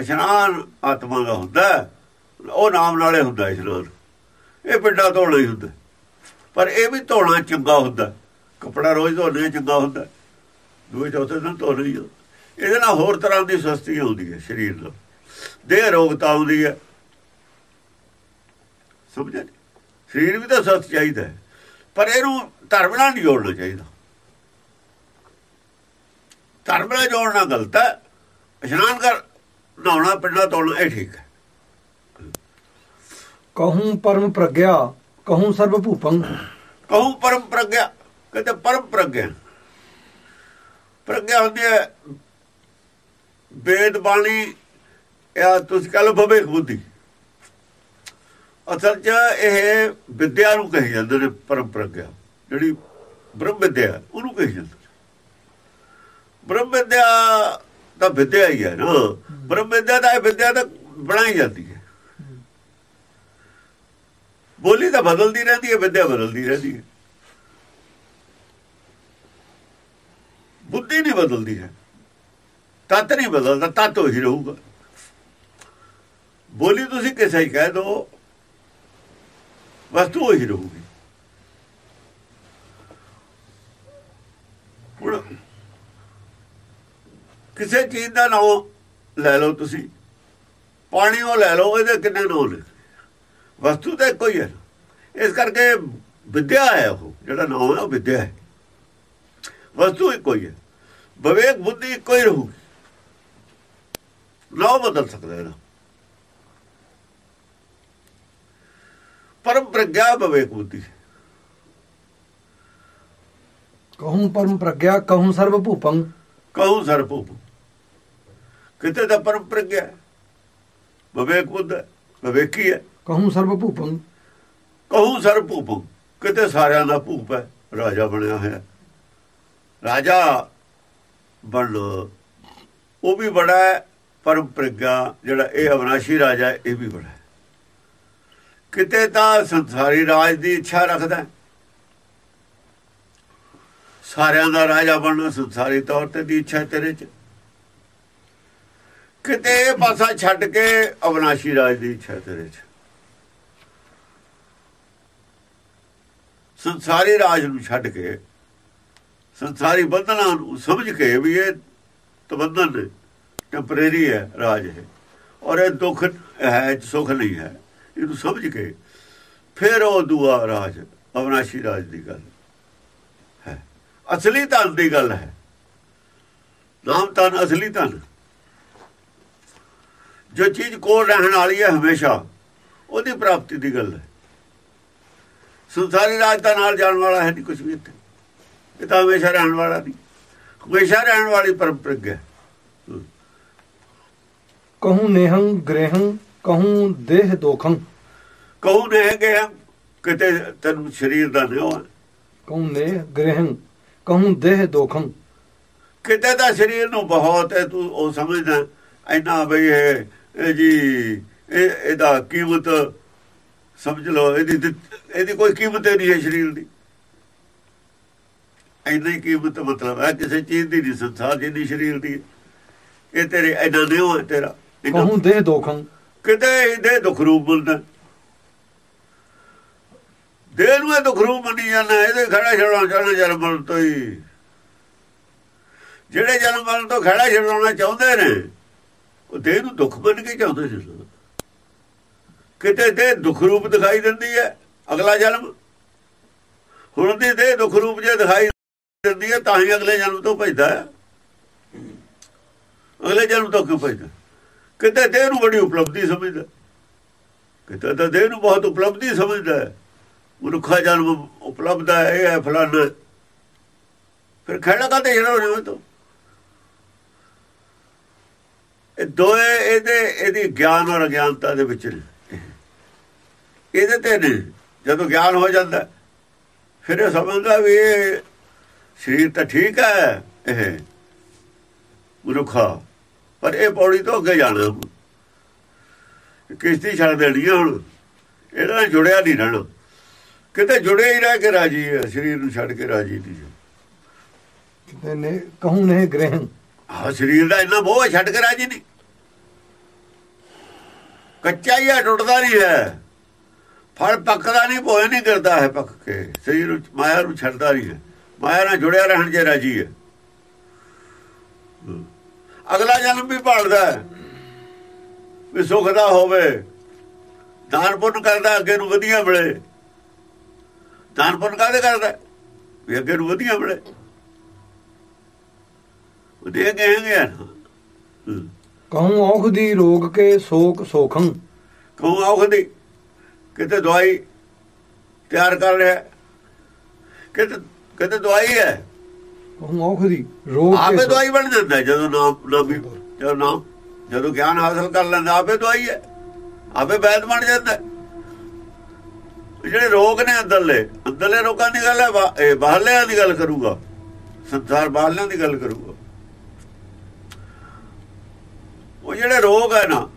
[SPEAKER 1] ਇਸ਼ਨਾਨ ਆਤਮਾ ਦਾ ਹੁੰਦਾ। ਉਹ ਨਾਮ ਨਾਲੇ ਹੁੰਦਾ ਇਸ਼ਨਾਨ। ਇਹ ਪਿੰਡਾ ਧੋਣਾ ਹੀ ਹੁੰਦਾ। ਪਰ ਇਹ ਵੀ ਧੋਣਾ ਚੰਗਾ ਹੁੰਦਾ। ਕਪੜਾ ਰੋਜ਼ ਧੋਣੇ ਚੰਗਾ ਹੁੰਦਾ। ਦੂਜੇ ਚੌਥੇ ਦਿਨ ਧੋਣਾ ਹੀ ਆ। ਇਹਦੇ ਨਾਲ ਹੋਰ ਤਰ੍ਹਾਂ ਦੀ ਸੁਸਤੀ ਆਉਂਦੀ ਹੈ ਸਰੀਰ ਨਾਲ ਦੇਹ ਰੋਗਤਾ ਆਉਂਦੀ ਹੈ। ਸਮਝਿਆ ਸਰੀਰ ਵੀ ਤਾਂ ਸਸਤ ਚਾਹੀਦਾ ਹੈ। ਪਰ ਇਹਨੂੰ ਧਰਮ ਨਾਲ ਨਹੀਂ ਜੋੜਨਾ ਚਾਹੀਦਾ। ਧਰਮ ਨਾਲ ਜੋੜਨਾ ਗਲਤ ਹੈ। ਇਸ਼ਨਾਨ ਕਰ, ਨਹਾਉਣਾ, ਪਿੰਡਾ ਤੋੜਨਾ ਇਹ ਠੀਕ ਹੈ।
[SPEAKER 2] ਕਹੂੰ ਪਰਮ ਪ੍ਰਗਿਆ ਕਹੂੰ ਸਰਬ ਭੂਪੰ
[SPEAKER 1] ਕਹੂੰ ਪਰਮ ਪ੍ਰਗਿਆ, ਕਹਿੰਦੇ ਪਰਮ ਪ੍ਰਗਿਆ। ਪ੍ਰਗਿਆ ਹੁੰਦੀ ਹੈ, ਵੇਦ ਬਾਣੀ ਇਹ ਤੁਸੀਂ ਕਹ ਲੋ ਭਵੇਖ ਬੁੱਧੀ। ਅਸਲ 'ਚ ਇਹ ਵਿਦਿਆ ਨੂੰ ਕਹੀ ਜਾਂਦੇ ਨੇ ਪਰਮ ਪ੍ਰਗਿਆ। ਜਿਹੜੀ ਬ੍ਰਹਮ ਵਿਦਿਆ, ਉਹਨੂੰ ਕਹੀ ਜਾਂਦੇ ਬ੍ਰਹਮ ਵਿਦਿਆ ਤਾਂ ਵਿਦਿਆ ਹੀ ਹੈ ਨਾ। ਬ੍ਰਹਮ ਵਿਦਿਆ ਤਾਂ ਇਹ ਵਿਦਿਆ ਤਾਂ ਬਣਾਈ ਜਾਂਦੀ ਹੈ ਬੋਲੀ ਤਾਂ ਬਦਲਦੀ ਰਹਿੰਦੀ ਹੈ, ਵਿਦਿਆ ਬਦਲਦੀ ਰਹਿੰਦੀ ਹੈ। ਬੁੱਧੀ ਨਹੀਂ ਬਦਲਦੀ ਹੈ। ਤਤ ਨਹੀਂ ਬਦਲਦਾ, ਤਤ ਉਹੀ ਰਹੂਗਾ। ਬੋਲੀ ਤੁਸੀਂ ਕਿਸੇ ਹੀ ਕਹਿ ਦੋ ਵਸਤੂ ਉਹੀ ਰਹੂਗੀ। ਹੁਣ ਕਿਸੇ ਚੀਜ਼ ਦਾ ਨਾਮ ਲੈ ਲਓ ਤੁਸੀਂ, ਪਾਣੀ ਉਹ ਲੈ ਲਓ ਇਹਦੇ ਕਿੰਨੇ ਨਾਮ ਨੇ? ਵਸਤੂ ਤਾਂ ਇੱਕੋ ਹੀ ਹੈ। ਇਸ ਕਰਕੇ ਵਿਦਿਆ ਹੈ ਉਹ ਜਿਹੜਾ ਨਾਮ ਹੈ ਉਹ ਵਿਦਿਆ ਹੈ। ਵਸਤੂ ਇੱਕੋ ਹੀ ਹੈ। ਵਿਵੇਕ ਬੁੱਧੀ ਇੱਕੋ ਹੀ ਰਹੂਗੀ ਨਾਮ ਬਦਲ ਸਕਦਾ ਹੈ ਪਰਮ ਪ੍ਰਗਿਆ ਵਿਵੇਕ ਬੁੱਧੀ।
[SPEAKER 2] ਕਹੂੰ ਪਰਮ ਪ੍ਰਗਿਆ ਕਹੂੰ ਸਰਬ ਭੂਪੰ
[SPEAKER 1] ਕਹੂੰ ਸਰਪੂਪ ਕਿਤੇ ਤਾਂ ਪਰਮ ਪ੍ਰਗਿਆ। ਵਿਵੇਕ ਬੁੱਧ ਹੈ, ਵਿਵੇਕੀ ਹੈ।
[SPEAKER 2] ਕਹੂੰ ਸਰਬ ਭੂਪੰ?
[SPEAKER 1] ਕਹੂੰ ਸਰਪੂਪ ਕਿਤੇ ਸਾਰਿਆਂ ਦਾ ਭੂਪ ਹੈ, ਰਾਜਾ ਬਣਿਆ ਹੋਇਆ। ਰਾਜਾ ਬਣ ਉਹ ਵੀ ਬੜਾ ਪਰਮ ਪ੍ਰਗਿਆ ਜਿਹੜਾ ਇਹ ਅਵਨਾਸ਼ੀ ਰਾਜਾ ਇਹ ਵੀ ਬੜਾ ਕਿਤੇ ਤਾਂ ਸੰਸਾਰੀ ਰਾਜ ਦੀ ਇੱਛਾ ਰੱਖਦਾ ਸਾਰਿਆਂ ਦਾ ਰਾਜਾ ਬਣਨਾ ਸੰਸਾਰੀ ਤੌਰ ਤੇ ਦੀ ਇੱਛਾ ਤੇਰੇ ਚ। ਕਿਤੇ ਇਹ ਪਾਸਾ ਛੱਡ ਕੇ ਅਵਨਾਸ਼ੀ ਰਾਜ ਦੀ ਇੱਛਾ ਤੇਰੇ ਚ। ਸੰਸਾਰੀ ਰਾਜ ਨੂੰ ਛੱਡ ਕੇ, ਸੰਸਾਰੀ ਬੰਧਨਾਂ ਨੂੰ ਸਮਝ ਕੇ ਵੀ ਇਹ ਤਬੰਧਨ ਨੇ ਟੈਂਪਰੇਰੀ ਹੈ, ਰਾਜ ਹੈ। ਔਰ ਇਹ ਦੁੱਖ ਹੈ ਸੁੱਖ ਨਹੀਂ ਹੈ। ਇਹਨੂੰ ਸਮਝ ਕੇ ਫਿਰ ਉਹ ਦੁਆ ਰਾਜ, ਅਵਨਾਸ਼ੀ ਰਾਜ ਦੀ ਗੱਲ ਹੈ। ਅਸਲੀ ਧਨ ਦੀ ਗੱਲ ਹੈ। ਨਾਮ ਧਨ, ਅਸਲੀ ਧਨ। ਜੋ ਚੀਜ਼ ਕੋਲ ਰਹਿਣ ਵਾਲੀ ਹੈ ਹਮੇਸ਼ਾ, ਉਹਦੀ ਪ੍ਰਾਪਤੀ ਦੀ ਗੱਲ ਹੈ। ਸੰਸਾਰੀ ਰਾਜ ਦਾ ਨਾਲ ਜਾਣ ਵਾਲਾ ਹੈ ਨਹੀਂ ਕੁਝ ਵੀ ਇੱਥੇ। ਇਹ ਤਾਂ ਹਮੇਸ਼ਾ ਰਹਿਣ ਵਾਲਾ ਨਹੀਂ। ਹਮੇਸ਼ਾ ਰਹਿਣ ਵਾਲੀ ਪਰੰਪਰਾ ਹੈ।
[SPEAKER 2] ਕਹੂੰ ਨੇਹੰ ਗ੍ਰਹਿੰ ਕਹੂੰ ਦੇਹ ਦੋਖੰ।
[SPEAKER 1] ਕਹੂੰ ਨੇ ਕਿ ਕਿਤੇ ਤੈਨੂੰ ਸਰੀਰ ਦਾ ਨਿਉ ਹੈ
[SPEAKER 2] ਕਹੂੰ ਨੇਹ ਗ੍ਰਹਿੰ ਕਹੂੰ ਦੇਹ ਦੋਖੰ।
[SPEAKER 1] ਕਿਤੇ ਦਾ ਸਰੀਰ ਨੂੰ ਬਹੁਤ ਹੈ ਤੂੰ ਉਹ ਸਮਝਦਾ ਇੰਨਾ ਬਈ ਇਹ ਜੀ ਇਹ ਇਹਦਾ ਕੀਮਤ ਸਮਝ ਲਓ ਇਹਦੀ ਇਹਦੀ ਕੋਈ ਕੀਮਤ ਨਹੀਂ ਹੈ ਸਰੀਰ ਦੀ। ਇੰਨੀ ਕੀਮਤ ਮਤਲਬ ਹੈ ਕਿਸੇ ਚੀਜ਼ ਦੀ ਨਹੀਂ ਸੰਸਾਰ ਜਿੰਨੀ ਸਰੀਰ ਦੀ। ਇਹ ਤੇਰੇ ਇੰਨਾ ਨਿਉ ਹੈ ਤੇਰਾ।
[SPEAKER 2] ਕਹੂੰ ਦੇਹ ਦੋਖੰ।
[SPEAKER 1] ਕਿਤੇ ਇਹਦੇ ਦੁੱਖ ਰੂਪ ਮਿਲਦਾ। ਦੇਹ ਨੂੰ ਇਹ ਦੁੱਖ ਰੂਪ ਮੰਨੀ ਜਾਂਦਾ ਇਹਦੇ ਖੜਾ ਛੜਾਉਣਾ ਚਾਹਣਾ ਜਨਮ ਤੋਂ ਹੀ। ਜਿਹੜੇ ਜਨਮ ਤੋਂ ਖੜਾ ਛੜਾਉਣਾ ਚਾਹੁੰਦੇ ਨੇ ਉਹ ਦੇਹ ਨੂੰ ਦੁੱਖ ਮੰਨ ਕੇ ਚਾਹੁੰਦੇ ਨੇ। ਕਿਤੇ ਦੇਹ ਦੁੱਖ ਰੂਪ ਦਿਖਾਈ ਦਿੰਦੀ ਹੈ, ਅਗਲਾ ਜਨਮ। ਹੁਣ ਦੀ ਦੇਹ ਦੁੱਖ ਰੂਪ ਜੇ ਦਿਖਾਈ ਦਿੰਦੀ ਹੈ, ਤਾਂ ਹੀ ਅਗਲੇ ਜਨਮ ਤੋਂ ਭਜਦਾ ਹੈ। ਅਗਲੇ ਜਨਮ ਤੋਂ ਕਿਉਂ ਭਜਦਾ? ਕਿਤੇ ਦੇਹ ਨੂੰ ਬੜੀ ਉਪਲਬਧੀ ਸਮਝਦਾ ਕਿਤੇ ਤਾਂ ਦੇਹ ਨੂੰ ਬਹੁਤ ਉਪਲਬਧੀ ਸਮਝਦਾ ਹੈ। ਮਨੁੱਖਾ ਜਨਮ ਉਪਲਬਧ ਹੈ, ਇਹ ਹੈ ਫਲਾਨਾ ਫਿਰ ਖੜਾ ਕਾਤੇ ਜਿਹੜਾ ਹੋਣਾ ਤੋ? ਇਹ ਦੋਏ ਇਹਦੇ ਇਹਦੀ ਗਿਆਨ ਔਰ ਅਗਿਆਨਤਾ ਦੇ ਵਿੱਚ ਨੇ। ਇਹਦੇ ਤੇ ਨੇ ਜਦੋਂ ਗਿਆਨ ਹੋ ਜਾਂਦਾ। ਫਿਰ ਇਹ ਸਮਝਦਾ ਵੀ ਇਹ ਸਰੀਰ ਤਾਂ ਠੀਕ ਹੈ ਇਹ ਮਨੁੱਖਾ। ਪਰ ਇਹ ਪੌੜੀ ਤੋਂ ਅੱਗੇ ਜਾਣਾ। ਕਿਸ਼ਤੀ ਛੱਡ ਦੇਣੀ ਆ ਹੁਣ। ਇਹਦੇ ਜੁੜਿਆ ਨਹੀਂ ਰਹਿਣਾ। ਕਿਤੇ ਜੁੜੇ ਹੀ ਰਹਿ ਕੇ ਰਾਜੀ ਹੈ ਸਰੀਰ ਨੂੰ ਛੱਡ ਕੇ ਰਾਜੀ ਨਹੀਂ
[SPEAKER 2] ਕਿਤੇ ਨੇ ਕਹੂੰ ਨੇਹ ਗ੍ਰਹਿੰ
[SPEAKER 1] ਆ ਸਰੀਰ ਦਾ ਇੰਨਾ ਮੋਹ ਹੈ, ਛੱਡ ਕੇ ਰਾਜੀ ਨਹੀਂ। ਕੱਚਾ ਹੀ ਹੈ ਟੁੱਟਦਾ ਨਹੀਂ ਹੈ। ਫਲ ਪੱਕਦਾ ਨਹੀਂ ਭੋਏ ਨਹੀਂ ਕਰਦਾ ਹੈ ਪੱਕ ਕੇ। ਸਰੀਰ ਨੂੰ ਮਾਇਆ ਨੂੰ ਛੱਡਦਾ ਨਹੀਂ ਹੈ ਮਾਇਆ ਨਾਲ ਜੁੜਿਆ ਰਹਿਣ ਜੇ ਰਾਜੀ ਹੈ। ਅਗਲਾ ਜਨਮ ਵੀ ਭਾਲਦਾ ਹੈ। ਵੀ ਸੁਖ ਦਾ ਹੋਵੇ। ਦਾਨ ਪੁੰਨ ਕਰਦਾ ਅੱਗੇ ਨੂੰ ਵਧੀਆ ਮਿਲੇ। ਦਾਨ ਪੁੰਨ ਕਾਹਦੇ ਕਰਦਾ ਵੀ ਅੱਗੇ ਨੂੰ ਵਧੀਆ ਮਿਲੇ। ਉਹ ਦੇ ਗਏ।
[SPEAKER 2] ਕਹੂੰ ਔਖ ਦੀ ਰੋਗ ਕੇ ਸੋਕ ਸੋਖੰ।
[SPEAKER 1] ਕਹੂੰ ਆਉਖਦੀ ਕਿਤੇ ਦਵਾਈ ਤਿਆਰ ਕਰ ਰਿਹਾ ਕਿਤੇ ਕਿਤੇ ਦਵਾਈ ਹੈ?
[SPEAKER 2] ਔਖ ਦੀ ਰੋਗ
[SPEAKER 1] ਆਪੇ ਦਵਾਈ ਬਣ ਜਾਂਦਾ ਜਦੋਂ ਨਾਮ ਨਾਮੀ ਜਦੋਂ ਨਾਮ ਜਦੋਂ ਗਿਆਨ ਹਾਸਲ ਕਰ ਲੈਂਦਾ ਆਪੇ ਦਵਾਈ ਹੈ। ਆਪੇ ਬੈਦ ਬਣ ਜਾਂਦਾ ਜਿਹੜੇ ਰੋਗ ਨੇ ਅੰਦਰਲੇ ਅੰਦਰਲੇ ਰੋਗਾਂ ਦੀ ਗੱਲ ਹੈ ਬਾਹਰਲਿਆਂ ਦੀ ਗੱਲ ਕਰੂਗਾ। ਸੰਸਾਰ ਬਾਹਰਲਿਆਂ ਦੀ ਗੱਲ ਕਰੂਗਾ। ਉਹ ਜਿਹੜੇ ਰੋਗ ਹੈ ਨਾ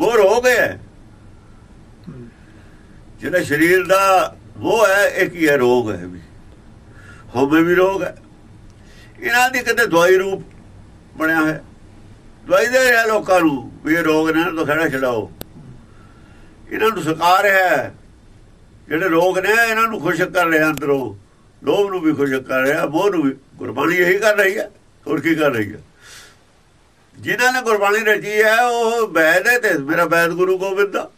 [SPEAKER 1] ਉਹ ਰੋਗ ਹੈ। ਜਿਹੜਾ ਸਰੀਰ ਦਾ ਉਹ ਹੈ, ਇਹ ਕੀ ਹੈ? ਰੋਗ ਹੈ ਵੀ। ਹੋਵੇ ਵੀ ਰੋਗ ਹੈ। ਇਹਨਾਂ ਦੀ ਕਿਤੇ ਦਵਾਈ ਰੂਪ ਬਣਿਆ ਹੋਇਆ। ਦਵਾਈ ਦੇ ਰਿਹਾ ਲੋਕਾਂ ਨੂੰ ਵੀ ਇਹ ਰੋਗ ਨੇ, ਇਹਨਾਂ ਤੋਂ ਖੜਾ ਛਡਾਓ। ਇਹਨਾਂ ਨੂੰ ਸਕਾਰ ਹੈ। ਜਿਹੜੇ ਰੋਗ ਨੇ, ਇਹਨਾਂ ਨੂੰ ਖੁਸ਼ ਕਰ ਰਿਹਾ ਅੰਦਰੋਂ। ਲੋਭ ਨੂੰ ਵੀ ਖੁਸ਼ ਕਰ ਰਿਹਾ, ਮੋਹ ਨੂੰ ਵੀ। ਗੁਰਬਾਣੀ ਇਹੀ ਕਰ ਰਹੀ ਹੈ। ਹੋਰ ਕੀ ਕਰ ਰਹੀ ਹੈ? ਜਿਨ੍ਹਾਂ ਨੇ ਗੁਰਬਾਣੀ ਰਚੀ ਹੈ, ਉਹ ਵੈਦ ਹੈ ਤੇ ਮੇਰਾ ਵੈਦ ਗੁਰੂ ਗੋਬਿੰਦ ਦਾ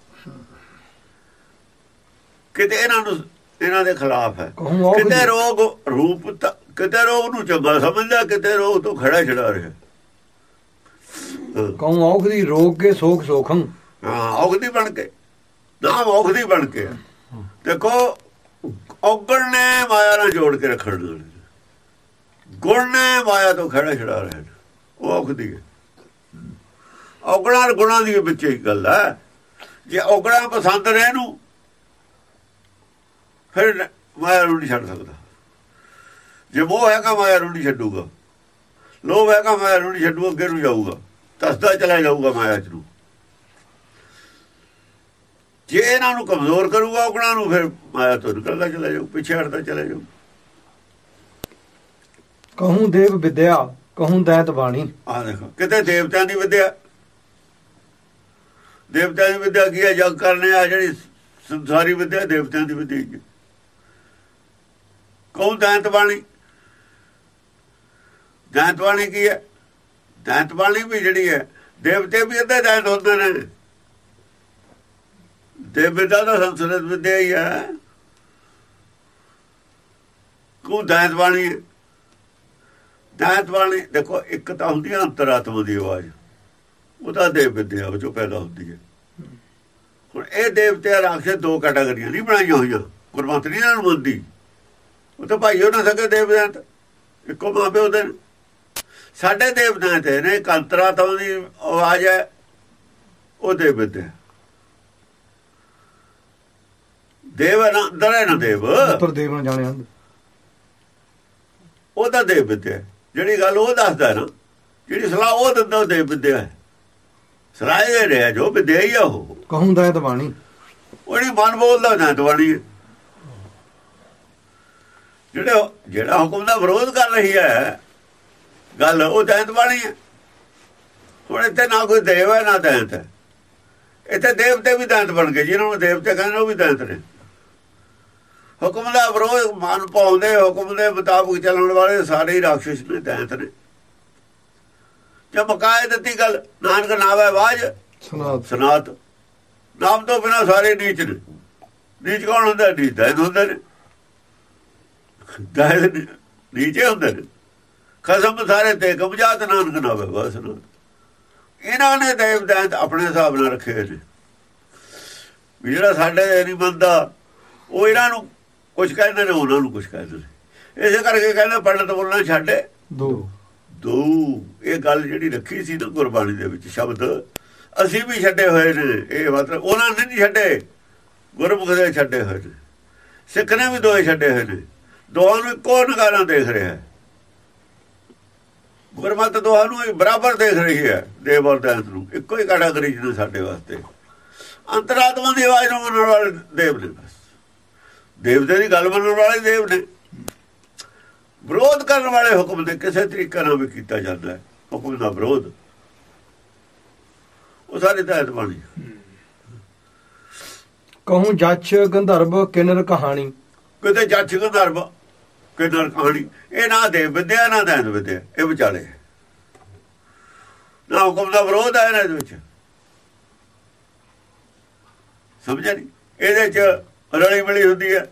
[SPEAKER 1] ਕਿਤੇ ਇਹਨਾਂ ਨੂੰ ਇਹਨਾਂ ਦੇ ਖਿਲਾਫ ਹੈ।
[SPEAKER 2] ਔਖ
[SPEAKER 1] ਕਿਤੇ
[SPEAKER 2] ਦੀ
[SPEAKER 1] ਰੋਗ ਰੂਪ ਕਿਤੇ ਰੋਗ ਨੂੰ ਚੰਗਾ ਸਮਝਦਾ ਕਿਤੇ ਰੋਗ ਤੋਂ ਖੜਾ ਛੜਾ ਰਿਹਾ।
[SPEAKER 2] ਕਹੂੰ ਔਖ ਦੀ ਰੋਗ ਕੇ ਸੋਖ ਸੋਖੰ
[SPEAKER 1] ਹਾਂ ਔਗਦੀ ਬਣ ਕੇ। ਨਾਮ ਔਗਦੀ ਬਣ ਕੇ ਦੇਖੋ ਔਗਣ ਨੇ ਮਾਇਆ ਨਾਲ ਜੋੜ ਕੇ ਰੱਖਣ ਨੂੰ ਗੁਣ ਨੇ ਮਾਇਆ ਤੋਂ ਖੜਾ ਛੜਾ ਰਹੇ। ਨੇ। ਉਹ ਔਗਦੀ ਹੈ। ਔਗਣਾਂ ਗੁਣਾਂ ਦੀ ਵਿੱਚ ਹੀ ਗੱਲ ਹੈ। ਜੇ ਔਗਣਾਂ ਪਸੰਦ ਨੇ ਇਹਨੂੰ ਫਿਰ ਮਾਇਆ ਨੂੰ ਨਹੀਂ ਛੱਡ ਸਕਦਾ। ਜੇ ਮੋਹ ਹੈਗਾ ਮਾਇਆ ਨੂੰ ਨਹੀਂ ਛੱਡੂਗਾ। ਲੋਭ ਹੈਗਾ ਮਾਇਆ ਨੂੰ ਨਹੀਂ ਛੱਡੂ ਅੱਗੇ ਨੂੰ ਜਾਊਗਾ। ਤਸਦਾ ਚਲਾ ਜਾਊਗਾ ਮਾਇਆ ਚ ਨੂੰ। ਜੇ ਇਹਨਾਂ ਨੂੰ ਕਮਜ਼ੋਰ ਕਰੂਗਾ ਔਗਣਾਂ ਨੂੰ ਫਿਰ ਮਾਇਆ ਤੋਂ ਨਿਕਲਦਾ ਚਲਾ ਜਾਊ ਪਿੱਛੇ ਹਟਦਾ ਚਲਾ ਜਾਊ।
[SPEAKER 2] ਕਹੂੰ ਦੇਵ ਵਿਦਿਆ ਕਹੂੰ ਦੈਤ ਬਾਣੀ।
[SPEAKER 1] ਆ ਦੇਖੋ ਕਿਤੇ ਦੇਵਤਿਆਂ ਦੀ ਵਿਦਿਆ? ਦੇਵਤਿਆਂ ਦੀ ਵਿਦਿਆ ਕੀ ਹੈ? ਜਗ ਕਰਨੇ ਆ ਜਿਹੜੀ ਸੰਸਾਰੀ ਵਿਦਿਆ ਦੇਵਤਿਆਂ ਦੀ ਵਿਦਿਆ ਕੌਣ ਦੈਂਤ ਬਾਣੀ? ਦੈਂਤ ਬਾਣੀ ਕੀ ਹੈ? ਦੈਂਤ ਬਾਣੀ ਵੀ ਜਿਹੜੀ ਹੈ, ਦੇਵਤੇ ਵੀ ਅੱਧੇ ਦੈਂਤ ਹੁੰਦੇ ਨੇ। ਦੇਵਤਾ ਦਾ ਸੰਸਕ੍ਰਿਤ ਵਿਦਿਆ ਹੀ ਹੈ। ਕੋ ਦੈਂਤ ਬਾਣੀ ਦੈਂਤ ਬਾਣੀ, ਦੇਖੋ, ਇੱਕ ਤਾਂ ਹੁੰਦੀ ਹੈ ਅੰਤਰਾਤਮਾ ਦੀ ਆਵਾਜ਼। ਉਹਦਾ ਦੇਵ ਵਿਦਿਆ ਵਿੱਚੋਂ ਪੈਦਾ ਹੁੰਦੀ ਹੈ। ਹੁਣ ਇਹ ਦੇਵਤੇ ਰਾਖੇ ਦੋ ਕੈਟਾਗਰੀਆਂ ਨਹੀਂ ਬਣਾਈਆਂ ਹੋਈਆਂ। ਗੁਰਮਤਿ ਨਹੀਂ ਨਾਲ ਮੰਨਦੀ। ਉਹ ਤਾਂ ਭਾਈ ਉਹਨਾਂ ਸਕੇ ਦੇਵਤਿਆਂ ਇੱਕੋ ਮਾਪੇ ਉਹਦੇ ਨੇ। ਸਾਡੇ ਦੇਵਤਿਆਂ ਤੇ ਨੇ ਇੱਕ ਅੰਤਰਾਤਮਾ ਦੀ ਆਵਾਜ਼ ਹੈ ਉਹ ਦੇਵ ਵਿਦਿਆ ਦੇਵ ਨਾ ਦਰੇ ਨਾ ਦੇਵ?
[SPEAKER 2] ਉੱਤਰ ਦੇਵ ਨੂੰ ਜਾਣਿਆ।
[SPEAKER 1] ਉਹਦਾ ਦੇਵ ਵਿਦਿਆ ਜਿਹੜੀ ਗੱਲ ਉਹ ਦੱਸਦਾ ਨਾ ਜਿਹੜੀ ਸਲਾਹ ਉਹ ਦਿੰਦਾ ਉਹ ਦੇਵ ਵਿਦਿਆ ਹੈ। ਸਲਾਹ ਇਹ ਰਿਹਾ ਜੋ ਵਿਦਿਆ ਹੀ ਆ ਉਹ।
[SPEAKER 2] ਕਹੂੰ ਦੈਤ ਬਾਣੀ।
[SPEAKER 1] ਉਹਨੀ ਮਨ ਬੋਲਦਾ ਨਾ ਦਵਾਣੀ। ਹੈ ਜਿਹੜਾ ਜਿਹੜਾ ਹੁਕਮ ਦਾ ਵਿਰੋਧ ਕਰ ਰਹੀ ਹੈ ਗੱਲ ਉਹ ਦੈਂਤ ਬਾਣੀ ਹੈ। ਹੁਣ ਇੱਥੇ ਨਾ ਕੋਈ ਦੇਵ ਹੈ ਨਾ ਦੈਂਤ ਹੈ। ਇੱਥੇ ਦੇਵਤੇ ਵੀ ਦੈਂਤ ਬਣ ਗਏ ਜਿਹਨਾਂ ਨੂੰ ਦੇਵਤੇ ਕਹਿੰਦੇ ਉਹ ਵੀ ਦੈਂਤ ਨੇ। ਹੁਕਮ ਦਾ ਵਿਰੋਧ ਮਨ ਪਾਉਂਦੇ ਹੁਕਮ ਦੇ ਮੁਤਾਬਕ ਚੱਲਣ ਵਾਲੇ ਸਾਰੇ ਰਾਖਸ਼ ਨੇ ਦੈਂਤ ਨੇ। ਜੇ ਮਕਾਏ ਦਿੱਤੀ ਗੱਲ ਨਾਨਕ ਨਾਵੇ ਬਾਜ
[SPEAKER 2] ਸੁਣਾ
[SPEAKER 1] ਸਨਾਤ ਨਾਮ ਤੋਂ ਬਿਨਾ ਸਾਰੇ ਨੀਚ ਨੇ। ਨੀਚ ਕੌਣ ਹੁੰਦਾ? ਨੀਚ ਦੈਂਤ ਹੁੰਦੇ ਨੇ। ਨੀ- ਨੀਚੇ ਹੁੰਦੇ ਨੇ। ਖਸਮ ਸਾਰੇ ਤੇ ਕਬਜਾਤ ਨਾਨਕ ਨਾਵੇ ਬਸ ਨਾਮ ਇਹਨਾਂ ਨੇ ਦੇਵ ਦੈਂਤ ਆਪਣੇ ਹਿਸਾਬ ਨਾਲ ਰੱਖੇ ਨੇ। ਵੀ ਜਿਹੜਾ ਸਾਡੇ ਨਹੀਂ ਬੰਦਾ ਉਹ ਇਹਨਾਂ ਨੂੰ ਕੁਝ ਕਹਿੰਦੇ ਨੇ ਉਹਨਾਂ ਨੂੰ ਕੁਝ ਕਹਿੰਦੇ ਨੇ। ਇਸੇ ਕਰਕੇ ਕਹਿੰਦੇ ਪੰਡਤ ਬੋਲਣਾ ਛੱਡੇ
[SPEAKER 2] ਦੋ।
[SPEAKER 1] ਦੋ। ਇਹ ਗੱਲ ਜਿਹੜੀ ਰੱਖੀ ਸੀ ਨਾ ਗੁਰਬਾਣੀ ਦੇ ਵਿੱਚ ਸ਼ਬਦ ਅਸੀਂ ਵੀ ਛੱਡੇ ਹੋਏ ਨੇ। ਇਹ ਮਤਲਬ ਉਹਨਾਂ ਨੇ ਨਹੀਂ ਛੱਡੇ ਗੁਰਮੁਖ ਦੇ ਛੱਡੇ ਹੋਏ ਨੇ। ਸਿੱਖ ਨੇ ਵੀ ਦੋਏ ਛੱਡੇ ਹੋਏ ਨੇ। ਦੋਹਾਂ ਨੂੰ ਇੱਕੋ ਨਗਾਰਾਂ ਦੇਖ ਰਿਹਾ ਹੈ। ਗੁਰਮਤ ਦੋਹਾਂ ਨੂੰ ਬਰਾਬਰ ਦੇਖ ਰਹੀ ਹੈ, ਦੇਵ ਔਰ ਦੈਂਤ ਨੂੰ। ਇੱਕੋ ਹੀ ਕੈਟਾਗਰੀ ਨੇ ਸਾਡੇ ਵਾਸਤੇ। ਅੰਤਰਾਤਮਾ ਦੀ ਆਵਾਜ਼ ਨੂੰ ਮੰਨਣ ਵਾਲੇ ਦੇਵ ਨੇ ਬਸ। ਦੇਵਤੇ ਦੀ ਗੱਲ ਮੰਨਣ ਵਾਲੇ ਦੇਵ ਨੇ। ਵਿਰੋਧ ਕਰਨ ਵਾਲੇ ਹੁਕਮ ਦੇ ਕਿਸੇ ਤਰੀਕੇ ਨਾਲ ਵੀ ਕੀਤਾ ਜਾਂਦਾ ਹੈ। ਹੁਕਮ ਦਾ ਵਿਰੋਧ। ਉਹ ਸਾਰੇ ਤਹਿਤ ਬਾਣੀ
[SPEAKER 2] ਕਹੂੰ ਜੱਛ ਗੰਧਰਵ ਕਿਨਰ ਕਹਾਣੀ।
[SPEAKER 1] ਕਿਤੇ ਜੱਜ ਗੰਧਰਵ ਕਿਨਰ ਕਹਾਣੀ ਇਹ ਨਾ ਦੇ ਵਿਦਿਆ ਨਾ ਦੇਨ ਵਿਦਿਆ। ਇਹ ਵਿਚਾਲੇ। ਨਾ ਹੁਕਮ ਦਾ ਵਿਰੋਧ ਹੈ ਇਹਨਾਂ ਦੇ ਵਿੱਚ। ਸਮਝਿਆ ਨਹੀਂ? ਇਹਦੇ ਚ ਰਲੀ ਮਿਲੀ ਹੁੰਦੀ ਹੈ।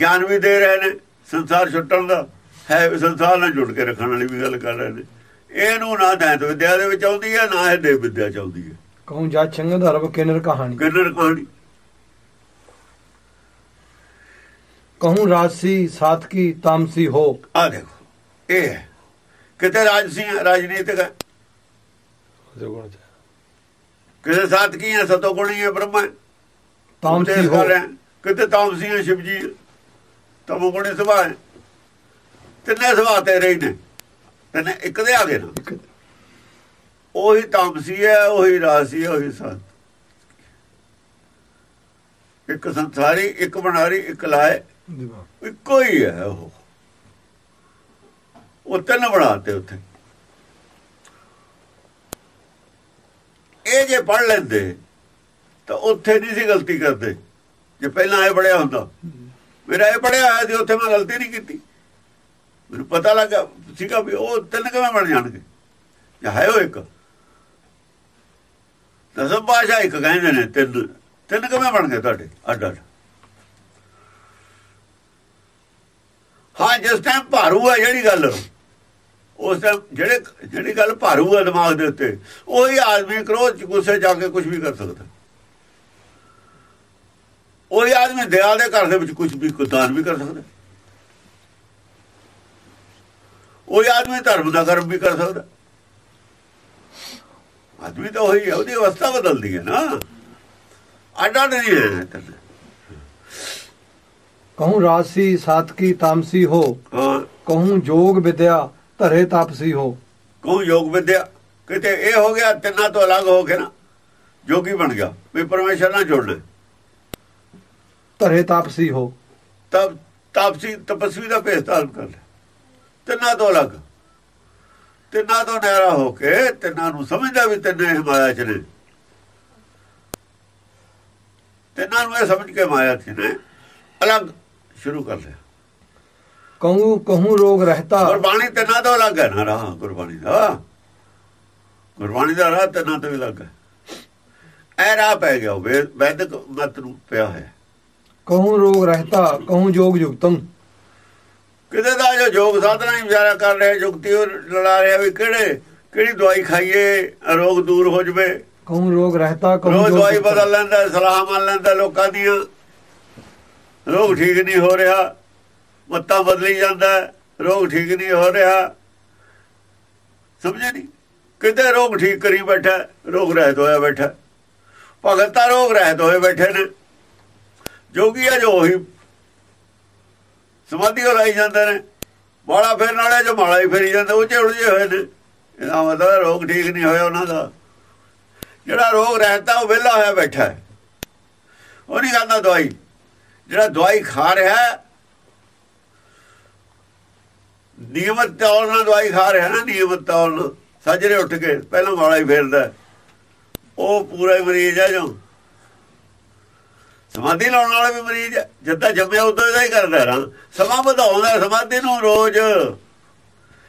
[SPEAKER 1] ਗਿਆਨ ਵੀ ਦੇ ਰਹੇ ਨੇ। ਸੰਸਾਰ ਛੁੱਟਣ ਦਾ ਹੈ ਸੰਸਾਰ ਨਾਲ ਜੁੜ ਕੇ ਰੱਖਣ ਵਾਲੀ ਵੀ ਗੱਲ ਕਰ ਰਹੇ ਨੇ। ਇਹਨੂੰ ਨਾ ਦੈਂਤ ਵਿਦਿਆ ਦੇ ਵਿੱਚ ਆਉਂਦੀ ਹੈ ਨਾ ਇਹ ਦੇ ਵਿਦਿਆ ਚ ਆਉਂਦੀ ਹੈ।
[SPEAKER 2] ਕਹੂੰ ਜੱਛ ਗੰਧਰਵ ਕਿਨਰ ਕਹਾਣੀ
[SPEAKER 1] ਕਿਨਰ ਕਹਾਣੀ
[SPEAKER 2] ਕਹੂੰ ਰਾਜਸੀ ਸਾਤਕੀ ਤਾਮਸੀ ਹੋ
[SPEAKER 1] ਆ ਦੇਖੋ ਇਹ ਹੈ ਕਿਤੇ ਰਾਜਸੀ ਰਾਜਨੀਤਿਕ ਹੈ ਕਿਸੇ ਸਾਤਕੀ ਹੈ ਸਤੋ ਗੁਣੀ ਹੈ ਬ੍ਰਹਮਾ।
[SPEAKER 2] ਤਾਮਸੀ ਹੋ
[SPEAKER 1] ਰਹੇ। ਕਿਤੇ ਤਾਮਸੀ ਹੈ ਸ਼ਿਵ ਜੀ ਤਮੋ ਗੁਣੀ ਸੁਭਾ ਹੈ ਤਿੰਨੇ ਸੁਭਾ ਤੇਰੇ ਹੀ ਨੇ ਤਿੰਨੇ ਇੱਕ ਦੇ ਆ ਗਏ ਨਾ ਉਹੀ ਤਾਮਸੀ ਹੈ ਉਹੀ ਰਾਸੀ ਹੈ ਉਹੀ ਸਾਤ ਇੱਕ ਸੰਸਾਰੀ ਇੱਕ ਬਣਾਰੀ ਇੱਕ ਲਾਏ ਇੱਕੋ ਹੀ ਹੈ ਉਹ। ਉਹ ਤਿੰਨ ਬਣਾਤੇ ਉੱਥੇ। ਇਹ ਜੇ ਪੜ ਲੈਂਦੇ, ਤਾਂ ਉੱਥੇ ਨਹੀਂ ਸੀ ਗਲਤੀ ਕਰਦੇ। ਜੇ ਪਹਿਲਾਂ ਇਹ ਪੜਿਆ ਹੁੰਦਾ। ਮੇਰਾ ਇਹ ਪੜਿਆ ਹੋਇਆ ਸੀ, ਉੱਥੇ ਮੈਂ ਗਲਤੀ ਨਹੀਂ ਕੀਤੀ। ਮੈਨੂੰ ਪਤਾ ਲੱਗਾ ਸੀਗਾ ਵੀ ਉਹ ਤਿੰਨ ਕਿਵੇਂ ਬਣ ਜਾਣਗੇ। ਜਾਂ ਹੈ ਉਹ ਇੱਕ? ਦਸਮ ਭਾਸ਼ਾ ਇੱਕ ਕਹਿੰਦੇ ਨੇ, ਤਿੰਨ ਤਿੰਨ ਕਿਵੇਂ ਬਣ ਗਏ ਤੁਹਾਡੇ? ਅੱਡ ਅੱਡ। ਹਾਂ, ਜਿਸ ਟਾਈਮ ਭਾਰੂ ਹੈ ਜਿਹੜੀ ਗੱਲ, ਉਸ ਟਾਈਮ ਜਿਹੜੇ, ਜਿਹੜੀ ਗੱਲ ਭਾਰੂ ਹੈ ਦਿਮਾਗ ਦੇ ਉੱਤੇ, ਉਹੀ ਆਦਮੀ ਕ੍ਰੋਧ ਗੁੱਸੇ ਜਾ ਕੇ ਕੁਝ ਵੀ ਕਰ ਸਕਦਾ। ਉਹੀ ਆਦਮੀ ਦਇਆ ਦੇ ਘਰ ਦੇ ਵਿੱਚ ਕੁਝ ਵੀ, ਕੋਈ ਦਾਨ ਵੀ ਕਰ ਸਕਦਾ। ਉਹੀ ਆਦਮੀ ਧਰਮ ਦਾ ਕਰਮ ਵੀ ਕਰ ਸਕਦਾ। ਆਦਮੀ ਤਾਂ ਉਹੀ ਹੈ ਉਹਦੀ ਅਵਸਥਾ ਬਦਲਦੀ ਹੈ ਨਾ। ਅੱਡ ਅੱਡ ਨਹੀਂ ਹੈ
[SPEAKER 2] ਕਹੂੰ ਰਾਜਸੀ ਸਾਤਕੀ ਤਾਮਸੀ ਹੋ ਕਹੂੰ ਜੋਗ ਵਿਦਿਆ ਧਰੇ ਤਾਪਸੀ ਹੋ
[SPEAKER 1] ਕਹੂੰ ਯੋਗ ਵਿਦਿਆ ਕਿਤੇ ਇਹ ਹੋ ਗਿਆ ਤਿੰਨਾਂ ਤੋਂ ਅਲੱਗ ਹੋ ਕੇ ਨਾ ਜੋਗੀ ਬਣ ਗਿਆ ਵੀ ਪਰਮੇਸ਼ਰ ਨਾਲ ਜੁੜਨਾ
[SPEAKER 2] ਧਰੇ ਤਾਪਸੀ ਹੋ
[SPEAKER 1] ਤਬ ਤਾਪਸੀ ਤਪਸਵੀ ਦਾ ਭੇਸ ਧਾਰਨ ਕਰ ਲਿਆ ਤਿੰਨਾਂ ਤੋਂ ਅਲੱਗ ਤਿੰਨਾਂ ਤੋਂ ਨਿਆਰਾ ਹੋ ਕੇ ਤਿੰਨਾਂ ਨੂੰ ਸਮਝਦਾ ਵੀ ਤਿੰਨੇ ਮਾਇਆ ਚ ਨੇ ਤਿੰਨਾਂ ਨੂੰ ਇਹ ਸਮਝ ਕੇ ਮਾਇਆ ਚ ਨੇ ਅਲੱਗ ਸ਼ੁਰੂ ਕਰ ਲਿਆ।
[SPEAKER 2] ਕਹੂੰ ਕਹੂੰ ਰੋਗ ਰਹਤਾ।
[SPEAKER 1] ਗੁਰਬਾਣੀ ਤੇ ਨਾ ਤੋਂ ਲੱਗ ਹੈ। ਨਾ ਰਾਹ ਗੁਰਬਾਣੀ ਦਾ। ਗੁਰਬਾਣੀ ਦਾ ਰਾਹ ਤੇ ਨਾ ਤੋਂ ਲੱਗ ਹੈ। ਐ ਰਾਹ ਪੈ ਗਿਆ ਵੈਦਿਕ ਮਤ ਨੂੰ ਪਿਆ ਹੈ
[SPEAKER 2] ਕਹੂੰ ਰੋਗ ਰਹਤਾ ਕਹੂੰ ਜੋਗ ਯੁਕਤਮ
[SPEAKER 1] ਕਿਤੇ ਦਾ ਜੋ ਜੋਗ ਸਾਧਨਾ ਹੀ ਵਿਚਾਰਾ ਕਰ ਰਿਹਾ ਜੁਗਤੀ ਉਹ ਲੜਾ ਰਿਹਾ ਵੀ ਕਿਹੜੇ ਕਿਹੜੀ ਦਵਾਈ ਖਾਈਏ ਰੋਗ ਦੂਰ ਹੋ ਜਵੇ।
[SPEAKER 2] ਕਹੂੰ ਰੋਗ
[SPEAKER 1] ਰਹਿਤਾ
[SPEAKER 2] ਕਹੂੰ
[SPEAKER 1] ਦਵਾਈ ਬਦਲ ਲੈਂਦਾ ਸਲਾਹ ਮੰਨ ਲੈਂਦਾ ਲੋਕਾਂ ਦੀਆਂ। ਰੋਗ ਠੀਕ ਨਹੀਂ ਹੋ ਰਿਹਾ ਮੱਤਾਂ ਬਦਲੀ ਜਾਂਦਾ, ਰੋਗ ਠੀਕ ਨਹੀਂ ਹੋ ਰਿਹਾ। ਸਮਝੇ ਨਹੀਂ? ਕਿਤੇ ਰੋਗ ਠੀਕ ਕਰੀ ਬੈਠਾ, ਰੋਗ ਰਹਿਤ ਹੋਇਆ ਬੈਠਾ। ਭਗਤ ਤਾਂ ਰੋਗ ਰਹਿਤ ਹੋਏ ਬੈਠੇ ਨੇ। ਜੋਗੀ ਆ ਜੋ ਉਹੀ। ਸਮਾਧੀ ਹੋ ਰਹੀ ਜਾਂਦੇ ਨੇ। ਮਾਲਾ ਫੇਰਨ ਵਾਲੇ ਜੋ ਮਾਲਾ ਹੀ ਫੇਰੀ ਜਾਂਦੇ ਉਹ ਚ ਉਲਝੇ ਹੋਏ ਨੇ। ਇਹਦਾ ਮਤਲਬ ਰੋਗ ਠੀਕ ਨਹੀਂ ਹੋਇਆ ਉਹਨਾਂ ਦਾ। ਜਿਹੜਾ ਰੋਗ ਰਹਿਤਾ ਉਹ ਵਿਹਲਾ ਹੋਇਆ ਬੈਠਾ। ਉਹ ਨਹੀਂ ਖਾਂਦਾ ਦਵਾਈ। ਜਿਹੜਾ ਦਵਾਈ ਖਾ ਰਿਹਾ ਨਿਯਮਤ ਤੌਰ ਨਾਲ ਦਵਾਈ ਖਾ ਰਿਹਾ ਨਾ, ਨਿਯਮਤ ਤੌਰ ਨਾਲ। ਸਾਜਰੇ ਉੱਠ ਕੇ ਪਹਿਲਾਂ ਵਾਲਾ ਹੀ ਫੇਰਦਾ। ਹੈ। ਉਹ ਪੂਰਾ ਹੀ ਮਰੀਜ਼ ਹੈ ਜੋ। ਸਮਾਧੀ ਲਾਉਣ ਵਾਲਾ ਵੀ ਮਰੀਜ਼ ਹੈ ਜਿੱਦਾਂ ਜੰਮਿਆ, ਉਦੋਂ ਇਹਦਾ ਹੀ ਕਰਦਾ ਰਾਂ ਸਮਾਂ ਵਧਾਉਂਦਾ ਸਮਾਧੀ ਨੂੰ ਰੋਜ਼।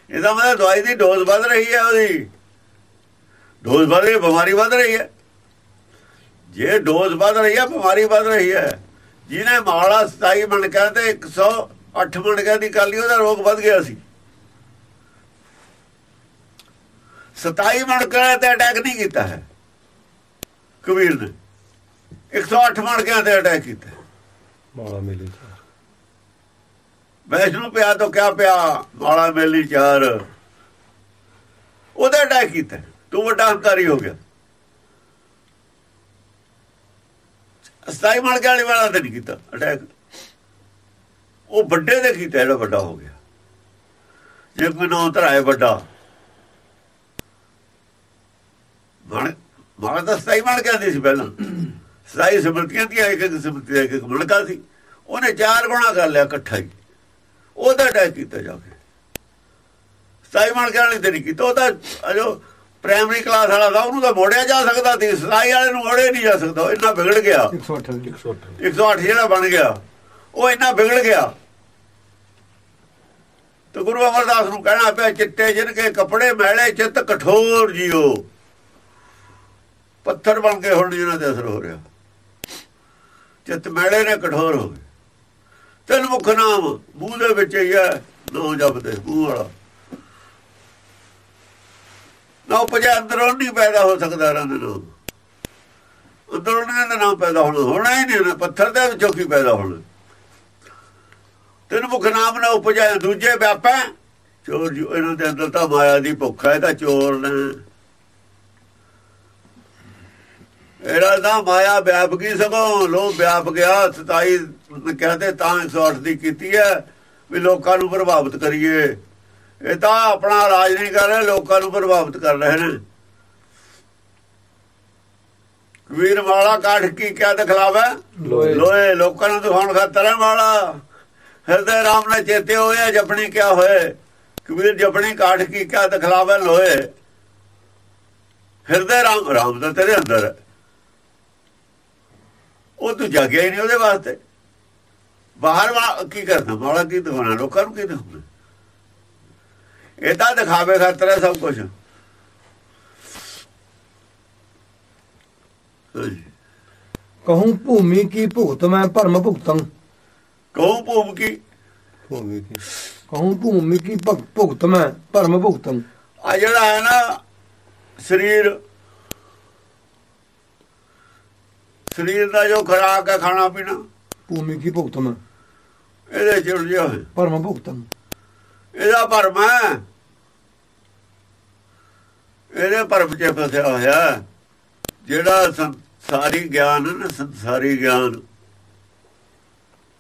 [SPEAKER 1] ਇਹਦਾ ਮਤਲਬ ਦਵਾਈ ਦੀ ਡੋਜ਼ ਵੱਧ ਰਹੀ ਹੈ ਉਹਦੀ। ਡੋਜ਼ ਵੱਧ ਰਹੀ ਬਿਮਾਰੀ ਵੱਧ ਰਹੀ ਹੈ। ਜੇ ਡੋਜ਼ ਵੱਧ ਰਹੀ ਹੈ, ਬਿਮਾਰੀ ਵੱਧ ਰਹੀ ਹੈ। ਜਿਹਨੇ ਮਾਲਾ 27 ਮਣਕਾ ਤੇ 108 ਮਣਕਾ ਦੀ ਕਰ ਲਈ ਉਹਦਾ ਰੋਗ ਵੱਧ ਗਿਆ ਸੀ। 27 ਮਣਕਾ ਤੇ ਅਟੈਕ ਨਹੀਂ ਕੀਤਾ ਹੈ। ਕਬੀਰ ਨੇ। 108 ਮਣਕਿਆਂ ਤੇ ਅਟੈਕ ਕੀਤਾ
[SPEAKER 3] ਮਾਲਾ ਮਿਲੀ
[SPEAKER 1] ਵੈਸ਼ਨੂੰ ਪਿਆ ਤਾਂ ਕਿਆ ਪਿਆ? ਮਾਲਾ ਮੇਲੀ ਚਾਰ ਉਹਦਾ ਅਟੈਕ ਕੀਤਾ ਤੂੰ ਵੱਡਾ ਹੰਕਾਰੀ ਹੋ ਗਿਆ। ਸਤਾਈ ਮਣ ਕੇ ਵਾਲਾ ਤੇ ਨਹੀਂ ਕੀਤਾ ਅਟੈਕ ਉਹ ਵੱਡੇ ਦੇ ਕੀਤਾ, ਜਿਹੜਾ ਵੱਡਾ ਹੋ ਗਿਆ। ਜੇ ਕੋਈ ਨਾ ਧਰਾਏ ਵੱਡਾ। ਮਣ ਮਾਲਾ ਤਾਂ ਸਤਾਈ ਮਣ ਕਹਿੰਦੇ ਸੀ ਪਹਿਲਾਂ। ਸਤਾਈ ਸਮਰਤੀਆਂ ਦੀਆਂ, ਇੱਕ ਇੱਕ ਸਮਰਤੀ ਦਾ, ਇੱਕ ਮਣਕਾ ਸੀ। ਉਹਨੇ ਚਾਰ ਗੁਣਾ ਕਰ ਲਿਆ ਇਕੱਠਾ ਹੀ। ਉਹਦਾ ਅਟੈਕ ਕੀਤਾ ਜਾ ਕੇ। ਸਤਾਈ ਮਣ ਕੇ ਵਾਲੀ ਤੇ ਨਹੀਂ ਕੀਤਾ, ਉਹਦਾ ਤਾਂ ਅਜੋ ਪ੍ਰਾਇਮਰੀ ਕਲਾਸ ਵਾਲਾ ਦਾ ਉਹਨੂੰ ਤਾਂ ਮੋੜਿਆ ਜਾ ਸਕਦਾ ਸੀ ਸਤਾਈ ਵਾਲੇ ਨੂੰ ਮੋੜਿਆ ਨਹੀਂ ਜਾ ਸਕਦਾ ਇੰਨਾ ਵਿਗੜ ਗਿਆ।
[SPEAKER 2] 108
[SPEAKER 3] 108
[SPEAKER 1] ਜਿਹੜਾ ਬਣ ਗਿਆ, ਉਹ ਇੰਨਾ ਵਿਗੜ ਗਿਆ। ਤੇ ਗੁਰੂ ਅਮਰਦਾਸ ਨੂੰ ਕਹਿਣਾ ਪਿਆ, ਚਿੱਟੇ ਜਿਨ ਕੇ ਕੱਪੜੇ ਮੈਲੇ ਚਿੱਤ ਕਠੋਰ ਜੀਓ। ਪੱਥਰ ਬਣ ਕੇ ਹੁਣ ਜਿਹਨਾਂ ਦੇ ਅਸਰ ਹੋ ਰਿਹਾ। ਚਿੱਤ ਮੈਲੇ ਨੇ ਕਠੋਰ ਹੋ ਗਏ। ਤਿੰਨ ਮੁਖ ਨਾਮ ਮੂੰਹ ਦੇ ਵਿੱਚ ਹੀ ਹੈ, ਨੋ ਜਪਦੇ, ਮੂੰਹ ਵਾਲਾ। ਨਾ ਉਪਜਾ ਅੰਦਰੋਂ ਨਹੀਂ ਪੈਦਾ ਹੋ ਸਕਦਾ ਇਹਨਾਂ ਦੇ ਨਾਮ ਅੰਦਰੋਂ ਨਹੀਂ ਦਾ ਨਾਮ ਪੈਦਾ ਹੋਣਾ। ਹੋਣਾ ਹੀ ਨਹੀਂ ਪੱਥਰ ਦੇ ਵਿੱਚੋਂ ਕੀ ਪੈਦਾ ਹੋਣਾ। ਤਿੰਨ ਮੁਖ ਨਾਮ ਨਾ ਉਪਜਾ ਦੂਜੇ ਵਿਆਪੈ। ਚੋਰ ਜੀ, ਇਹਨਾਂ ਦੇ ਅੰਦਰ ਤਾਂ ਮਾਇਆ ਦੀ ਭੁੱਖ ਹੈ ਤਾਂ ਚੋਰ ਨੇ। ਇਹਦਾ ਤਾਂ ਮਾਇਆ ਵਿਆਪ ਗਈ ਸਗੋਂ? ਲੋਕ ਵਿਆਪ ਗਿਆ 27 ਕਹਿੰਦੇ ਤਾਂ 108 ਦੀ ਕੀਤੀ ਹੈ ਵੀ ਲੋਕਾਂ ਨੂੰ ਪ੍ਰਭਾਵਿਤ ਕਰੀਏ। ਇਹ ਤਾਂ ਆਪਣਾ ਰਾਜ ਨਹੀਂ ਕਰ ਰਹੇ ਲੋਕਾਂ ਨੂੰ ਪ੍ਰਭਾਵਿਤ ਕਰ ਰਹੇ ਨੇ। ਕਬੀਰ ਵਾਲਾ ਕਾਠ ਕੀ ਕਿਆ ਦਿਖਲਾਵੇ?
[SPEAKER 2] ਲੋਹੇ।
[SPEAKER 1] ਲੋਏ ਲੋਕਾਂ ਨੂੰ ਦਿਖਾਉਣ ਖਾਤਰ ਹੈ ਵਾਲਾ ਹਿਰਦੇ ਰਾਮ ਨੇ ਚੇਤੇ ਹੋਇਆ ਜਪਣੀ ਕਿਆ ਹੋਏ? ਕਬੀਰ ਜਪਣੀ ਕਾਠ ਕੀ ਕਿਆ ਦਿਖਲਾਵੇ ਲੋਏ ਹਿਰਦੇ ਰਾਮ ਰਾਮ ਦਾ ਤੇਰੇ ਅੰਦਰ ਹੈ। ਉਹ ਤੂੰ ਜਾਗਿਆ ਹੀ ਨਹੀਂ ਉਹਦੇ ਵਾਸਤੇ। ਬਾਹਰ ਵਾ ਕੀ ਕਰਦਾ ਮਾਲਾ? ਕੀ ਦਿਖਾਉਣਾ? ਲੋਕਾਂ ਨੂੰ ਕੀ ਦਿਖਾਉਣਾ? ਇਹ ਤਾਂ ਦਿਖਾਵੇ ਖਾਤਰ ਹੈ ਸਭ ਕੁਝ
[SPEAKER 2] ਕਹੂੰ ਭੂਮੀ ਕੀ ਭੂਤ ਮੈਂ ਭਰਮ ਭੁਗਤੰ?
[SPEAKER 1] ਕਹੂੰ ਭੂਮ ਕੀ?
[SPEAKER 3] ਭੂਮੀ ਕੀ?
[SPEAKER 2] ਕਹੂੰ ਭੂਮੀ ਕੀ ਭੁਗਤ ਮੈਂ ਭਰਮ ਭੁਗਤੰ?
[SPEAKER 1] ਆ ਜਿਹੜਾ ਹੈ ਨਾ ਸਰੀਰ ਸਰੀਰ ਦਾ ਜੋ ਖਰਾਕ ਹੈ ਖਾਣਾ ਪੀਣਾ
[SPEAKER 2] ਭੂਮੀ ਕੀ ਭੁਗਤਨ
[SPEAKER 1] ਇਹਦੇ ਚੜ
[SPEAKER 2] ਭਰਮ ਭੁਗਤਨ
[SPEAKER 1] ਇਹਦਾ ਭਰਮ ਹੈ ਇਹਦੇ ਭਰਮ ਚ ਫਸਿਆ ਹੋਇਆ। ਜਿਹੜਾ ਸੰਸਾਰੀ ਗਿਆਨ ਨਾ ਸੰਸਾਰੀ ਗਿਆਨ।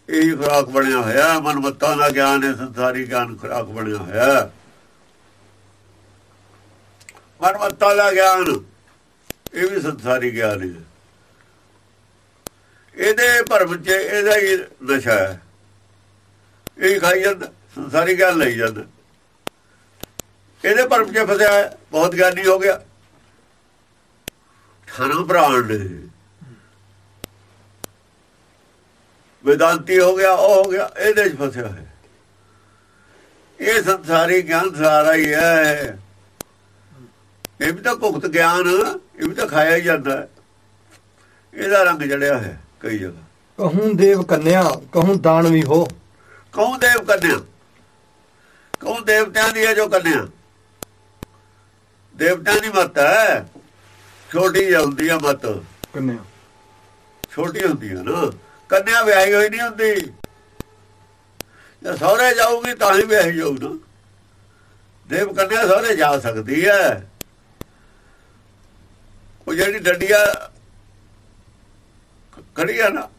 [SPEAKER 1] ਇਹ ਖੁਰਾਕ ਬਣਿਆ ਹੋਇਆ। ਹੈ। ਦਾ ਗਿਆਨ ਹੈ, ਸੰਸਾਰੀ ਗਿਆਨ ਖੁਰਾਕ ਬਣਿਆ ਹੋਇਆ। ਹੈ। ਦਾ ਗਿਆਨ, ਇਹ ਵੀ ਸੰਸਾਰੀ ਗਿਆਨ ਹੈ। ਇਹਦੇ ਭਰਮ ਚ ਇਹਦਾ ਹੀ ਨਸ਼ਾ ਹੈ। ਇਹ ਖਾਈ ਜਾਂਦਾ, ਸੰਸਾਰੀ ਗਿਆਨ ਲਈ ਜਾਂਦਾ। ਇਹਦੇ ਭਰਮ 'ਚ ਫਸਿਆ ਹੈ, ਬਹੁਤ ਗਿਆਨੀ ਹੋ ਗਿਆ। ਠਾਣਾ ਪ੍ਰਾਣ ਨੇ। ਵਿਦਾਂਤੀ ਹੋ ਗਿਆ ਉਹ ਹੋ ਗਿਆ ਇਹਦੇ 'ਚ ਫਸਿਆ ਹੈ ਇਹ ਸੰਸਾਰੀ ਗਿਆਨ ਸਾਰਾ ਹੀ ਹੈ। ਇਹ ਵੀ ਤਾਂ ਭੁਗਤ ਗਿਆਨ ਇਹ ਵੀ ਤਾਂ ਖਾਇਆ ਹੀ ਜਾਂਦਾ ਹੈ। ਇਹਦਾ ਰੰਗ ਜੜਿਆ ਹੈ ਕਈ ਜਗ੍ਹਾ।
[SPEAKER 2] ਕਹੂੰ ਦੇਵ ਕੰਨਿਆ ਕਹੂੰ ਦਾਨਵੀ ਹੋ।
[SPEAKER 1] ਕੌਣ ਦੇਵ ਕੰਨਿਆ। ਕੌਣ ਦੇਵਤਿਆਂ ਦੀ ਹੈ ਜੋ ਕੰਨਿਆ। ਦੇਵਤਿਆਂ ਦੀ ਮਤ ਹੈ। ਛੋਟੀ ਹੁੰਦੀ ਹੈ ਮਤ।
[SPEAKER 2] ਕੰਨਿਆ।
[SPEAKER 1] ਛੋਟੀ ਹੁੰਦੀ ਹੈ ਨਾ। ਕੰਨਿਆ ਵਿਆਹੀ ਹੋਈ ਨਹੀਂ ਹੁੰਦੀ। ਜੇ ਸਹੁਰੇ ਜਾਊਗੀ ਤਾਂ ਹੀ ਵਿਆਹੀ ਜਾਊ ਨਾ। ਦੇਵ ਕੰਨਿਆ ਸਹੁਰੇ ਜਾ ਸਕਦੀ ਹੈ। ਉਹ ਜਿਹੜੀ ਡੰਡੀਆਂ ਖੜੀ ਆ ਨਾ।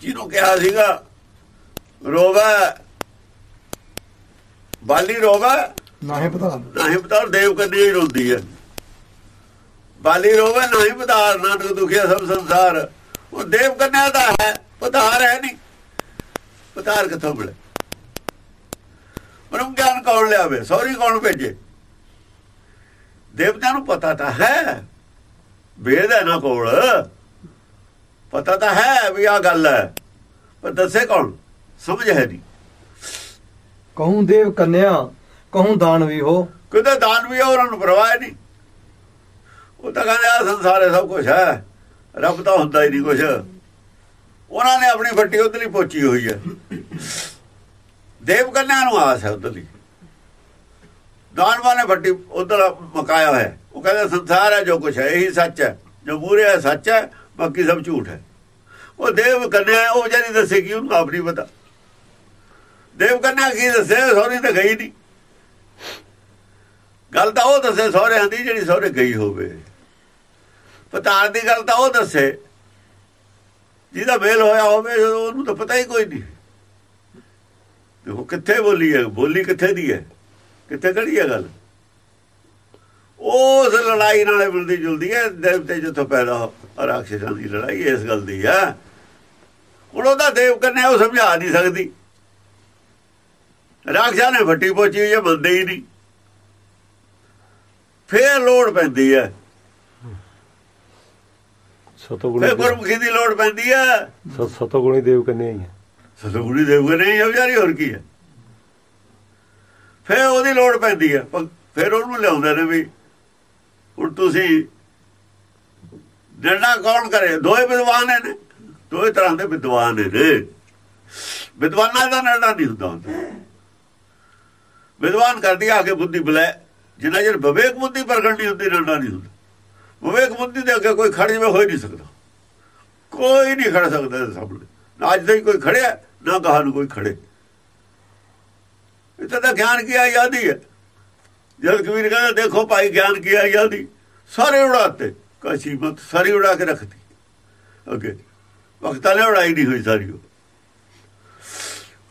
[SPEAKER 1] ਜਿਹਨੂੰ ਕਿਹਾ ਸੀਗਾ ਰੋਵਾ ਬਾਲੀ ਰੋਵਾ
[SPEAKER 2] ਨਾਹੇ ਪਤਾ
[SPEAKER 1] ਨਹੀਂ ਪਤਾ ਦੇਵ ਕੰਨਿਆ ਹੀ ਰੋਂਦੀ ਹੈ। ਬਾਲੀ ਰੋਵੇ ਨਹੀਂ ਪਧਾਰ ਨਾਨਕ ਦੁਖਿਆ ਸਭ ਸੰਸਾਰ। ਉਹ ਦੇਵ ਕੰਨਿਆ ਦਾ ਹੈ ਪਧਾਰ ਹੈ ਨਹੀਂ। ਪਧਾਰ ਕਿੱਥੋਂ ਮਿਲੇ? ਬ੍ਰਹਮ ਗਿਆਨ ਕੌਣ ਲਿਆਵੇ? ਸੌਰੀ ਕੌਣ ਭੇਜੇ? ਦੇਵਤਿਆਂ ਨੂੰ ਪਤਾ ਤਾਂ ਹੈ। ਵੇਦ ਹੈ ਨਾ ਕੋਲ। ਪਤਾ ਤਾਂ ਹੈ ਵੀ ਆ ਗੱਲ ਹੈ। ਪਰ ਦੱਸੇ ਕੌਣ? ਸਮਝ ਹੈ ਨਹੀਂ।
[SPEAKER 2] ਕਹੂੰ ਦੇਵ ਕੰਨਿਆ ਕਹੂੰ ਦਾਨਵੀ ਹੋ।
[SPEAKER 1] ਕਿਤੇ ਦਾਨ ਵੀ ਆ, ਉਹਨਾਂ ਨੂੰ ਪਰਵਾਹ ਨਹੀਂ। ਉਹ ਤਾਂ ਕਹਿੰਦੇ ਆ, ਸੰਸਾਰੇ ਸਭ ਕੁਝ ਹੈ। ਰੱਬ ਤਾਂ ਹੁੰਦਾ ਹੀ ਨਹੀਂ ਕੁਝ ਉਹਨਾਂ ਨੇ ਆਪਣੀ ਫੱਟੀ ਉਧਰਲੀ ਪੋਚੀ ਹੋਈ ਹੈ। ਦੇਵ ਕੰਨਿਆ ਨੂੰ ਆਸ ਹੈ ਉਧਰਲੀ। ਦਾਨਵਾਂ ਨੇ ਫੱਟੀ ਉਧਰ ਮਕਾਇਆ ਹੋਇਆ। ਉਹ ਕਹਿੰਦੇ ਸੰਸਾਰ ਹੈ, ਜੋ ਕੁਝ ਹੈ, ਇਹੀ ਸੱਚ ਹੈ। ਜੋ ਮੂਰੇ ਹੈ, ਸੱਚ ਹੈ, ਬਾਕੀ ਸਭ ਝੂਠ ਹੈ। ਉਹ ਦੇਵ ਕੰਨਿਆ ਉਹ ਜਿਹੜੀ ਦੱਸੇ ਕੀ ਉਹਨੂੰ ਆਪ ਨਹੀਂ ਪਤਾ। ਦੇਵ ਕੰਨਿਆ ਕੀ ਦੱਸੇ ਸੋਰੀ ਤਾਂ ਗਈ ਨਹੀਂ। ਗੱਲ ਤਾਂ ਉਹ ਦੱਸੇ, ਸਹੁਰਿਆਂ ਦੀ ਜਿਹੜੀ ਸਹੁਰੇ ਗਈ ਹੋਵੇ। ਪਤਾਰ ਦੀ ਗੱਲ ਤਾਂ ਉਹ ਦੱਸੇ। ਜਿਹਦਾ ਵੇਲ ਹੋਇਆ ਹੋਵੇ, ਉਹਨੂੰ ਤਾਂ ਪਤਾ ਹੀ ਕੋਈ ਨਹੀਂ। ਦੇਖੋ ਕਿੱਥੇ ਬੋਲੀ ਹੈ, ਬੋਲੀ ਕਿੱਥੇ ਦੀ ਹੈ? ਕਿੱਥੇ ਖੜੀ ਹੈ ਗੱਲ? ਉਸ ਲੜਾਈ ਨਾਲੇ ਮਿਲਦੀ ਜੁਲਦੀ ਹੈ ਦੇਵਤੇ ਜਿੱਥੋਂ ਪੈਦਾ ਹੋ ਰਾਖਸ਼ਾਂ ਦੀ ਲੜਾਈ ਇਸ ਗੱਲ ਦੀ ਹੈ। ਹੁਣ ਉਹਦਾ ਦੇਵ ਕੰਨਿਆ ਉਹ ਸਮਝਾ ਨਹੀਂ ਸਕਦੀ। ਰਾਖਸ਼ਾਂ ਨੇ ਫੱਟੀ ਪੋਚੀ ਇਹ ਮੰਨਦੇ ਹੀ ਨਹੀਂ। ਫੇਰ ਲੋੜ ਪੈਂਦੀ ਹੈ
[SPEAKER 3] ਸਤੋਗੁਣੀ
[SPEAKER 1] ਫੇਰ ਗੁਰਮੁਖੀ ਦੀ ਲੋੜ ਪੈਂਦੀ ਹੈ
[SPEAKER 3] ਸਤੋਗੁਣੀ ਦੇਵ ਕੰਨਿਆ ਹੀ ਹੈ
[SPEAKER 1] ਸਤਿਗੁਰੂ ਦੇਵ ਨਹੀਂ ਹੈ ਵਿਚਾਰੀ ਹੋਰ ਕੀ ਹੈ ਫੇਰ ਉਹਦੀ ਲੋੜ ਪੈਂਦੀ ਹੈ ਫੇਰ ਉਹਨੂੰ ਲਿਆਉਂਦੇ ਨੇ ਵੀ ਹੁਣ ਤੁਸੀਂ ਨਿਰਣਾ ਕੌਣ ਕਰੇ? ਦੋਏ ਵਿਦਵਾਨ ਨੇ ਦੋਏ ਤਰ੍ਹਾਂ ਦੇ ਵਿਦਵਾਨ ਨੇ ਵਿਦਵਾਨਾਂ ਦਾ ਨਿਰਣਾ ਨਹੀਂ ਹੁੰਦਾ ਹੁੰਦਾ। ਵਿਦਵਾਨ ਕਰਦੀ ਆ ਕੇ ਬੁੱਧੀ ਬੁਲਾਏ। ਜਿੰਨਾ ਚਿਰ ਵਿਵੇਕ ਬੁੱਧੀ ਪ੍ਰਗਟ ਨਹੀਂ ਹੁੰਦੀ ਨਿਰਣਾ ਨਹੀਂ ਹੁੰਦਾ। ਵਿਵੇਕ ਬੁੱਧੀ ਦੇ ਅੱਗੇ ਕੋਈ ਖੜ ਜਵੇ ਹੋ ਹੀ ਨਹੀਂ ਸਕਦਾ। ਕੋਈ ਨਹੀਂ ਖੜ ਸਕਦਾ ਇਹਦੇ ਸਾਹਮਣੇ। ਨਾ ਅੱਜ ਤਾਈਂ ਕੋਈ ਖੜਿਆ ਨਾ ਕਹਾਂ ਨੂੰ ਕੋਈ ਖੜੇ ਇਹ ਤਾਂ ਗਿਆਨ ਕੀ ਆਜ਼ਾਦੀ ਹੈ ਜਦ ਕਬੀਰ ਕਹਿੰਦਾ, ਦੇਖੋ ਭਾਈ, ਗਿਆਨ ਕੀ ਆਜ਼ਾਦੀ ਸਾਰੇ ਉਡਾਤੇ ਕਾਸ਼ੀ ਮਤ ਸਾਰੀ ਉਡਾ ਕੇ ਰੱਖਤੀ। ਅੱਗੇ। ਵਕਤਾਂ ਨੇ ਉਡਾਈ ਨਹੀਂ ਹੋਈ ਸਾਰੀ ਉਹ।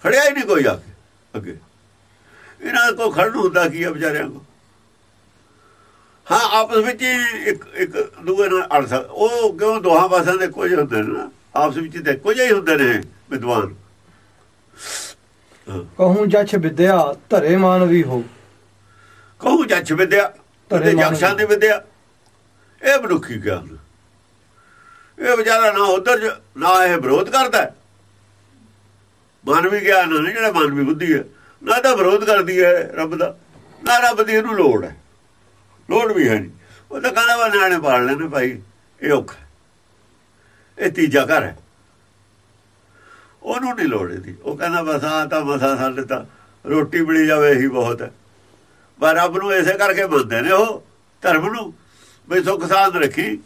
[SPEAKER 1] ਖੜਿਆ ਹੀ ਨਹੀਂ ਕੋਈ ਆ ਕੇ। ਅੱਗੇ। ਇਹਨਾਂ ਕੋ ਖੜਨ ਹੁੰਦਾ ਕੀ ਆ ਵਿਚਾਰਿਆਂ ਕੋ ਹਾਂ ਆਪਸ ਵਿੱਚ ਹੀ ਇੱਕ ਇੱਕ ਦੂਏ ਨਾਲ ਅੜ ਸਕ ਉਹ ਕਿਉਂ ਦੋਹਾਂ ਪਾਸਿਆਂ ਦੇ ਕੁਝ ਹੁੰਦੇ ਨੇ ਨਾ? ਆਪਸ ਵਿੱਚ ਤੇ ਕੁਝ ਹੀ ਹੁੰਦੇ ਨੇ ਵਿਦਵਾਨ।
[SPEAKER 2] ਕਹੂੰ ਜਛ ਵਿਦਿਆ ਧਰੇ ਮਾਨਵੀ ਹੋ।
[SPEAKER 1] ਕਹੂ ਜੱਜ ਵਿਦਿਆ
[SPEAKER 2] ਧਰੇ
[SPEAKER 1] ਤੇ। ਜਖਸ਼ਾਂ ਦੀ ਵਿਦਿਆ। ਇਹ ਮਨੁੱਖੀ ਗਿਆਨ ਇਹ ਵਿਚਾਰਾ ਨਾ ਉਧਰ ਨਾ ਇਹ ਵਿਰੋਧ ਕਰਦਾ। ਮਾਨਵੀ ਗਿਆਨ ਨਹੀਂ ਜਿਹੜਾ ਮਾਨਵੀ ਬੁੱਧੀ ਹੈ ਨਾ ਤਾਂ ਵਿਰੋਧ ਕਰਦੀ ਹੈ ਰੱਬ ਦਾ ਨਾ ਰੱਬ ਦੀ ਇਹਨੂੰ ਲੋੜ ਹੈ। ਲੋੜ ਵੀ ਹੈ ਨਹੀਂ। ਉਹ ਤਾਂ ਕਹਿੰਦਾ ਵਾ, ਨਿਆਣੇ ਪਾਲ ਲੈਣੇ ਭਾਈ, ਇਹ ਔਖਾ ਇਹ ਤੀਜਾ ਘਰ ਹੈ। ਉਹਨੂੰ ਨਹੀਂ ਲੋੜ ਇਹਦੀ। ਉਹ ਕਹਿੰਦਾ ਬਸ ਆ ਤਾਂ ਮਸਾ ਸਾਡੇ ਤਾਂ ਰੋਟੀ ਮਿਲੀ ਜਾਵੇ, ਇਹੀ ਬਹੁਤ ਹੈ। ਪਰ ਰੱਬ ਨੂੰ ਐਸੇ ਕਰਕੇ ਮੰਨਦੇ ਨੇ ਉਹ ਧਰਮ ਨੂੰ, ਵੀ ਸੁੱਖ ਸਾਧ ਰੱਖੀ।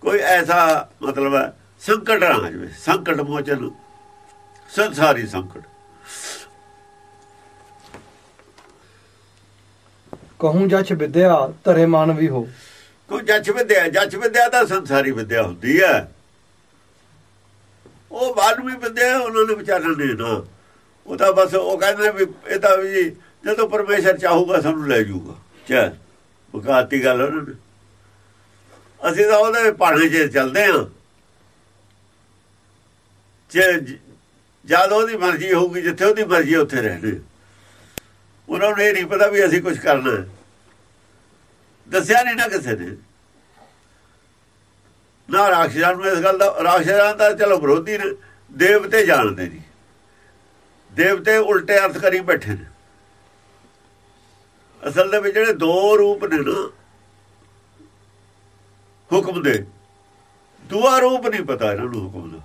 [SPEAKER 1] ਕੋਈ ਐਸਾ ਮਤਲਬ ਹੈ, ਸੰਕਟ ਨਾ ਆ ਜਾਵੇ। ਸੰਕਟ ਮੋਚਨ, ਸੰਸਾਰੀ ਸੰਕਟ।
[SPEAKER 2] ਕਹੂੰ ਜਛ ਵਿਦਿਆ, ਧਰੇ ਮਾਨਵੀ ਹੋ।
[SPEAKER 1] ਕੋਈ ਜੱਜ ਵਿਦਿਆ ਜੱਜ ਵਿਦਿਆ ਤਾਂ ਸੰਸਾਰੀ ਵਿਦਿਆ ਹੁੰਦੀ ਹੈ। ਉਹ ਬਾਲਵੀ ਵਿਦਿਆ ਉਹਨਾਂ ਨੇ ਵਿਚਾਰਨ ਨੇ ਨਾ। ਉਹ ਤਾਂ ਬਸ ਉਹ ਕਹਿੰਦੇ ਵੀ ਇਹ ਤਾਂ ਵੀ ਜਦੋਂ ਪਰਮੇਸ਼ਰ ਚਾਹੂਗਾ ਸਾਨੂੰ ਲੈ ਜਾਊਗਾ। ਚੱਲ ਮੁਕਾਤੀ ਗੱਲ ਉਹਨਾਂ ਨੇ ਅਸੀਂ ਤਾਂ ਉਹਦੇ ਪਾਣੇ 'ਚ ਚੱਲਦੇ ਆਂ ਜੇ ਜਦ ਉਹਦੀ ਮਰਜ਼ੀ ਹੋਊਗੀ, ਜਿੱਥੇ ਉਹਦੀ ਮਰਜ਼ੀ ਉੱਥੇ ਰਹਿਣੇ ਉਹਨਾਂ ਨੂੰ ਇਹ ਨਹੀਂ ਪਤਾ ਵੀ ਅਸੀਂ ਕੁਝ ਕਰਨਾ ਹੈ। ਦੱਸਿਆ ਨਹੀਂ ਨਾ ਕਿਸੇ ਨੇ। ਨਾ ਰਾਖਸ਼ਾਂ ਨੂੰ ਇਸ ਗੱਲ ਦਾ ਰਾਖਸ਼ਾਂ ਦਾ ਚਲੋ ਵਿਰੋਧੀ ਨੇ, ਦੇਵਤੇ ਜਾਣਦੇ ਜੀ। ਦੇਵਤੇ ਉਲਟੇ ਅਰਥ ਕਰੀ ਬੈਠੇ ਨੇ। ਅਸਲ ਦੇ ਵਿੱਚ ਜਿਹੜੇ ਦੋ ਰੂਪ ਨੇ ਨਾ, ਹੁਕਮ ਦੇ। ਦੂਆ ਰੂਪ ਨਹੀਂ ਪਤਾ ਇਹਨਾਂ ਨੂੰ ਹੁਕਮ ਦਾ।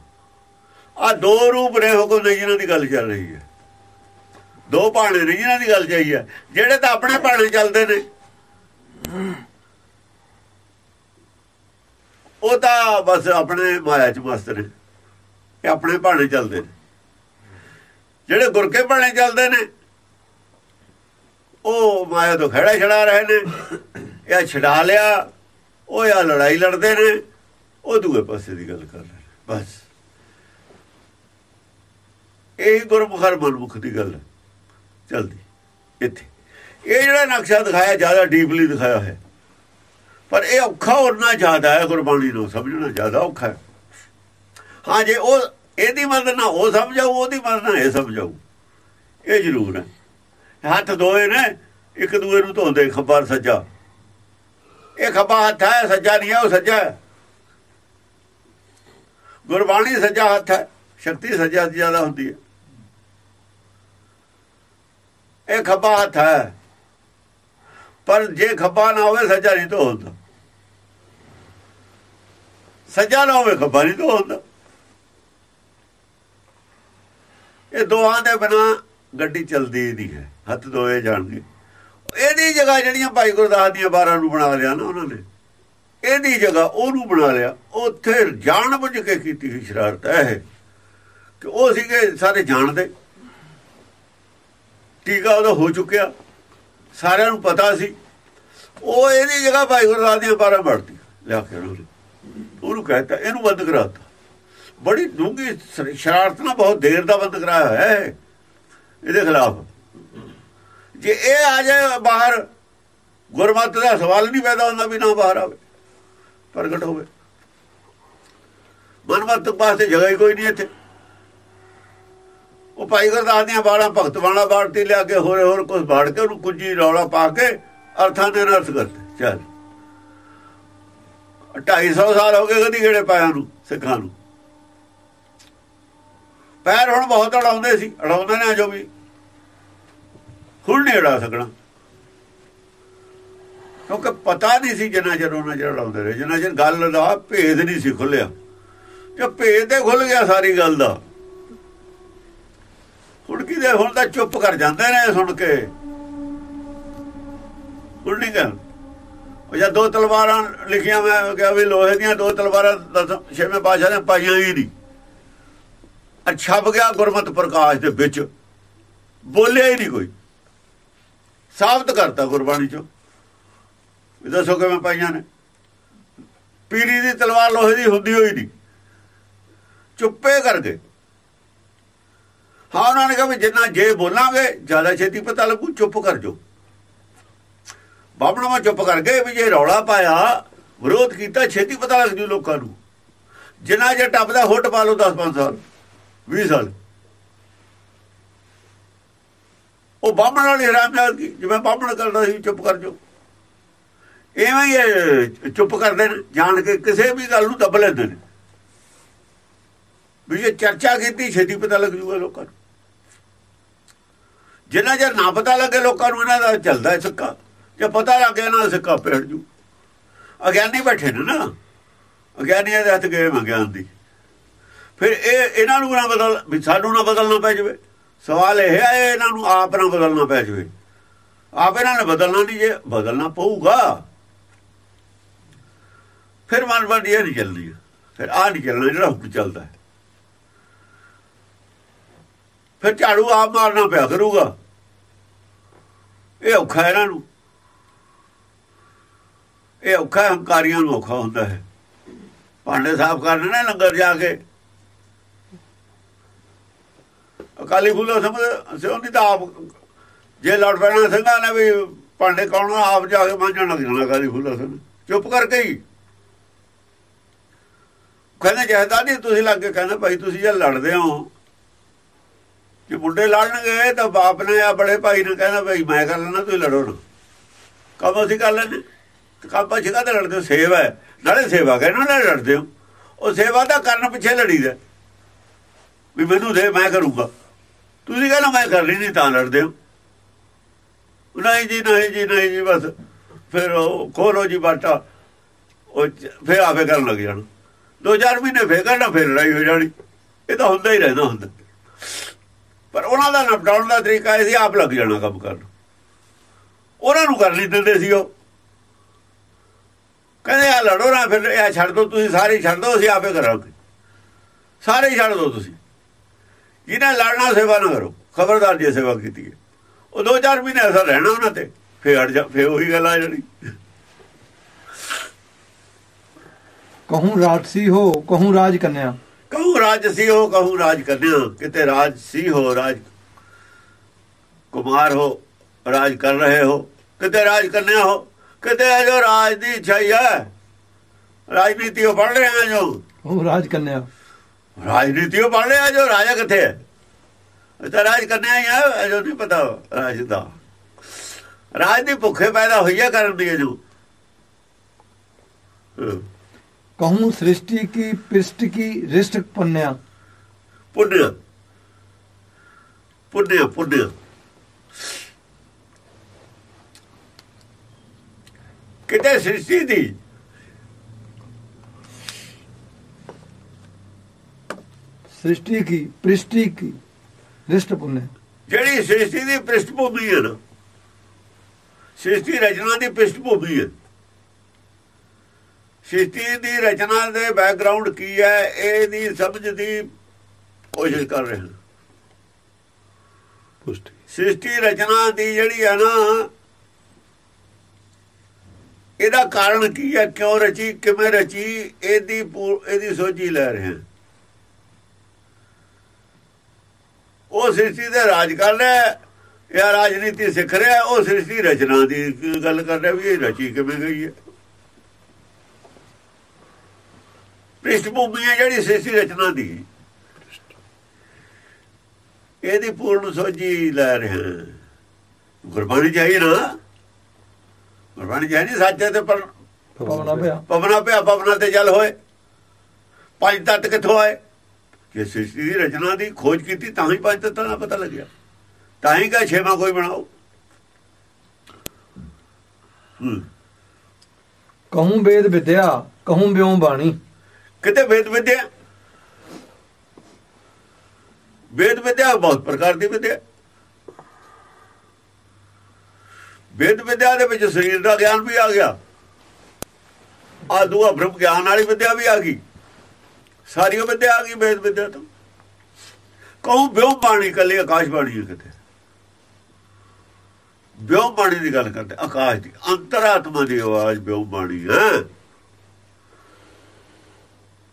[SPEAKER 1] ਆ ਦੋ ਰੂਪ ਨੇ ਹੁਕਮ ਦੇ ਜਿਹਨਾਂ ਦੀ ਗੱਲ ਚੱਲ ਰਹੀ ਹੈ। ਦੋ ਭਾਣੇ ਨੇ ਜਿਹਨਾਂ ਦੀ ਗੱਲ ਚਾਹੀ ਹੈ ਜਿਹੜੇ ਤਾਂ ਆਪਣੇ ਭਾਣੇ ਚੱਲਦੇ ਨੇ। ਉਹ ਤਾਂ ਬਸ ਆਪਣੇ ਮਾਇਆ ਚ ਮਸਤ ਨੇ ਇਹ ਆਪਣੇ ਭਾਣੇ ਚੱਲਦੇ ਨੇ। ਜਿਹੜੇ ਗੁਰ ਕੇ ਬਾਣੇ ਚੱਲਦੇ ਨੇ, ਉਹ ਮਾਇਆ ਤੋਂ ਖੜਾ ਛੜਾ ਰਹੇ ਨੇ। ਇਹ ਛਡਾ ਲਿਆ, ਉਹ ਆ ਲੜਾਈ ਲੜਦੇ ਨੇ, ਉਹ ਦੂਏ ਪਾਸੇ ਦੀ ਗੱਲ ਕਰ ਰਹੇ ਬਸ। ਇਹ ਗੁਰਮੁਖਰ ਮਨਮੁਖ ਦੀ ਗੱਲ ਹੈ। ਚਲਦੀ, ਇੱਥੇ। ਇਹ ਜਿਹੜਾ ਨਕਸ਼ਾ ਦਿਖਾਇਆ, ਜ਼ਿਆਦਾ ਡੀਪਲੀ ਦਿਖਾਇਆ ਹੈ ਪਰ ਇਹ ਔਖਾ ਨਾ ਜ਼ਿਆਦਾ ਹੈ, ਗੁਰਬਾਣੀ ਨੂੰ ਸਮਝਣਾ ਜ਼ਿਆਦਾ ਔਖਾ ਹੈ। ਹਾਂ, ਜੇ ਉਹ ਇਹਦੀ ਮਦਦ ਨਾ ਉਹ ਸਮਝਾਉ ਉਹਦੀ ਮਦਦ ਨਾ ਇਹ ਸਮਝਾਉ ਇਹ ਜ਼ਰੂਰ ਹੈ। ਹੱਥ ਦੋਏ ਨੇ, ਇੱਕ ਦੂਏ ਨੂੰ ਧੋਂਦੇ, ਖੱਬਾ ਸੱਜਾ। ਇਹ ਖੱਬਾ ਹੱਥ ਹੈ, ਸੱਜਾ ਨਹੀਂ ਹੈ, ਉਹ ਸੱਜਾ ਹੈ। ਗੁਰਬਾਣੀ ਸੱਜਾ ਹੱਥ ਹੈ, ਸ਼ਕਤੀ ਸੱਜਾ ਜ਼ਿਆਦਾ ਹੁੰਦੀ ਹੈ। ਇਹ ਖੱਬਾ ਹੱਥ ਹੈ। ਪਰ ਜੇ ਖੱਬਾ ਨਾ ਹੋਵੇ, ਸੱਜਾ ਨਹੀਂ ਤਾਂ ਹੁੰਦਾ ਸੱਜਾ ਨਾ ਹੋਵੇ, ਖੱਬਾ ਨਹੀਂ ਤਾਂ ਹੁੰਦਾ ਇਹ ਦੋਹਾਂ ਦੇ ਬਿਨਾ ਗੱਡੀ ਚੱਲਦੀ ਨਹੀਂ ਹੈ। ਹੱਥ ਦੋਏ ਜਾਣਗੇ। ਇਹਦੀ ਜਗ੍ਹਾ ਜਿਹੜੀਆਂ ਭਾਈ ਗੁਰਦਾਸ ਦੀਆਂ 12 ਨੂੰ ਬਣਾ ਲਿਆ ਨਾ ਉਹਨਾਂ ਨੇ, ਇਹਦੀ ਜਗ੍ਹਾ ਉਹਨੂੰ ਬਣਾ ਲਿਆ। ਉੱਥੇ ਜਾਣ ਬੁੱਝ ਕੇ ਕੀਤੀ ਸੀ ਸ਼ਰਾਰਤ ਹੈ ਕਿ ਉਹ ਸੀਗੇ ਸਾਰੇ ਜਾਣਦੇ। ਟੀਕਾ ਉਹਦਾ ਹੋ ਚੁੱਕਿਆ? ਸਾਰਿਆਂ ਨੂੰ ਪਤਾ ਸੀ। ਉਹ ਇਹਦੀ ਜਗ੍ਹਾ ਭਾਈ ਗੁਰਦਾਸ ਦੀਆਂ 12 ਵੜਤੀ ਲਿਆ ਕੇ ਉਹਨੂੰ ਉਹਨੂੰ ਕਹਿੰਦਾ ਇਹਨੂੰ ਬੰਦ ਕਰਾਤਾ। ਬੜੀ ਡੂੰਗੀ ਸ਼ਰਾਰਤ ਨਾਲ ਬਹੁਤ ਦੇਰ ਦਾ ਬੰਦ ਕਰਾਇਆ ਹੈ ਇਹਦੇ ਖਿਲਾਫ। ਜੇ ਇਹ ਆ ਜਾਏ ਬਾਹਰ, ਗੁਰਮਤ ਦਾ ਸਵਾਲ ਨਹੀਂ ਪੈਦਾ ਹੁੰਦਾ ਵੀ ਨਾ ਬਾਹਰ ਆਵੇ, ਪ੍ਰਗਟ ਹੋਵੇ। ਮਨਮਤ ਪਾਸੇ ਜਗ੍ਹਾ ਹੀ ਕੋਈ ਨਹੀਂ ਇੱਥੇ। ਉਹ ਭਾਈ ਗੁਰਦਾਸ ਦੀਆਂ ਬਾਣਾ ਭਗਤ ਬਾਣਾ ਬਾੜਤੀ ਲਿਆ ਕੇ ਹੋਰ ਹੋਰ ਕੁਝ ਬਾੜ ਕੇ ਉਹਨੂੰ ਕੁੰਜੀ ਰੌਲਾ ਪਾ ਕੇ ਅਰਥਾਂ ਦੇ ਅਰਥ ਕਰਤੇ। ਚੱਲ। 250 ਸਾਲ ਹੋ ਗਏ ਕਦੀ ਗੇੜੇ ਪਾਇਆ ਨੂੰ, ਸਿੱਖਾਂ ਨੂੰ। ਪੈਰ ਹੁਣ ਬਹੁਤ ਅੜਾਉਂਦੇ ਸੀ, ਅੜਾਉਂਦੇ ਨੇ ਜੋ ਵੀ। ਹੁਣ ਨਹੀਂ ਅੜਾ ਸਕਣਾ। ਕਿਉਂਕਿ ਪਤਾ ਨਹੀਂ ਸੀ ਜਿੰਨਾ ਚਿਰ ਉਹਨਾਂ ਚਿਰ ਅੜਾਉਂਦੇ ਰਹੇ, ਜਿੰਨਾ ਚਿਰ ਗੱਲ ਦਾ ਭੇਦ ਨਹੀਂ ਸੀ ਖੁੱਲਿਆ ਜੇ ਭੇਦ ਤੇ ਖੁੱਲ ਗਿਆ ਸਾਰੀ ਗੱਲ ਦਾ। ਹੁਣ ਕਿਤੇ ਹੁਣ ਤਾਂ ਚੁੱਪ ਕਰ ਜਾਂਦੇ ਨੇ ਸੁਣ ਕੇ। ਹੁਣ ਨਹੀਂ ਗੱਲ? ਉਹ ਜਾਂ ਦੋ ਤਲਵਾਰਾਂ ਲਿਖੀਆਂ ਮੈਂ ਕਿਹਾ ਵੀ ਲੋਹੇ ਦੀਆਂ ਦੋ ਤਲਵਾਰਾਂ ਛੇਵੇਂ ਪਾਸ਼ਾ ਨੇ ਪਾਈਆਂ ਹੀ ਨਹੀਂ। ਛਪ ਗਿਆ ਗੁਰਮਤ ਪ੍ਰਕਾਸ਼ ਦੇ ਵਿੱਚ। ਬੋਲਿਆ ਹੀ ਨਹੀਂ ਕੋਈ। ਸਾਬਤ ਕਰਤਾ ਗੁਰਬਾਣੀ ਚੋਂ। ਵੀ ਦੱਸੋ ਕਿਵੇਂ ਪਾਈਆਂ ਨੇ? ਪੀਰੀ ਦੀ ਤਲਵਾਰ ਲੋਹੇ ਦੀ ਹੁੰਦੀ ਹੋਈ ਨਹੀਂ। ਚੁੱਪੇ ਕਰ ਗਏ ਹਾਂ ਉਹਨਾਂ ਨੇ ਕਿਹਾ ਵੀ ਜਿੰਨਾ ਜੇ ਬੋਲਾਂਗੇ, ਜ਼ਿਆਦਾ ਛੇਤੀ ਪਤਾ ਲੱਗੂ, ਚੁੱਪ ਕਰ ਜੋ ਬਾਬਣਾ ਮਾ ਚੁੱਪ ਕਰ ਗਏ ਵੀ ਜੇ ਰੌਲਾ ਪਾਇਆ, ਵਿਰੋਧ ਕੀਤਾ, ਛੇਤੀ ਪਤਾ ਲੱਗ ਜੂ ਲੋਕਾਂ ਨੂੰ। ਜਿੰਨਾ ਜੇ ਟੱਪਦਾ ਹੁੱਟ ਪਾ ਲਓ 10-5 ਸਾਲ 20 ਸਾਲ। ਉਹ ਬਾਹਮਣ ਵਾਲੀ ਹਰਾਮਜ਼ਾਦ ਕੀ ਜਿਵੇਂ ਬਾਹਮਣ ਕਰਦਾ ਸੀ, ਚੁੱਪ ਕਰ ਜੋ ਐਵੇਂ ਹੀ ਚੁੱਪ ਕਰਦੇ ਨੇ, ਜਾਣ ਕੇ ਕਿਸੇ ਵੀ ਗੱਲ ਨੂੰ ਦੱਬ ਲੈਂਦੇ ਨੇ। ਵੀ ਜੇ ਚਰਚਾ ਕੀਤੀ, ਛੇਤੀ ਪਤਾ ਲੱਗ ਜੂਗਾ ਲੋਕਾਂ ਨੂੰ। ਜਿੰਨਾ ਜੇ ਨਾ ਪਤਾ ਲੱਗੇ ਲੋਕਾਂ ਨੂੰ, ਇਹਨਾਂ ਦਾ ਚੱਲਦਾ ਹੈ ਸਿੱਕਾ। ਜੇ ਪਤਾ ਲੱਗ ਗਿਆ ਨਾ ਸਿੱਕਾ ਪੇੜ ਜੂ। ਅਗਿਆਨੀ ਬੈਠੇ ਨੇ ਨਾ। ਅਗਿਆਨੀਆਂ ਦੇ ਹੱਥ ਗਏ ਗਿਆਨ ਦੀ ਫਿਰ ਇਹ, ਇਹਨਾਂ ਨੂੰ ਨਾ ਬਦਲ, ਵੀ ਸਾਨੂੰ ਨਾ ਬਦਲਣਾ ਪੈ ਜਾਵੇ। ਸਵਾਲ ਇਹ ਹੈ, ਇਹਨਾਂ ਨੂੰ ਆਪ ਨਾ ਬਦਲਣਾ ਪੈ ਜਾਵੇ। ਆਪ ਇਹਨਾਂ ਨੇ ਬਦਲਣਾ ਨਹੀਂ, ਜੇ ਬਦਲਣਾ ਪਊਗਾ। ਫਿਰ ਮਨਬੰਦੀ ਇਹ ਨਹੀਂ ਚੱਲਦੀ ਫਿਰ ਆ ਨਹੀਂ ਚੱਲਣਾ, ਜਿਹੜਾ ਹੁਕਮ ਚੱਲਦਾ ਹੈ। ਫਿਰ ਝਾੜੂ ਆਪ ਮਾਰਨਾ ਪਿਆ ਕਰੂਗਾ। ਇਹ ਔਖਾ ਇਹਨਾਂ ਨੂੰ। ਇਹ ਔਖਾ ਹੰਕਾਰੀਆਂ ਨੂੰ ਔਖਾ ਹੁੰਦਾ ਹੈ। ਭਾਂਡੇ ਸਾਫ਼ ਕਰਨੇ ਨੇ ਲੰਗਰ ਜਾ ਕੇ। ਅਕਾਲੀ ਫੂਲਾ ਸਮਝ ਸਿਉਂਦੀ ਤਾਂ ਆਪ ਜੇ ਲੜ ਪੈਣਾ ਸਿੰਘਾਂ ਨੇ ਵੀ ਭਾਂਡੇ ਕੌਣ ਆਪ ਜਾ ਕੇ ਮਾਂਜਣ ਲੱਗ ਜਾਣਾ ਅਕਾਲੀ ਫੂਲਾ ਸਿੰਘ ਚੁੱਪ ਕਰਕੇ ਹੀ। ਕਹਿੰਦੇ ਜਹਦਾ ਨਹੀਂ, ਤੁਸੀਂ ਲੱਗ ਕੇ ਕਹਿੰਦੇ, ਭਾਈ, ਤੁਸੀਂ ਜੇ ਲੜਦੇ ਹੋ ਜੇ ਮੁੰਡੇ ਲੜਨਗੇ ਤਾਂ ਬਾਪ ਨੇ ਆ ਬੜੇ ਭਾਈ ਨੇ ਕਹਿੰਦਾ ਭਾਈ ਮੈਂ ਕਰ ਲੈਣਾ ਤੁਸੀਂ ਲੜੋ ਨਾ। ਕੰਮ ਅਸੀਂ ਕਰ ਲੈਣੇ ਤੇ ਕੰਮ ਅਸੀਂ ਕਾਹਦੇ ਲੜਦੇ ਹੋ? ਸੇਵਾ ਹੈ। ਨਾਲੇ ਸੇਵਾ ਕਹਿੰਦੇ ਨਾਲੇ ਲੜਦੇ ਹੋ। ਉਹ ਸੇਵਾ ਦਾ ਕਰਨ ਪਿੱਛੇ ਲੜੀਦਾ। ਵੀ ਮੈਨੂੰ ਦੇ, ਮੈਂ ਕਰੂੰਗਾ। ਤੁਸੀਂ ਕਹਿੰਦਾ ਮੈਂ ਕਰ ਲਈ ਨਹੀਂ, ਤਾਂ ਲੜਦੇ ਹੋ। ਨਹੀਂ ਜੀ ਨਹੀਂ ਜੀ ਨਹੀਂ ਜੀ, ਬਸ। ਫਿਰ ਉਹ ਖੋਲੋ ਜੀ ਬਾਟਾ। ਉਹ ਫਿਰ ਆਵੇ ਕਰਨ ਲੱਗ ਜਾਣ। ਦੋ ਚਾਰ ਮਹੀਨੇ ਫੇਰ ਕਰਨਾ ਫਿਰ ਲੜਾਈ ਹੋ ਜਾਣੀ। ਇਹ ਤਾਂ ਹੁੰਦਾ ਹੀ ਰਹਿੰਦਾ ਹੁੰਦਾ। ਪਰ ਉਹਨਾਂ ਦਾ ਨਿਪਟਾਉਣ ਦਾ ਤਰੀਕਾ ਇਹ ਸੀ, ਆਪ ਲੱਗ ਜਾਣਾ ਕੰਮ ਕਰਨ। ਉਹਨਾਂ ਨੂੰ ਕਰ ਨਹੀਂ ਦਿੰਦੇ ਸੀ ਉਹ। ਕਹਿੰਦੇ ਆ ਲੜੋ ਨਾ ਫਿਰ, ਇਹ ਛੱਡ ਦੋ, ਤੁਸੀਂ ਸਾਰੇ ਛੱਡ ਦੋ, ਅਸੀਂ ਆਪੇ ਕਰਾਂਗੇ। ਸਾਰੇ ਛੱਡ ਦੋ ਤੁਸੀਂ। ਜਿਹਨੇ ਲੜਨਾ ਸੇਵਾ ਨਾ ਕਰੋ, ਖਬਰਦਾਰ ਜੇ ਸੇਵਾ ਕੀਤੀ ਹੈ। ਉਹ ਦੋ ਚਾਰ ਮਹੀਨੇ ਐਸਾ ਰਹਿਣਾ ਉਹਨਾਂ ਤੇ, ਫੇਰ ਹਟ ਜਾ, ਫੇਰ ਉਹੀ ਗੱਲ ਆ ਜਾਣੀ।
[SPEAKER 2] ਕਹੂੰ ਰਾਜਸੀ ਹੋ, ਕਹੂੰ ਰਾਜ ਕੰਨਿਆ।
[SPEAKER 1] ਕਹੂੰ ਰਾਜ ਸੀ ਹੋ ਕਹੂੰ ਰਾਜ ਕਰਨਿਆ ਕਿਤੇ ਰਾਜ ਸੀ ਹੋ ਰਾਜ ਕੁਮਾਰ ਹੋ ਰਾਜ ਕਰ ਰਹੇ ਹੋ। ਕਿਤੇ ਰਾਜ ਕਰਨਿਆ ਹੋ ਕਿਤੇ ਜੋ ਰਾਜ ਦੀ ਇੱਛਾ ਹੀ ਹੈ ਰਾਜਨੀਤੀ ਉਹ ਪੜ ਰਹੇ ਆ ਜੋ।
[SPEAKER 2] ਕਹੂੰ ਰਾਜ ਕੰਨਿਆ
[SPEAKER 1] ਰਾਜਨੀਤੀ ਉਹ ਪੜ ਰਹੇ ਆ ਜੋ ਰਾਜਾ ਕਿੱਥੇ ਹੈ? ਇਹ ਤਾਂ ਰਾਜ ਕਰਨਿਆ ਹੀ ਹੈ ਇਹ ਜੋ ਨਹੀਂ ਪਤਾ ਰਾਜ ਦਾ। ਰਾਜ ਦੀ ਭੁੱਖੇ ਪੈਦਾ ਹੋਈਆ ਕਰਨ ਦੀ ਹੈ ਜੋ।
[SPEAKER 2] ਕਹੂੰ ਸ੍ਰਿਸ਼ਟੀ ਕੀ ਪਿਸ਼ਟ ਕੀ ਰਿਸ਼ਟ ਪੰਨਿਆ
[SPEAKER 1] ਪੁੰਨਿਆ ਪੁੰਨਿਆ ਪੁੰਨਿਆ ਕਿਤੇ ਸ੍ਰਿਸ਼ਟੀ ਦੀ
[SPEAKER 2] ਸ੍ਰਿਸ਼ਟੀ ਕੀ ਪ੍ਰਿਸ਼ਟੀ ਕੀ ਰਿਸ਼ਟ ਪੁੰਨਿਆ
[SPEAKER 1] ਜਿਹੜੀ ਸ੍ਰਿਸ਼ਟੀ ਦੀ ਪ੍ਰਿਸ਼ਠ ਭੂਮੀ ਹੈ ਨਾ ਸ੍ਰਿਸ਼ਟੀ ਰਚਨਾ ਦੀ ਪ੍ਰਿਸ਼ਠ ਭੂਮੀ ਹੈ। ਸ੍ਰਿਸ਼ਟੀ ਦੀ ਰਚਨਾ ਦੇ ਬੈਕਗ੍ਰਾਉਂਡ ਕੀ ਹੈ ਇਹਦੀ ਸਮਝ ਦੀ ਕੋਸ਼ਿਸ਼ ਕਰ ਰਹੇ ਹਾਂ।
[SPEAKER 3] ਪੁਸ਼ਟੀ।
[SPEAKER 1] ਸ੍ਰਿਸ਼ਟੀ ਰਚਨਾ ਦੀ ਜਿਹੜੀ ਹੈ ਨਾ ਇਹਦਾ ਕਾਰਨ ਕੀ ਹੈ ਕਿਉਂ ਰਚੀ ਕਿਵੇਂ ਰਚੀ ਇਹਦੀ ਇਹਦੀ ਸੋਝੀ ਲੈ ਰਹੇ ਹਾਂ। ਉਹ ਸ੍ਰਿਸ਼ਟੀ ਦੇ ਰਾਜ ਕਰ ਰਿਹਾ ਜਾਂ ਰਾਜਨੀਤੀ ਸਿੱਖ ਰਿਹਾ ਉਹ ਸ੍ਰਿਸ਼ਟੀ ਰਚਨਾ ਦੀ ਗੱਲ ਕਰ ਰਿਹਾ ਵੀ ਇਹ ਰਚੀ ਕਿਵੇਂ ਗਈ ਹੈ। ਪ੍ਰਿਸ਼ਠ ਭੂਮੀ ਹੈ ਜਿਹੜੀ ਸ੍ਰਿਸ਼ਟੀ ਰਚਨਾ ਦੀ। ਇਹਦੀ ਪੂਰਨ ਸੋਝੀ ਲੈ ਰਹੇ। ਗੁਰਬਾਣੀ ਚਾਹੀਏ ਨਾ। ਗੁਰਬਾਣੀ ਨਹੀਂ ਸੱਚ ਤੇ ਪਰ
[SPEAKER 2] ਪਵਨਾ ਪਿਆ।
[SPEAKER 1] ਪਵਨਾ ਪਿਆ ਪਵਨਾ ਤੇ ਚੱਲ ਹੋਏ। ਪੰਜ ਤੱਤ ਕਿੱਥੋਂ ਆਏ? ਕਿ ਸ੍ਰਿਸ਼ਟੀ ਦੀ ਰਚਨਾ ਦੀ ਖੋਜ ਕੀਤੀ ਤਾਂ ਹੀ ਪੰਜ ਤੱਤਾਂ ਦਾ ਪਤਾ ਲੱਗਿਆ। ਤਾਂ ਹੀ ਕਾ ਛੇਵਾਂ ਕੋਈ ਬਣਾਓ।
[SPEAKER 2] ਕਹੂੰ ਵੇਦ ਵਿਦਿਆ ਕਹੂੰ ਬਿਉ ਬਾਣੀ।
[SPEAKER 1] ਕਿਤੇ ਵੇਦ ਵਿਦਿਆ? ਵੇਦ ਵਿਦਿਆ ਬਹੁਤ ਪ੍ਰਕਾਰ ਦੀ ਵਿਦਿਆ। ਵੇਦ ਵਿਦਿਆ ਦੇ ਵਿੱਚ ਸਰੀਰ ਦਾ ਗਿਆਨ ਵੀ ਆ ਗਿਆ। ਆ ਦੂਆ ਬ੍ਰਹਮ ਗਿਆਨ ਵਾਲੀ ਵਿਦਿਆ ਵੀ ਆ ਗਈ। ਸਾਰੀ ਉਹ ਵਿਦਿਆ ਆ ਗਈ ਵੇਦ ਵਿਦਿਆ ਤੋਂ। ਕਹੂੰ ਬਿਉ ਬਾਣੀ ਕੱਲੀ ਆਕਾਸ਼ ਬਾਣੀ ਹੈ ਕਿਤੇ? ਬਿਉ ਬਾਣੀ ਦੀ ਗੱਲ ਕਰਦੇ, ਆਕਾਸ਼ ਦੀ, ਅੰਤਰਾਤਮਾ ਦੀ ਆਵਾਜ਼ ਬਿਉ ਬਾਣੀ ਹੈ।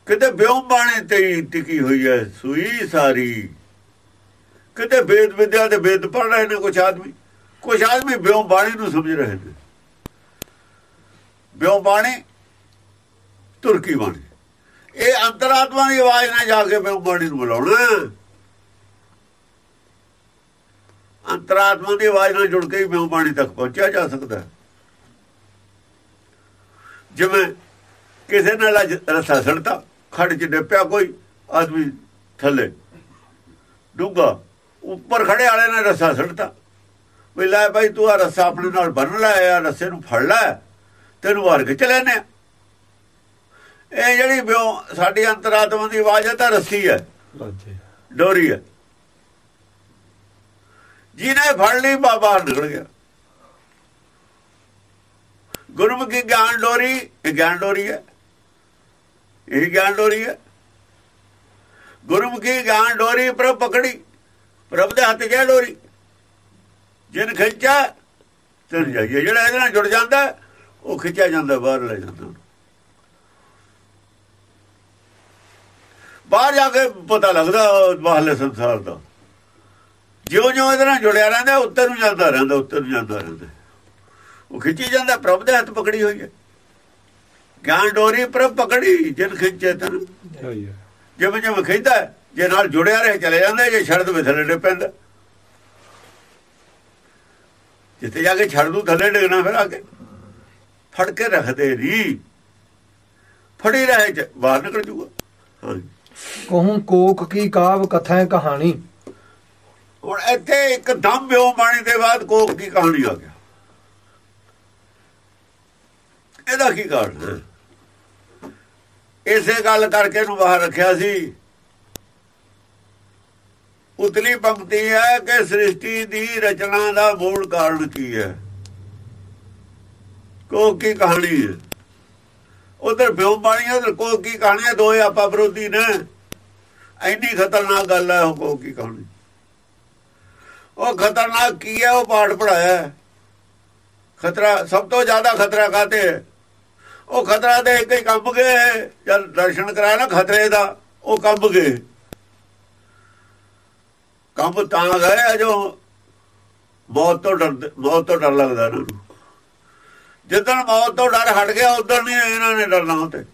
[SPEAKER 1] ਕਿਤੇ ਬਿਉ ਬਾਣੀ ਤੇ ਟਿਕੀ ਹੋਈ ਹੈ ਸੂਈ ਸਾਰੀ। ਕਿਤੇ ਵੇਦ ਵਿਦਿਆ ਦੇ ਵੇਦ ਪੜ ਰਹੇ ਨੇ ਕੁਝ ਆਦਮੀ? ਕੁਝ ਆਦਮੀ ਬਿਉ ਬਾਣੀ ਨੂੰ ਸਮਝ ਰਹੇ ਨੇ। ਬਿਉ ਬਾਣੀ ਤੁਰਕੀ ਬਾਣੀ। ਇਹ ਅੰਤਰਾਤਮਾ ਦੀ ਆਵਾਜ਼ ਨਾਲ ਜਾ ਕੇ ਬਿਉ ਬਾਣੀ ਨੂੰ ਬੁਲਾਉਣਾ। ਅੰਤਰਾਤਮਾ ਦੀ ਆਵਾਜ਼ ਨਾਲ ਜੁੜ ਕੇ ਹੀ ਬਾਣੀ ਤੱਕ ਪਹੁੰਚਿਆ ਜਾ ਸਕਦਾ। ਜਿਵੇਂ ਕਿਸੇ ਨਾਲ ਰਸਾ ਸੜਤਾ ਖੜ ਚ ਡੱਪਿਆ ਕੋਈ ਆਦਮੀ ਥੱਲੇ। ਡੂੰਗਾ ਉੱਪਰ ਖੜੇ ਵਾਲੇ ਨੇ ਰਸਾ ਸੜਤਾ ਵੀ ਲੈ ਭਾਈ ਤੂੰ ਆ ਰਸਾ ਆਪਣੇ ਨਾਲ ਬੰਨ ਲੈ ਆ ਰਸੇ ਨੂੰ ਫੜ ਲੈ ਤੈਨੂੰ ਵਰਗ ਚ ਲੈਨੇ ਇਹ ਜਿਹੜੀ ਬਿਓ ਸਾਡੀ ਅੰਤਰਾਤਮਾ ਦੀ ਆਵਾਜ਼ ਹੈ ਤਾਂ ਰੱਸੀ ਹੈ। ਡੋਰੀ ਹੈ। ਜਿਹਨੇ ਫੜ ਲਈ ਬਾ- ਬਾਹਰ ਨਿਕਲ ਗਿਆ। ਗੁਰਮੁਖੀ ਗਿਆਨ ਡੋਰੀ ਇਹ ਗਿਆਨ ਡੋਰੀ ਹੈ। ਇਹ ਗਿਆਨ ਡੋਰੀ ਹੈ। ਗੁਰਮੁਖੀ ਗਿਆਨ ਡੋਰੀ, ਪ੍ਰਭ ਪਕੜੀ, ਪ੍ਰਭ ਦੇ ਹੱਥ 'ਚ ਡੋਰੀ। ਜਿਨ ਖਿੱਚਾ ਚਲ ਜਾਈਏ ਜਿਹੜਾ ਇਹਦੇ ਨਾਲ ਜੁੜ ਜਾਂਦਾ, ਉਹ ਖਿੱਚਿਆ ਜਾਂਦਾ, ਬਾਹਰ ਲੈ ਜਾਂਦਾ। ਬਾਹਰ ਜਾ ਕੇ ਪਤਾ ਲੱਗਦਾ, ਬਾਹਰਲੇ ਸੰਸਾਰ ਦਾ। ਜਿਉਂ ਜਿਉਂ ਇਹਦੇ ਨਾਲ ਜੁੜਿਆ ਰਹਿੰਦਾ ਉੱਤਰ ਨੂੰ ਜਾਂਦਾ ਰਹਿੰਦਾ ਉੱਤਰ ਨੂੰ ਜਾਂਦਾ ਰਹਿੰਦਾ। ਉਹ ਖਿੱਚੀ ਜਾਂਦਾ, ਪ੍ਰਭ ਦੇ ਹੱਥ ਪਕੜੀ ਹੋਈ ਹੈ। ਗਿਆਨ ਡੋਰੀ ਪ੍ਰਭ ਪਕੜੀ ਜਿਨ ਖਿੱਚੇ ਤਨ। ਜਿਵੇਂ ਜਿਵੇਂ ਖਿੱਚਦਾ ਜੇ ਨਾਲ ਜੁੜਿਆ ਰਹੇ ਚਲੇ ਜਾਂਦੇ ਜੇ ਛੱਡ ਦਵੇ ਥੱਲੇ ਡੇ ਪੈਂਦਾ। ਜਿੱਥੇ ਜਾ ਕੇ ਛੱਡ ਦੂ ਥੱਲੇ ਡਿੱਗਣਾ ਫਿਰ ਆ ਕੇ ਫੜ ਕੇ ਰੱਖਦੇ ਨਹੀਂ ਫੜੀ ਰਹੇ ਚ ਬਾਹਰ ਨਿਕਲ ਜੂਗਾ। ਹਾਂਜੀ।
[SPEAKER 2] ਕਹੂੰ ਕੋਕ ਕੀ ਕਾਵ ਕਥਾ ਕਹਾਣੀ।
[SPEAKER 1] ਹੁਣ ਇੱਥੇ ਇੱਕ ਦਮ ਬਿਓ ਬਾਣੀ ਦੇ ਬਾਅਦ ਕੋਕ ਦੀ ਕਹਾਣੀ ਆ ਗਿਆ। ਇਹਦਾ ਕੀ ਕਾਰਨ ਹੈ? ਇਸੇ ਗੱਲ ਕਰਕੇ ਇਹਨੂੰ ਬਾਹਰ ਰੱਖਿਆ ਸੀ। ਉਤਲੀ ਪੰਕਤੀ ਹੈ ਕਿ ਸ੍ਰਿਸ਼ਟੀ ਦੀ ਰਚਨਾ ਦਾ ਮੂਲ ਕਾਰਨ ਕੀ ਹੈ? ਕੋਕ ਕੀ ਕਹਾਣੀ ਹੈ? ਉਧਰ ਬਿਓ ਬਾਣੀ ਉਧਰ ਕੋਕ ਕੀ ਕਹਾਣੀ ਹੈ ਦੋਏ ਆਪਾ ਵਿਰੋਧੀ ਨੇ। ਐਨੀ ਖਤਰਨਾਕ ਗੱਲ ਹੈ, ਉਹ ਕੋਕ ਕੀ ਕਹਾਣੀ? ਉਹ ਖਤਰਨਾਕ ਕੀ ਹੈ, ਉਹ ਪਾਠ ਪੜਾਇਆ ਖਤਰਾ, ਸਭ ਤੋਂ ਜ਼ਿਆਦਾ ਖਤਰਾ ਕਾਤੇ ਹੈ? ਉਹ ਖਤਰਾ ਦੇ ਕੇ ਕੰਬ ਗਏ ਜਦ ਦਰਸ਼ਨ ਕਰਾਇਆ ਨਾ ਖਤਰੇ ਦਾ, ਉਹ ਕੰਬ ਗਏ ਕੰਬ ਤਾਂ ਗਏ ਜੋ ਮੌਤ ਤੋਂ ਡਰ, ਮੌਤ ਤੋਂ ਡਰ ਲੱਗਦਾ ਇਹਨਾਂ ਨੂੰ। ਜਿੱਦਣ ਮੌਤ ਤੋਂ ਡਰ ਹਟ ਗਿਆ ਉਦੋਂ ਨਹੀਂ ਇਹਨਾਂ ਨੇ ਡਰਨਾ ਹੁੰਦੇ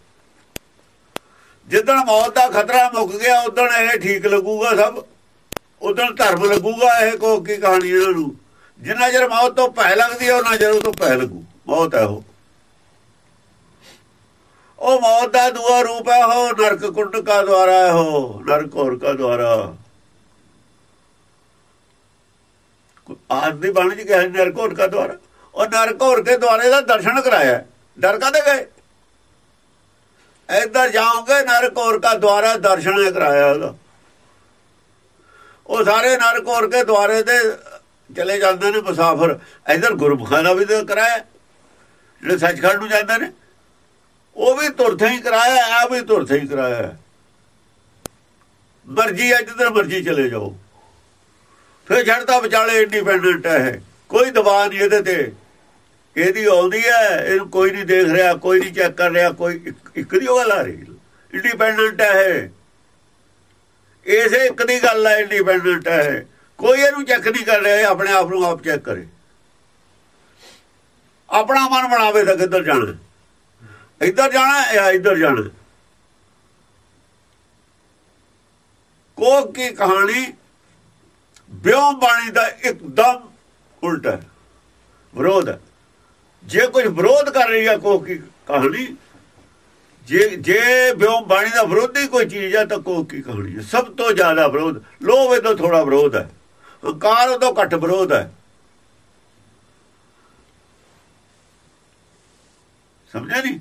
[SPEAKER 1] ਜਿੱਦਣ ਮੌਤ ਦਾ ਖਤਰਾ ਮੁੱਕ ਗਿਆ ਉਦੋਂ ਇਹ ਠੀਕ ਲੱਗੂਗਾ ਸਭ। ਉਦੋਂ ਧਰਮ ਲੱਗੂਗਾ ਇਹ ਕੋ ਕੀ ਕਹਾਣੀ ਇਹਨਾਂ ਨੂੰ। ਜਿੰਨਾ ਚਿਰ ਮੌਤ ਤੋਂ ਪਹਿ ਲੱਗਦੀ ਹੈ, ਉਹਨਾਂ ਚਿਰ ਉਹ ਤੋਂ ਪਹਿ ਲੱਗੂ। ਮੌਤ ਹੈ ਉਹ। ਉਹ ਮੌਤ ਦਾ ਦੂਆ ਰੂਪ ਹੈ ਉਹ, ਨਰਕ ਕੁੰਡ ਕਾ ਦੁਆਰਾ ਹੈ ਉਹ, ਨਰਕ ਹੋਰ ਕਾ ਦੁਆਰਾ। ਆਦਮੀ ਬਣ ਜੀ ਕਹੇ ਨਰਕ ਹੋਰ ਕਾ ਦੁਆਰਾ। ਉਹ ਨਰਕ ਹੋਰ ਕੇ ਦੁਆਰੇ ਦਾ ਦਰਸ਼ਨ ਕਰਾਇਆ। ਡਰ ਕਾਦੇ ਗਏ? ਇੱਧਰ ਜਾਓਗੇ, ਨਰਕ ਹੋਰ ਕਾ ਦੁਆਰਾ ਦਰਸ਼ਨ ਕਰਾਇਆ ਉਹਦਾ। ਉਹ ਸਾਰੇ ਨਰਕ ਹੋਰ ਕੇ ਦੁਆਰੇ ਤੇ ਚਲੇ ਜਾਂਦੇ ਨੇ ਮੁਸਾਫਰ। ਇੱਧਰ ਗੁਰਮੁਖਾਂ ਦਾ ਵੀ ਤਾਂ ਕਰਾਇਆ। ਜਿਹੜੇ ਸੱਚਖੰਡ ਨੂੰ ਜਾਂਦੇ ਨੇ। ਉਹ ਵੀ ਤੁਰਥੇ ਹੀ ਕਰਾਇਆ ਆ ਵੀ ਤੁਰਥੇ ਹੀ ਕਰਾਇਆ। ਮਰਜ਼ੀ ਅੱਜ ਜਿੱਧਰ ਮਰਜ਼ੀ ਚਲੇ ਜਾਓ। ਫਿਰ ਛੱਡਦਾ ਵਿਚਾਲੇ ਇੰਡੀਪੈਂਡੈਂਟ ਹੈ ਕੋਈ ਦਬਾਅ ਨਹੀਂ ਇਹਦੇ ਤੇ। ਇਹਦੀ ਆਉਂਦੀ ਹੈ ਇਹਨੂੰ ਕੋਈ ਨਹੀਂ ਦੇਖ ਰਿਹਾ, ਕੋਈ ਨਹੀਂ ਚੈੱਕ ਕਰ ਰਿਹਾ, ਕੋਈ ਇੱਕ- ਦੀ ਉਹ ਗੱਲ ਆ ਰਹੀ। ਇੰਡੀਪੈਂਡੈਂਟ ਹੈ ਇਹ। ਇਸੇ ਇੱਕ ਦੀ ਗੱਲ ਹੈ ਇੰਡੀਪੈਂਡੈਂਟ ਹੈ ਕੋਈ ਇਹਨੂੰ ਚੈੱਕ ਨਹੀਂ ਕਰ ਰਿਹਾ, ਇਹ ਆਪਣੇ ਆਪ ਨੂੰ ਆਪ ਚੈੱਕ ਕਰੇ। ਆਪਣਾ ਮਨ ਬਣਾਵੇ ਤਾਂ ਕਿੱਧਰ ਜਾਣਾ। ਇੱਧਰ ਜਾਣਾ ਜਾਂ ਇੱਧਰ ਜਾਣਾ ਕੋਕ ਕੀ ਕਹਾਣੀ? ਬਿਉਂ ਬਾਣੀ ਦਾ ਇੱਕਦਮ ਉਲਟਾ ਵਿਰੋਧ ਹੈ। ਜੇ ਕੋਈ ਵਿਰੋਧ ਕਰ ਰਹੀ ਹੈ ਕੋਕ ਕੀ ਕਹਾਣੀ? ਜੇ ਜੇ ਬਿਉਂ ਬਾਣੀ ਦਾ ਵਿਰੋਧੀ ਕੋਈ ਚੀਜ਼ ਹੈ ਤਾਂ ਕੋਕ ਕੀ ਕਹਾਣੀ ਹੈ? ਸਭ ਤੋਂ ਜ਼ਿਆਦਾ ਵਿਰੋਧ ਲੋਭ ਇਹਦਾ ਥੋੜਾ ਵਿਰੋਧ ਹੈ, ਹੰਕਾਰ ਤੋਂ ਘੱਟ ਵਿਰੋਧ ਹੈ। ਸਮਝਿਆ ਨਹੀਂ?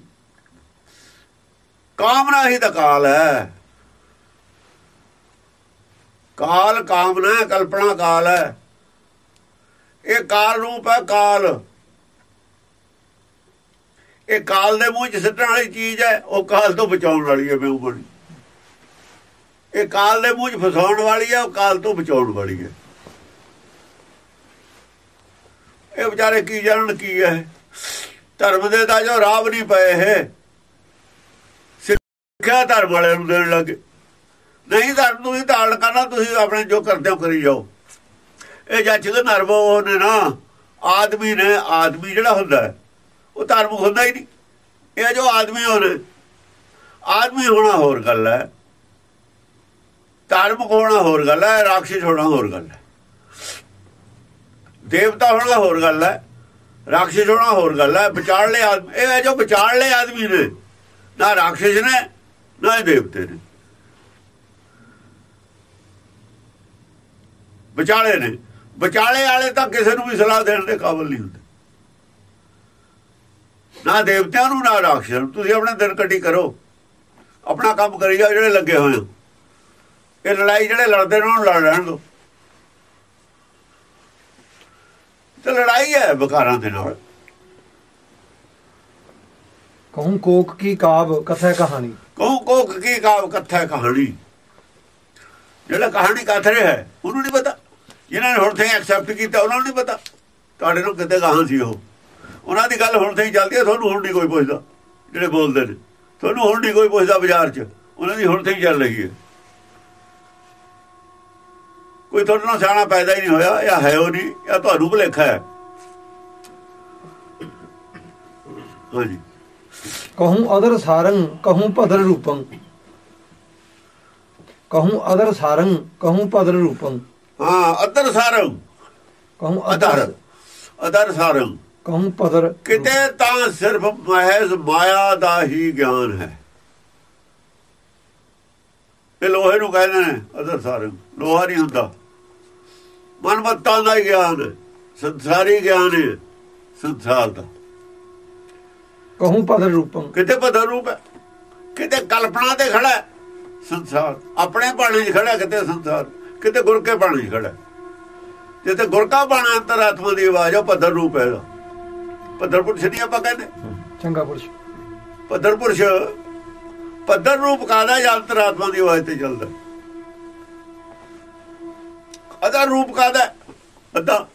[SPEAKER 1] ਕਾਮਨਾ ਹੀ ਤਾਂ ਕਾਲ ਹੈ। ਕਾਲ ਕਾਮਨਾ ਕਲਪਨਾ ਕਾਲ ਹੈ। ਇਹ ਕਾਲ ਰੂਪ ਹੈ ਕਾਲ। ਇਹ ਕਾਲ ਦੇ ਮੂੰਹ 'ਚ ਸਿੱਟਣ ਵਾਲੀ ਚੀਜ਼ ਹੈ, ਉਹ ਕਾਲ ਤੋਂ ਬਚਾਉਣ ਵਾਲੀ ਹੈ ਬਿਉ ਬਣੀ। ਇਹ ਕਾਲ ਦੇ ਮੂੰਹ 'ਚ ਫਸਾਉਣ ਵਾਲੀ ਹੈ, ਉਹ ਕਾਲ ਤੋਂ ਬਚਾਉਣ ਵਾਲੀ ਹੈ। ਇਹ ਵਿਚਾਰੇ ਕੀ ਜਾਣਨ ਕੀ ਹੈ? ਧਰਮ ਦੇ ਤਾਂ ਜੋ ਰਾਹ ਵੀ ਨਹੀਂ ਪਏ ਹੈ ਸਿੱਖਿਆ ਧਰਮ ਵਾਲਿਆਂ ਨੂੰ ਦੇਣ ਲੱਗੇ। ਨਹੀਂ ਧਰਮ ਨੂੰ ਹੀ ਧਾਰਨ ਕਰਨਾ, ਤੁਸੀਂ ਆਪਣੇ ਜੋ ਕਰਦੇ ਹੋ ਕਰੀ ਜਾਓ। ਇਹ ਜੱਜ ਦੇ ਨਰਵੋ ਨੇ ਨਾ, ਆਦਮੀ ਨੇ, ਆਦਮੀ ਜਿਹੜਾ ਹੁੰਦਾ ਉਹ ਧਰਮ ਹੁੰਦਾ ਹੀ ਨਹੀਂ। ਇਹ ਜੋ ਆਦਮੀ ਹੋਣ ਆਦਮੀ ਹੋਣਾ ਹੋਰ ਗੱਲ ਹੈ। ਧਰਮ ਹੋਣਾ ਹੋਰ ਗੱਲ ਹੈ, ਰਾਖਸ਼ ਹੋਣਾ ਹੋਰ ਗੱਲ ਹੈ। ਦੇਵਤਾ ਹੋਣਾ ਹੋਰ ਗੱਲ ਹੈ, ਰਾਖਸ਼ ਹੋਣਾ ਹੋਰ ਗੱਲ ਹੈ, ਵਿਚਾਰਲੇ ਆਦਮੀ, ਇਹ ਹੈ ਜੋ ਵਿਚਾਰਲੇ ਆਦਮੀ ਨੇ, ਨਾ ਰਾਖਸ਼ ਨੇ ਨਾ ਹੀ ਦੇਵਤੇ ਨੇ ਵਿਚਾਲੇ ਨੇ। ਵਿਚਾਲੇ ਵਾਲੇ ਤਾਂ ਕਿਸੇ ਨੂੰ ਵੀ ਸਲਾਹ ਦੇਣ ਦੇ ਕਾਬਿਲ ਨਹੀਂ ਹੁੰਦੇ। ਨਾ ਦੇਵਤਿਆਂ ਨੂੰ, ਨਾ ਰਾਖਸ਼ਾਂ ਨੂੰ। ਤੁਸੀਂ ਆਪਣੇ ਦਿਨ ਕੱਢੀ ਕਰੋ। ਆਪਣਾ ਕੰਮ ਕਰੀ ਜਾਓ, ਜਿਹੜੇ ਲੱਗੇ ਹੋਏ ਹੋ। ਇਹ ਲੜਾਈ ਜਿਹੜੇ ਲੜਦੇ ਨੇ, ਉਹਨਾਂ ਨੂੰ ਲੜ ਲੈਣ ਦਿਓ। ਤੇ ਲੜਾਈ ਹੈ ਵਿਕਾਰਾਂ ਦੇ ਨਾਲ।
[SPEAKER 2] ਕਹੂੰ ਕੋਕ ਕੀ ਕਾਵ ਕਥਾ ਕਹਾਣੀ।
[SPEAKER 1] ਕਹੂੰ ਕੋਕ ਕੀ ਕਾਵ ਕਥਾ ਕਹਾਣੀ। ਜਿਹੜਾ ਕਹਾਣੀ ਕਥ ਰਿਹਾ ਹੈ, ਉਹਨੂੰ ਨਹੀਂ ਪਤਾ। ਜਿਨ੍ਹਾਂ ਨੇ ਹੁਣ ਤੇ ਐਕਸੈਪਟ ਕੀਤਾ, ਉਹਨਾਂ ਨੂੰ ਨਹੀਂ ਪਤਾ। ਤੁਹਾਡੇ ਨੂੰ ਕਿਤੇ ਗਾਹਾਂ ਸੀ ਉਹ? ਉਹਨਾਂ ਦੀ ਗੱਲ ਹੁਣ ਤੇ ਹੀ ਚੱਲਦੀ ਹੈ, ਤੁਹਾਨੂੰ ਹੁਣ ਨਹੀਂ ਕੋਈ ਪੁੱਛਦਾ, ਜਿਹੜੇ ਬੋਲਦੇ ਨੇ। ਤੁਹਾਨੂੰ ਹੁਣ ਨਹੀਂ ਕੋਈ ਪੁੱਛਦਾ ਬਾਜ਼ਾਰ 'ਚ। ਉਹਨਾਂ ਦੀ ਹੁਣ ਤੇ ਹੀ ਚੱਲ ਰਹੀ ਹੈ। ਕੋਈ ਤੁਹਾਡੇ ਨਾਲ ਸਿਆਣਾ ਪੈਦਾ ਹੀ ਨਹੀਂ ਹੋਇਆ, ਜਾਂ ਹੈ ਉਹ ਨਹੀਂ, ਜਾਂ ਤੁਹਾਨੂੰ ਭੁਲੇਖਾ ਹੈ। ਹਾਂਜੀ।
[SPEAKER 2] ਕਹੂੰ ਅਦਰ ਸਾਰੰ ਕਹੂੰ ਭਦਰ ਰੂਪੰ ਕਹੂੰ ਅਦਰ ਸਾਰੰ ਕਹੂੰ ਪਦਰ ਰੂਪੰ
[SPEAKER 1] ਹਾਂ ਅਦਰ ਸਾਰੰ
[SPEAKER 2] ਕਹੂੰ
[SPEAKER 1] ਅਦਰ
[SPEAKER 2] ਅਦਰ
[SPEAKER 1] ਅਦਰ ਸਾਰੰ
[SPEAKER 2] ਕਹੂੰ ਪਦਰ
[SPEAKER 1] ਕਿਤੇ ਤਾਂ ਸਿਰਫ ਮਹਿਜ਼ ਮਾਇਆ ਦਾ ਹੀ ਗਿਆਨ ਹੈ ਇਹ ਲੋਹੇ ਨੂੰ ਕਹਿੰਦੇ ਨੇ ਅਦਰ ਸਾਰੰ ਲੋਹਾ ਨਹੀਂ ਹੁੰਦਾ ਮਨਮਤਾਂ ਦਾ ਹੀ ਗਿਆਨ ਹੈ ਸੰਸਾਰੀ ਗਿਆਨ ਹੈ ਸੰਸਾਰ ਦਾ
[SPEAKER 2] ਕਹੂੰ ਪਦਰ ਰੂਪੰ
[SPEAKER 1] ਕਿਤੇ ਪਤਾ ਰੂਪ ਹੈ? ਕਿਤੇ ਕਲਪਨਾ ਤੇ ਖੜਾ ਸੰਸਾਰ। ਆਪਣੇ ਬਾਣੇ 'ਚ ਖੜਾ ਕਿਤੇ ਸੰਸਾਰ? ਕਿਤੇ ਗੁਰ ਕੇ ਬਾਣੇ 'ਚ ਖੜਾ ਜਿੱਤੇ ਗੁਰ ਕਾ ਬਾਣਾ ਅੰਤਰਾਤਮਾ ਦੀ ਆਵਾਜ਼ ਆ ਪੱਧਰ ਰੂਪ ਹੈ ਇਹਦਾ। ਪੱਧਰ ਪੁਰਸ਼ ਨਹੀਂ ਆਪਾਂ ਕਹਿੰਦੇ?
[SPEAKER 2] ਚੰਗਾ ਪੁਰਸ਼।
[SPEAKER 1] ਪੱਧਰ ਪੁਰਸ਼ ਪੱਧਰ ਰੂਪ ਕਾਦਾ ਜਾਂ ਅੰਤਰਾਤਮਾ ਦੀ ਆਵਾਜ਼ ਤੇ ਚੱਲਦਾ? ਅਦਾ ਰੂਪ ਕਾਦਾ ਅੱਧਾ।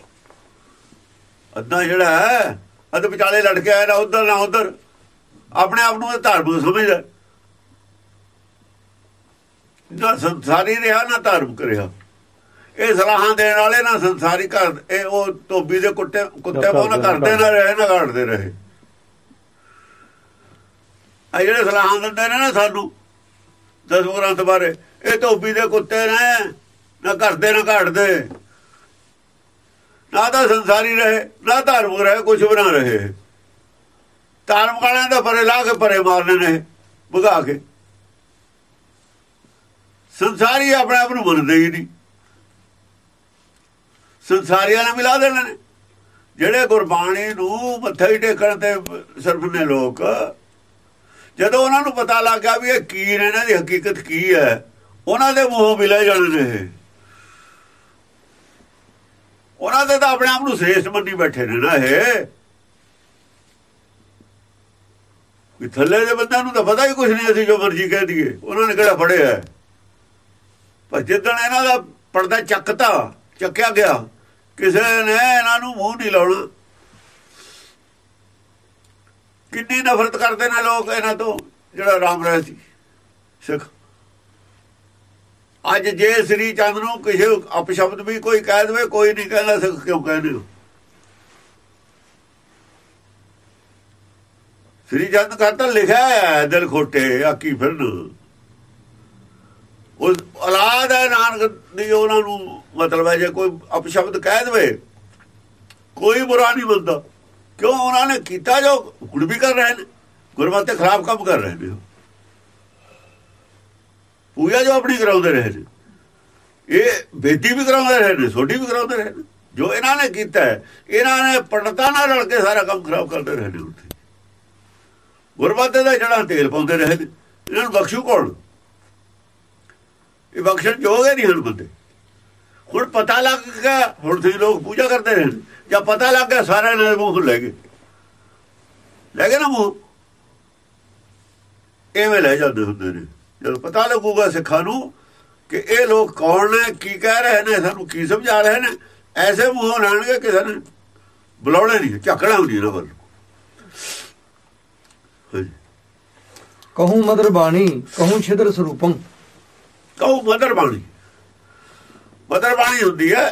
[SPEAKER 1] ਅੱਧਾ ਜਿਹੜਾ ਹੈ ਅੱਧ ਵਿਚਾਲੇ ਲੜ ਕੇ ਆਇਆ ਨਾ ਉਧਰ ਨਾ ਉਧਰ। ਆਪਣੇ ਆਪ ਨੂੰ ਇਹ ਧਾਰਮਿਕ ਸਮਝਦਾ। ਨਾ ਸੰਸਾਰੀ ਰਿਹਾ ਨਾ ਧਾਰਮਿਕ ਰਿਹਾ। ਇਹ ਸਲਾਹਾਂ ਦੇਣ ਵਾਲੇ ਨਾ ਸੰਸਾਰੀ ਘਰ ਇਹ ਉਹ ਧੋਬੀ ਦੇ ਕੁੱਤੇ ਕੁੱਤੇ ਪਾਉਣਾ ਕਰਦੇ ਨਾ ਰਹੇ ਨਾ ਘਾੜਦੇ ਰਹੇ। ਆ ਜਿਹੜੇ ਸਲਾਹਾਂ ਦਿੰਦੇ ਨੇ ਨਾ ਸਾਨੂੰ ਦਸ ਗ੍ਰੰਥ ਬਾਰੇ ਇਹ ਧੋਬੀ ਦੇ ਕੁੱਤੇ ਨੇ ਨਾ ਕਰਦੇ ਨਾ ਘਾੜਦੇ ਨਾ ਤਾਂ ਸੰਸਾਰੀ ਰਹੇ, ਨਾ ਧਾਰਮਿਕ ਰਹੇ ਕੁਝ ਬਣਾ ਰਹੇ। ਧਾਰਮਿਕ ਵਾਲਿਆਂ ਦਾ ਪਰੇ ਲਾ ਕੇ ਪਰੇ ਮਾਰਨੇ ਨੇ, ਭਗਾ ਕੇ। ਸੰਸਾਰੀ ਆਪਣੇ ਆਪ ਨੂੰ ਮੰਨਦੇ ਹੀ ਨਹੀਂ। ਸੰਸਾਰੀਆਂ ਨਾਲ ਮਿਲਾ ਦੇਣੇ ਨੇ। ਜਿਹੜੇ ਗੁਰਬਾਣੀ ਨੂੰ ਮੱਥਾ ਹੀ ਟੇਕਣ ਤੇ ਸਿਰਫ ਨੇ ਲੋਕ, ਜਦੋਂ ਉਹਨਾਂ ਨੂੰ ਪਤਾ ਲੱਗ ਗਿਆ ਵੀ ਇਹ ਕੀ ਨੇ, ਇਹਨਾਂ ਦੀ ਹਕੀਕਤ ਕੀ ਹੈ, ਉਹਨਾਂ ਦੇ ਮੂੰਹੋਂ ਮਿਲੇ ਜਾਣੇ ਨੇ ਉਹਨਾਂ ਦੇ ਤਾਂ ਆਪਣੇ ਆਪ ਨੂੰ ਸ੍ਰੇਸ਼ਟ ਮੰਨੀ ਬੈਠੇ ਨੇ ਨਾ ਇਹ। ਵੀ ਥੱਲੇ ਦੇ ਬੰਦਿਆਂ ਨੂੰ ਤਾਂ ਪਤਾ ਹੀ ਕੁਝ ਨਹੀਂ ਅਸੀਂ ਜੋ ਮਰਜ਼ੀ ਕਹਿ ਦਈਏ। ਉਹਨਾਂ ਨੇ ਕਿਹੜਾ ਫੜਿਆ ਪਰ ਜਿੱਦਣ ਇਹਨਾਂ ਦਾ ਪਰਦਾ ਚੱਕਤਾ, ਚੱਕਿਆ ਗਿਆ, ਕਿਸੇ ਨੇ ਇਹਨਾਂ ਨੂੰ ਮੂੰਹ ਨਹੀਂ ਲਾਉਣਾ। ਕਿੰਨੀ ਨਫ਼ਰਤ ਕਰਦੇ ਨੇ ਲੋਕ ਇਹਨਾਂ ਤੋਂ, ਜਿਹੜਾ ਰਾਮ ਰਾਏ ਸੀ, ਸਿੱਖ। ਅੱਜ ਜੇ ਸ੍ਰੀ ਚੰਦ ਨੂੰ ਕਿਸੇ ਅਪਸ਼ਬਦ ਵੀ ਕੋਈ ਕਹਿ ਦੇਵੇ, ਕੋਈ ਨਹੀਂ ਕਹਿੰਦਾ ਸਿੱਖ ਕਿਉਂ ਕਹਿੰਦੇ ਹੋ? ਸ੍ਰੀ ਚੰਦ ਕਰਤਾ ਲਿਖਿਆ ਹੈ, ਦਿਲ ਖੋਟੇ ਆਕੀ ਫਿਰਨ। ਉਹ ਔਲਾਦ ਹੈ, ਨਾਨਕ ਦੀ, ਉਹਨਾਂ ਨੂੰ ਮਤਲਬ ਹੈ ਜੇ ਕੋਈ ਅਪਸ਼ਬਦ ਕਹਿ ਦੇਵੇ, ਕੋਈ ਬੁਰਾ ਨਹੀਂ ਬੰਦਾ ਕਿਉਂ? ਉਹਨਾਂ ਨੇ ਕੀਤਾ ਜੋ, ਹੁਣ ਵੀ ਕਰ ਰਹੇ ਨੇ। ਗੁਰਮਤਿ ਤੇ ਖਰਾਬ ਕੰਮ ਕਰ ਰਹੇ ਨੇ। ਪੂਜਾ ਜੋ ਆਪਣੀ ਕਰਾਉਂਦੇ ਰਹੇ ਨੇ। ਇਹ ਬੇਦੀ ਵੀ ਕਰਾਉਂਦੇ ਰਹੇ ਨੇ, ਸੋਢੀ ਵੀ ਕਰਾਉਂਦੇ ਰਹੇ ਨੇ। ਜੋ ਇਹਨਾਂ ਨੇ ਕੀਤਾ ਇਹਨਾਂ ਨੇ ਪੰਡਤਾਂ ਨਾਲ ਰਲ ਕੇ ਸਾਰਾ ਕੰਮ ਖਰਾਬ ਕਰਦੇ ਰਹੇ ਨੇ ਉੱਥੇ। ਗੁਰਮਤਿ ਦਾ ਜਿਹੜਾ ਤੇਲ ਪਾਉਂਦੇ ਰਹੇ ਨੇ, ਇਹਨਾਂ ਨੂੰ ਬਖਸ਼ੂ ਕੌਣ? ਇਹ ਬਖਸ਼ਣ ਜੋਗੇ ਨਹੀਂ ਹੁਣ ਬੰਦੇ। ਹੁਣ ਪਤਾ ਲੱਗ ਗਿਆ, ਹੁਣ ਤੁਸੀਂ ਲੋਕ ਪੂਜਾ ਕਰਦੇ ਰਹੇ ਜਾਂ ਪਤਾ ਲੱਗ ਗਿਆ ਸਾਰਿਆਂ ਨੇ ਮੂੰਹ ਲੈ ਗਏ। ਲੈ ਗਏ ਨਾ ਮੂੰਹ? ਐਵੇਂ ਲੈ ਜਾਂਦੇ ਹੁੰਦੇ ਨੇ। ਜਦੋਂ ਪਤਾ ਲੱਗੂਗਾ ਸਿੱਖਾਂ ਨੂੰ ਕਿ ਇਹ ਲੋਕ ਕੌਣ ਨੇ ਕੀ ਕਹਿ ਰਹੇ ਨੇ ਸਾਨੂੰ ਕੀ ਸਮਝਾ ਰਹੇ ਨੇ। ਐਸੇ ਮੂੰਹੋਂ ਲੈਣਗੇ ਕਿਸੇ ਨੇ। ਬੁਲਾਉਣੇ ਨਹੀਂ ਝੱਕਣਾ ਹੁੰਦੀ ਨਾ ਵੱਲ।
[SPEAKER 2] ਕਹੂੰ ਮਦਰ ਬਾਣੀ ਕਹੂੰ ਛਿਦਰ ਸਰੂਪੰ।
[SPEAKER 1] ਕਹੂ ਮਦਰ ਬਾਣੀ। ਮਦਰ ਬਾਣੀ ਹੁੰਦੀ ਹੈ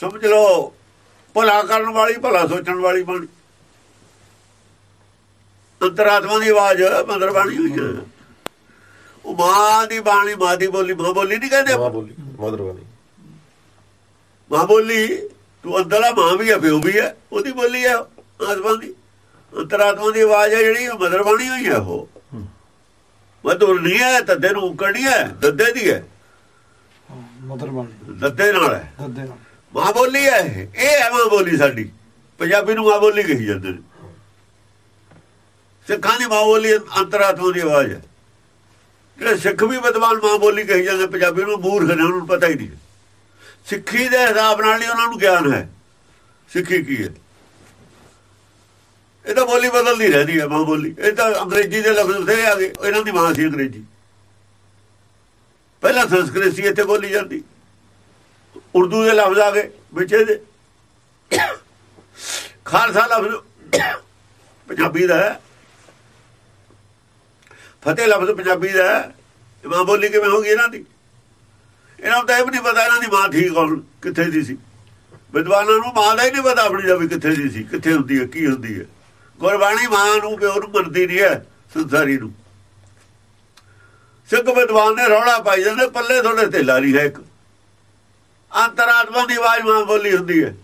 [SPEAKER 1] ਸਮਝ ਲਓ ਭਲਾ ਕਰਨ ਵਾਲੀ ਭਲਾ ਸੋਚਣ ਵਾਲੀ ਬਾਣੀ। ਅੰਤਰਾਤਮਾ ਦੀ ਆਵਾਜ਼ ਮਦਰ ਬਾਣੀ ਹੋਈ ਹੈ। ਉਹ ਮਾਂ ਦੀ ਬਾਣੀ ਮਾਂ ਦੀ ਬੋਲੀ ਮਾਂ ਬੋਲੀ ਨਹੀਂ ਕਹਿੰਦੇ
[SPEAKER 3] ਮਾਂ ਬੋਲੀ ਮਦਰ ਬਾਣੀ।
[SPEAKER 1] ਮਾਂ ਬੋਲੀ ਤੂੰ ਅੰਦਰਲਾ ਮਾਂ ਵੀ ਹੈ ਪਿਓ ਵੀ ਹੈ ਉਹਦੀ ਬੋਲੀ ਹੈ ਆਤਮਾ ਦੀ। ਅੰਤਰਾਤਮਾ ਦੀ ਆਵਾਜ਼ ਹੈ ਜਿਹੜੀ ਮਦਰ ਬਾਣੀ ਹੋਈ ਹੈ ਉਹ। ਮਧੁਰ ਨਹੀਂ ਹੈ ਤੱਦੇ ਨੂੰ ਉਕੜਨੀ ਹੈ ਦੱਦੇ ਦੀ ਹੈ।
[SPEAKER 2] ਮਦਰ ਬਾਣੀ।
[SPEAKER 1] ਦੱਦੇ ਨਾਲ ਹੈ।
[SPEAKER 2] ਦੱਦੇ ਨਾਲ।
[SPEAKER 1] ਮਾਂ ਬੋਲੀ ਹੈ ਇਹ ਇਹ ਹੈ ਮਾਂ ਬੋਲੀ ਸਾਡੀ। ਪੰਜਾਬੀ ਨੂੰ ਮਾਂ ਬੋਲੀ ਕਹੀ ਜਾਂਦੇ ਨੇ। ਸਿੱਖਾਂ ਦੀ ਮਾਂ ਬੋਲੀ ਅੰਤਰਾਤਮਾ ਦੀ ਆਵਾਜ਼ ਹੈ। ਜਿਹੜੇ ਸਿੱਖ ਵੀ ਵਿਦਵਾਨ ਮਾਂ ਬੋਲੀ ਕਹੀ ਜਾਂਦੇ, ਪੰਜਾਬੀ ਨੂੰ ਮੂਰਖ ਨੇ, ਉਹਨਾਂ ਪਤਾ ਹੀ ਨਹੀਂ। ਸਿੱਖੀ ਦੇ ਹਿਸਾਬ ਨਾਲ ਹੀ ਉਹਨਾਂ ਨੂੰ ਗਿਆਨ ਹੈ। ਸਿੱਖੀ ਕੀ ਹੈ? ਇਹ ਤਾਂ ਬੋਲੀ ਬਦਲਦੀ ਰਹਿੰਦੀ ਹੈ ਮਾਂ ਬੋਲੀ। ਇਹ ਤਾਂ ਅੰਗਰੇਜ਼ੀ ਦੇ ਲਫ਼ਜ਼ ਬਥੇਰੇ ਆ ਗਏ। ਇਹਨਾਂ ਦੀ ਮਾਂ ਸੀ ਅੰਗਰੇਜ਼ੀ। ਪਹਿਲਾਂ ਸੰਸਕ੍ਰਿਤ ਸੀ, ਇੱਥੇ ਬੋਲੀ ਜਾਂਦੀ। ਉਰਦੂ ਦੇ ਲਫ਼ਜ਼ ਆ ਗਏ, ਵਿੱਚ ਇਹਦੇ। ਖਾਲਸਾ ਲਫ਼ਜ਼, ਪੰਜਾਬੀ ਦਾ ਹੈ। ਫਤਿਹ ਲਫ਼ਜ਼ ਪੰਜਾਬੀ ਦਾ ਹੈ। ਮਾਂ ਬੋਲੀ ਕਿਵੇਂ ਹੋ ਗਈ ਇਹਨਾਂ ਦੀ? ਇਹਨਾਂ ਨੂੰ ਤਾਂ ਇਹ ਵੀ ਨਹੀਂ ਪਤਾ ਇਹਨਾਂ ਦੀ ਮਾਂ ਠੀਕ ਕੌਣ, ਕਿੱਥੇ ਦੀ ਸੀ। ਵਿਦਵਾਨਾਂ ਨੂੰ ਮਾਂ ਦਾ ਹੀ ਨਹੀਂ ਪਤਾ ਆਪਣੀ ਜਾਵੇ ਕਿੱਥੇ ਦੀ ਸੀ, ਕਿੱਥੇ ਹੁੰਦੀ ਹੈ, ਕੀ ਹੁੰਦੀ ਹੈ। ਗੁਰਬਾਣੀ ਮਾਂ ਨੂੰ, ਪਿਓ ਨੂੰ ਮੰਨਦੀ ਨਹੀਂ ਹੈ, ਸੰਸਾਰੀ ਨੂੰ। ਸਿੱਖ ਵਿਦਵਾਨ ਨੇ ਰੌਲਾ ਪਾਈ ਜਾਂਦੇ, ਪੱਲੇ ਥੋੜੇ ਢਿੱਲਾ ਨਹੀਂ ਹੈ ਇੱਕ। ਅੰਤਰਾਤਮਾ ਦੀ ਆਵਾਜ਼ ਮਾਂ ਬੋਲੀ ਹੁੰਦੀ ਹੈ।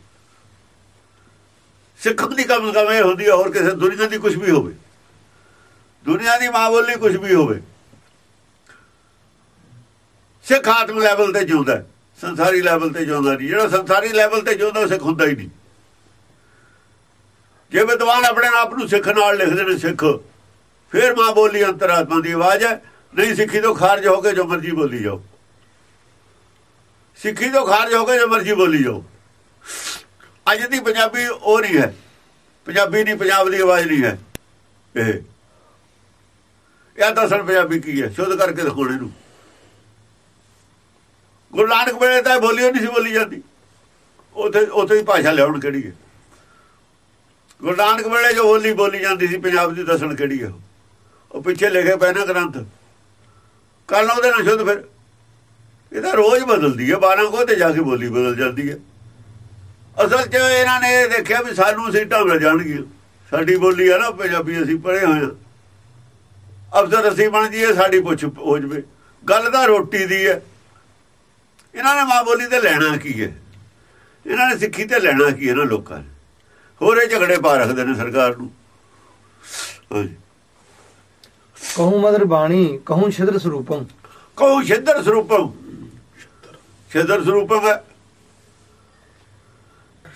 [SPEAKER 1] ਸਿੱਖ ਦੀ ਕਮ ਕਮ ਇਹ ਹੁੰਦੀ ਹੈ, ਹੋਰ ਕਿਸੇ ਦੁਨੀਆ ਦੀ ਕੁਝ ਵੀ ਹੋਵੇ। ਦੁਨੀਆ ਦੀ ਮਾਂ ਬੋਲੀ ਕੁਝ ਵੀ ਹੋਵੇ। ਸਿੱਖ ਆਤਮ ਲੈਵਲ ਤੇ ਜਿਉਂਦਾ ਸੰਸਾਰੀ ਲੈਵਲ ਤੇ ਜਿਉਂਦਾ ਨਹੀਂ। ਜਿਹੜਾ ਸੰਸਾਰੀ ਲੈਵਲ ਤੇ ਜਿਉਂਦਾ ਸਿੱਖ ਹੁੰਦਾ ਹੀ ਨਹੀਂ। ਜੇ ਵਿਦਵਾਨ ਆਪਣੇ ਆਪ ਨੂੰ ਸਿੱਖ ਨਾਲ ਲਿਖਦੇ ਨੇ, ਸਿੱਖ, ਫਿਰ ਮਾਂ ਬੋਲੀ ਅੰਤਰਾਤਮਾ ਦੀ ਆਵਾਜ਼ ਹੈ। ਨਹੀਂ, ਸਿੱਖੀ ਤੋਂ ਖਾਰਜ ਹੋ ਕੇ ਜੋ ਮਰਜ਼ੀ ਬੋਲੀ ਜਾਓ। ਸਿੱਖੀ ਤੋਂ ਖਾਰਜ ਹੋ ਕੇ ਜੋ ਮਰਜ਼ੀ ਬੋਲੀ ਜਾਓ। ਅੱਜ ਦੀ ਪੰਜਾਬੀ ਉਹ ਨਹੀਂ ਹੈ। ਪੰਜਾਬੀ ਨਹੀਂ, ਪੰਜਾਬ ਦੀ ਆਵਾਜ਼ ਨਹੀਂ ਹੈ। ਇਹ ਇਹ ਦੱਸਣ ਪੰਜਾਬੀ ਕੀ ਹੈ? ਸ਼ੁੱਧ ਕਰਕੇ ਦਿਖਾਉਣੇ ਨੂੰ ਗੁਰੂ ਨਾਨਕ ਵੇਲੇ ਤਾਂ ਇਹ ਬੋਲੀ ਓ ਨਹੀਂ ਸੀ, ਬੋਲੀ ਜਾਂਦੀ। ਉਥੇ ਉਥੇ ਹੀ ਭਾਸ਼ਾ ਲਿਆਉਣ ਕਿਹੜੀ ਹੈ? ਗੁਰੂ ਨਾਨਕ ਵੇਲੇ ਜੋ ਬੋਲੀ ਬੋਲੀ ਜਾਂਦੀ ਸੀ, ਪੰਜਾਬ ਦੀ ਦੱਸਣ ਕਿਹੜੀ ਹੈ ਉਹ? ਪਿੱਛੇ ਲਿਖੇ ਪਏ ਨਾ ਗ੍ਰੰਥ। ਕੱਲ ਉਹਦੇ ਨਾਲ ਸ਼ੁੱਧ ਫਿਰ। ਇਹ ਤਾਂ ਰੋਜ਼ ਬਦਲਦੀ ਹੈ 12 ਕੋ ਤੇ ਜਾ ਕੇ ਬੋਲੀ ਬਦਲ ਜਾਂਦੀ ਹੈ। ਅਸਲ 'ਚ ਇਹਨਾਂ ਨੇ ਇਹ ਦੇਖਿਆ ਵੀ ਸਾਨੂੰ ਸੀਟਾਂ ਮਿਲ ਜਾਣਗੀਆਂ। ਸਾਡੀ ਬੋਲੀ ਆ ਨਾ, ਪੰਜਾਬੀ ਅਸੀਂ ਪੜ੍ਹੇ ਹੋਏ ਹਾਂ। ਅਫਸਰ ਅਸੀਂ ਬਣ ਜੀਏ ਸਾਡੀ ਪੁੱਛ ਹੋ ਜਵੇ। ਗੱਲ ਤਾਂ ਰੋਟੀ ਦੀ ਹੈ। ਇਹਨਾਂ ਨੇ ਮਾਂ ਬੋਲੀ ਤੇ ਲੈਣਾ ਕੀ ਹੈ? ਇਹਨਾਂ ਨੇ ਸਿੱਖੀ ਤੇ ਲੈਣਾ ਕੀ ਹੈ ਨਾ ਲੋਕਾਂ ਨੇ? ਹੋਰ ਇਹ ਝਗੜੇ ਪਾ ਰੱਖਦੇ ਨੇ ਸਰਕਾਰ ਨੂੰ।
[SPEAKER 2] ਕਹੂੰ ਮਦਰ ਬਾਣੀ ਕਹੂੰ ਛਿਦਰ ਸਰੂਪੰ
[SPEAKER 1] ਕਹੋ ਛਿੱਦਰ ਸਰੂਪਮ। ਛਿੱਦਰ ਸਰੂਪਮ ਹੈ।